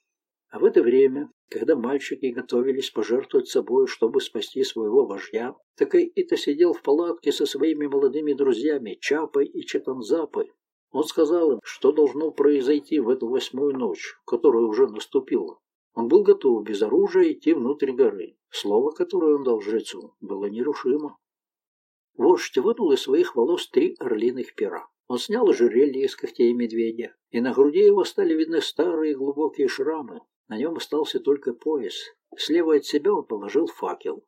А в это время, когда мальчики готовились пожертвовать собой, чтобы спасти своего вождя, Такай-Ита сидел в палатке со своими молодыми друзьями Чапой и Четанзапой. Он сказал им, что должно произойти в эту восьмую ночь, которая уже наступила. Он был готов без оружия идти внутрь горы. Слово, которое он дал жрецу, было нерушимо. Вождь вынул из своих волос три орлиных пера. Он снял ожерелье из когтей медведя и на груди его стали видны старые глубокие шрамы. На нем остался только пояс. Слева от себя он положил факел.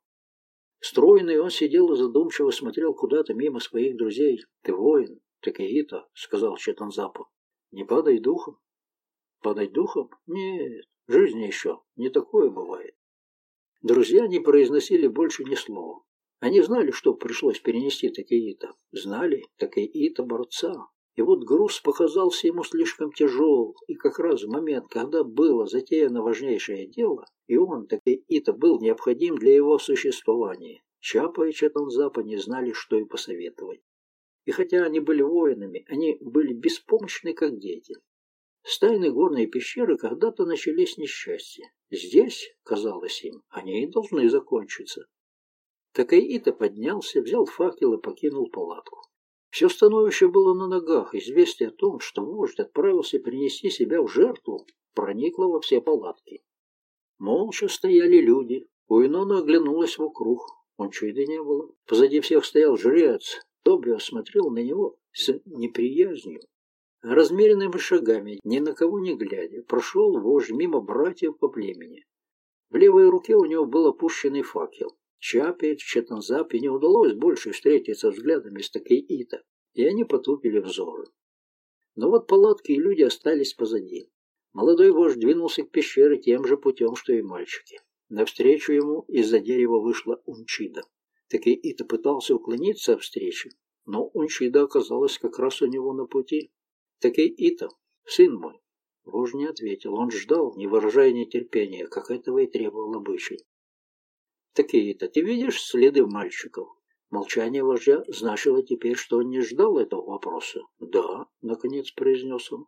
Стройный он сидел и задумчиво смотрел куда-то мимо своих друзей. «Ты воин, ты Каита», — сказал Четанзапа. «Не падай духом». «Падать духом? Нет, жизни еще не такое бывает». Друзья не произносили больше ни слова. Они знали, что пришлось перенести Такеита. Знали Такеита борца. И вот груз показался ему слишком тяжел, и как раз в момент, когда было затеяно важнейшее дело, и он, Такеита, был необходим для его существования, Чапа и Чатанзапа не знали, что и посоветовать. И хотя они были воинами, они были беспомощны, как дети. С тайной горной пещеры когда-то начались несчастья. Здесь, казалось им, они и должны закончиться. Такаита поднялся, взял факел и покинул палатку. Все становище было на ногах. Известие о том, что вождь отправился принести себя в жертву, проникло во все палатки. Молча стояли люди. Уинона оглянулась вокруг. Он чуть не было. Позади всех стоял жрец. Тобио смотрел на него с неприязнью. Размеренными шагами, ни на кого не глядя, прошел вождь мимо братьев по племени. В левой руке у него был опущенный факел. Чапе, Четанзапе не удалось больше встретиться взглядами с Такей-Ита, и они потупили взоры. Но вот палатки и люди остались позади. Молодой вождь двинулся к пещере тем же путем, что и мальчики. Навстречу ему из-за дерева вышла Унчида. Такей-Ита пытался уклониться от встречи, но Унчида оказалась как раз у него на пути. Такей-Ита, сын мой, Вождь не ответил. Он ждал, не выражая нетерпения, как этого и требовал обычай. Такие-то ты видишь следы мальчиков? Молчание вождя значило теперь, что он не ждал этого вопроса. «Да», — наконец произнес он.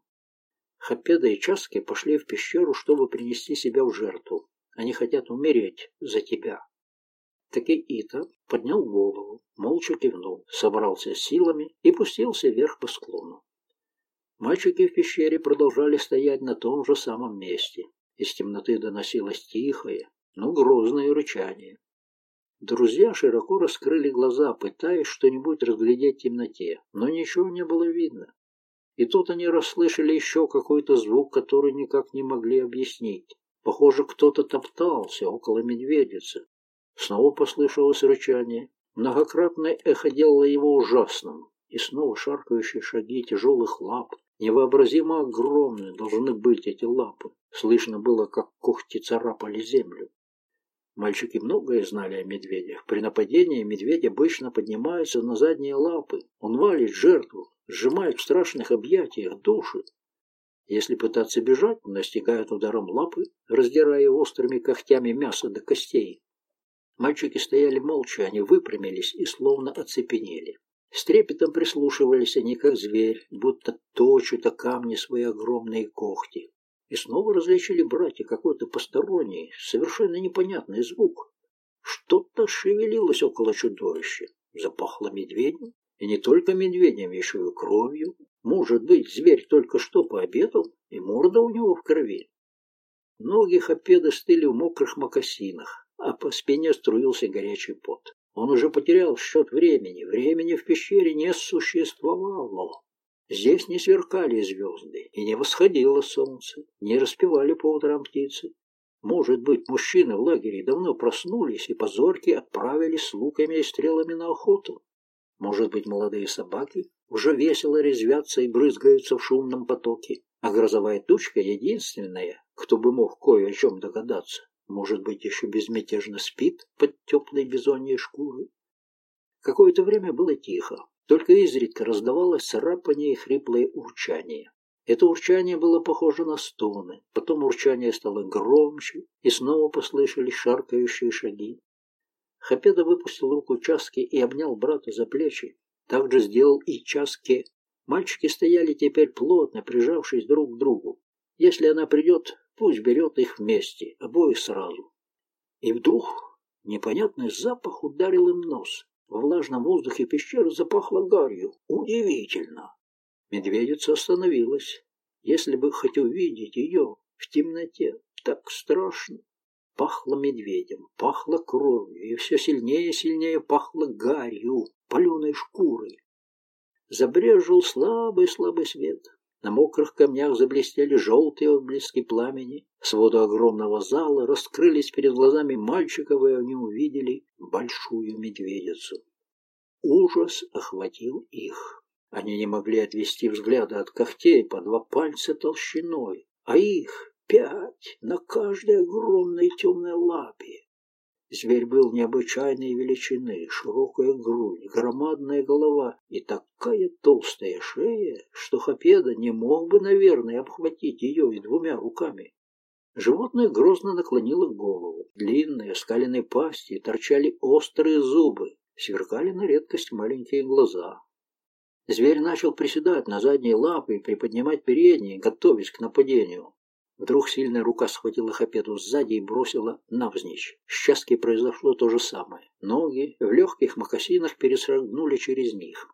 Хапеда и Часки пошли в пещеру, чтобы принести себя в жертву. Они хотят умереть за тебя. Таки Ита поднял голову, молча кивнул, собрался с силами и пустился вверх по склону. Мальчики в пещере продолжали стоять на том же самом месте. Из темноты доносилось тихое, но грозное рычание. Друзья широко раскрыли глаза, пытаясь что-нибудь разглядеть в темноте, но ничего не было видно. И тут они расслышали еще какой-то звук, который никак не могли объяснить. Похоже, кто-то топтался около медведицы. Снова послышалось рычание. Многократное эхо делало его ужасным. И снова шаркающие шаги тяжелых лап. Невообразимо огромные должны быть эти лапы. Слышно было, как когти царапали землю. Мальчики многое знали о медведях. При нападении медведь обычно поднимается на задние лапы. Он валит жертву, сжимает в страшных объятиях души. Если пытаться бежать, настигает ударом лапы, раздирая острыми когтями мясо до костей. Мальчики стояли молча, они выпрямились и словно оцепенели. С трепетом прислушивались они, как зверь, будто точат о камни свои огромные когти. И снова различили братья какой-то посторонний, совершенно непонятный звук. Что-то шевелилось около чудовища. Запахло медведем. И не только медведем, еще и кровью. Может быть, зверь только что пообедал, и морда у него в крови. Ноги Хапеда стыли в мокрых мокасинах, а по спине струился горячий пот. Он уже потерял счет времени. Времени в пещере не существовало. Здесь не сверкали звезды, и не восходило солнце, не распевали по утрам птицы. Может быть, мужчины в лагере давно проснулись и позорки отправились с луками и стрелами на охоту. Может быть, молодые собаки уже весело резвятся и брызгаются в шумном потоке, а грозовая тучка единственная, кто бы мог кое о чем догадаться. Может быть, еще безмятежно спит под теплой бизоньей шкурой. Какое-то время было тихо. Только изредка раздавалось царапание и хриплое урчание. Это урчание было похоже на стоны. Потом урчание стало громче, и снова послышались шаркающие шаги. Хапеда выпустил руку Часки и обнял брата за плечи. Так же сделал и Часке. Мальчики стояли теперь плотно, прижавшись друг к другу. Если она придет, пусть берет их вместе, обоих сразу. И вдруг непонятный запах ударил им нос. Во влажном воздухе пещеры запахло гарью. Удивительно! Медведица остановилась. Если бы хоть увидеть ее в темноте, так страшно. Пахло медведем, пахло кровью, и все сильнее и сильнее пахло гарью, паленой шкурой. Забрежил слабый-слабый свет. На мокрых камнях заблестели желтые отблески пламени. Своды огромного зала раскрылись перед глазами мальчиков, и они увидели большую медведицу. Ужас охватил их. Они не могли отвести взгляда от когтей по два пальца толщиной, а их пять на каждой огромной темной лапе. Зверь был необычайной величины, широкая грудь, громадная голова и такая толстая шея, что Хапеда не мог бы, наверное, обхватить ее и двумя руками. Животное грозно наклонило голову. Длинные скаленные пасти торчали острые зубы, сверкали на редкость маленькие глаза. Зверь начал приседать на задние лапы и приподнимать передние, готовясь к нападению. Вдруг сильная рука схватила Хапеду сзади и бросила навзничь. С Часки произошло то же самое. Ноги в легких мокасинах пересрагнули через них.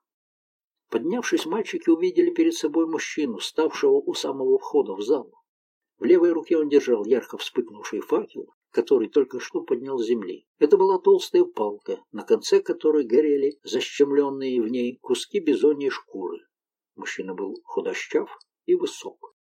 Поднявшись, мальчики увидели перед собой мужчину, ставшего у самого входа в зал. В левой руке он держал ярко вспыхнувший факел, который только что поднял с земли. Это была толстая палка, на конце которой горели защемленные в ней куски бизоньей шкуры. Мужчина был худощав и высок.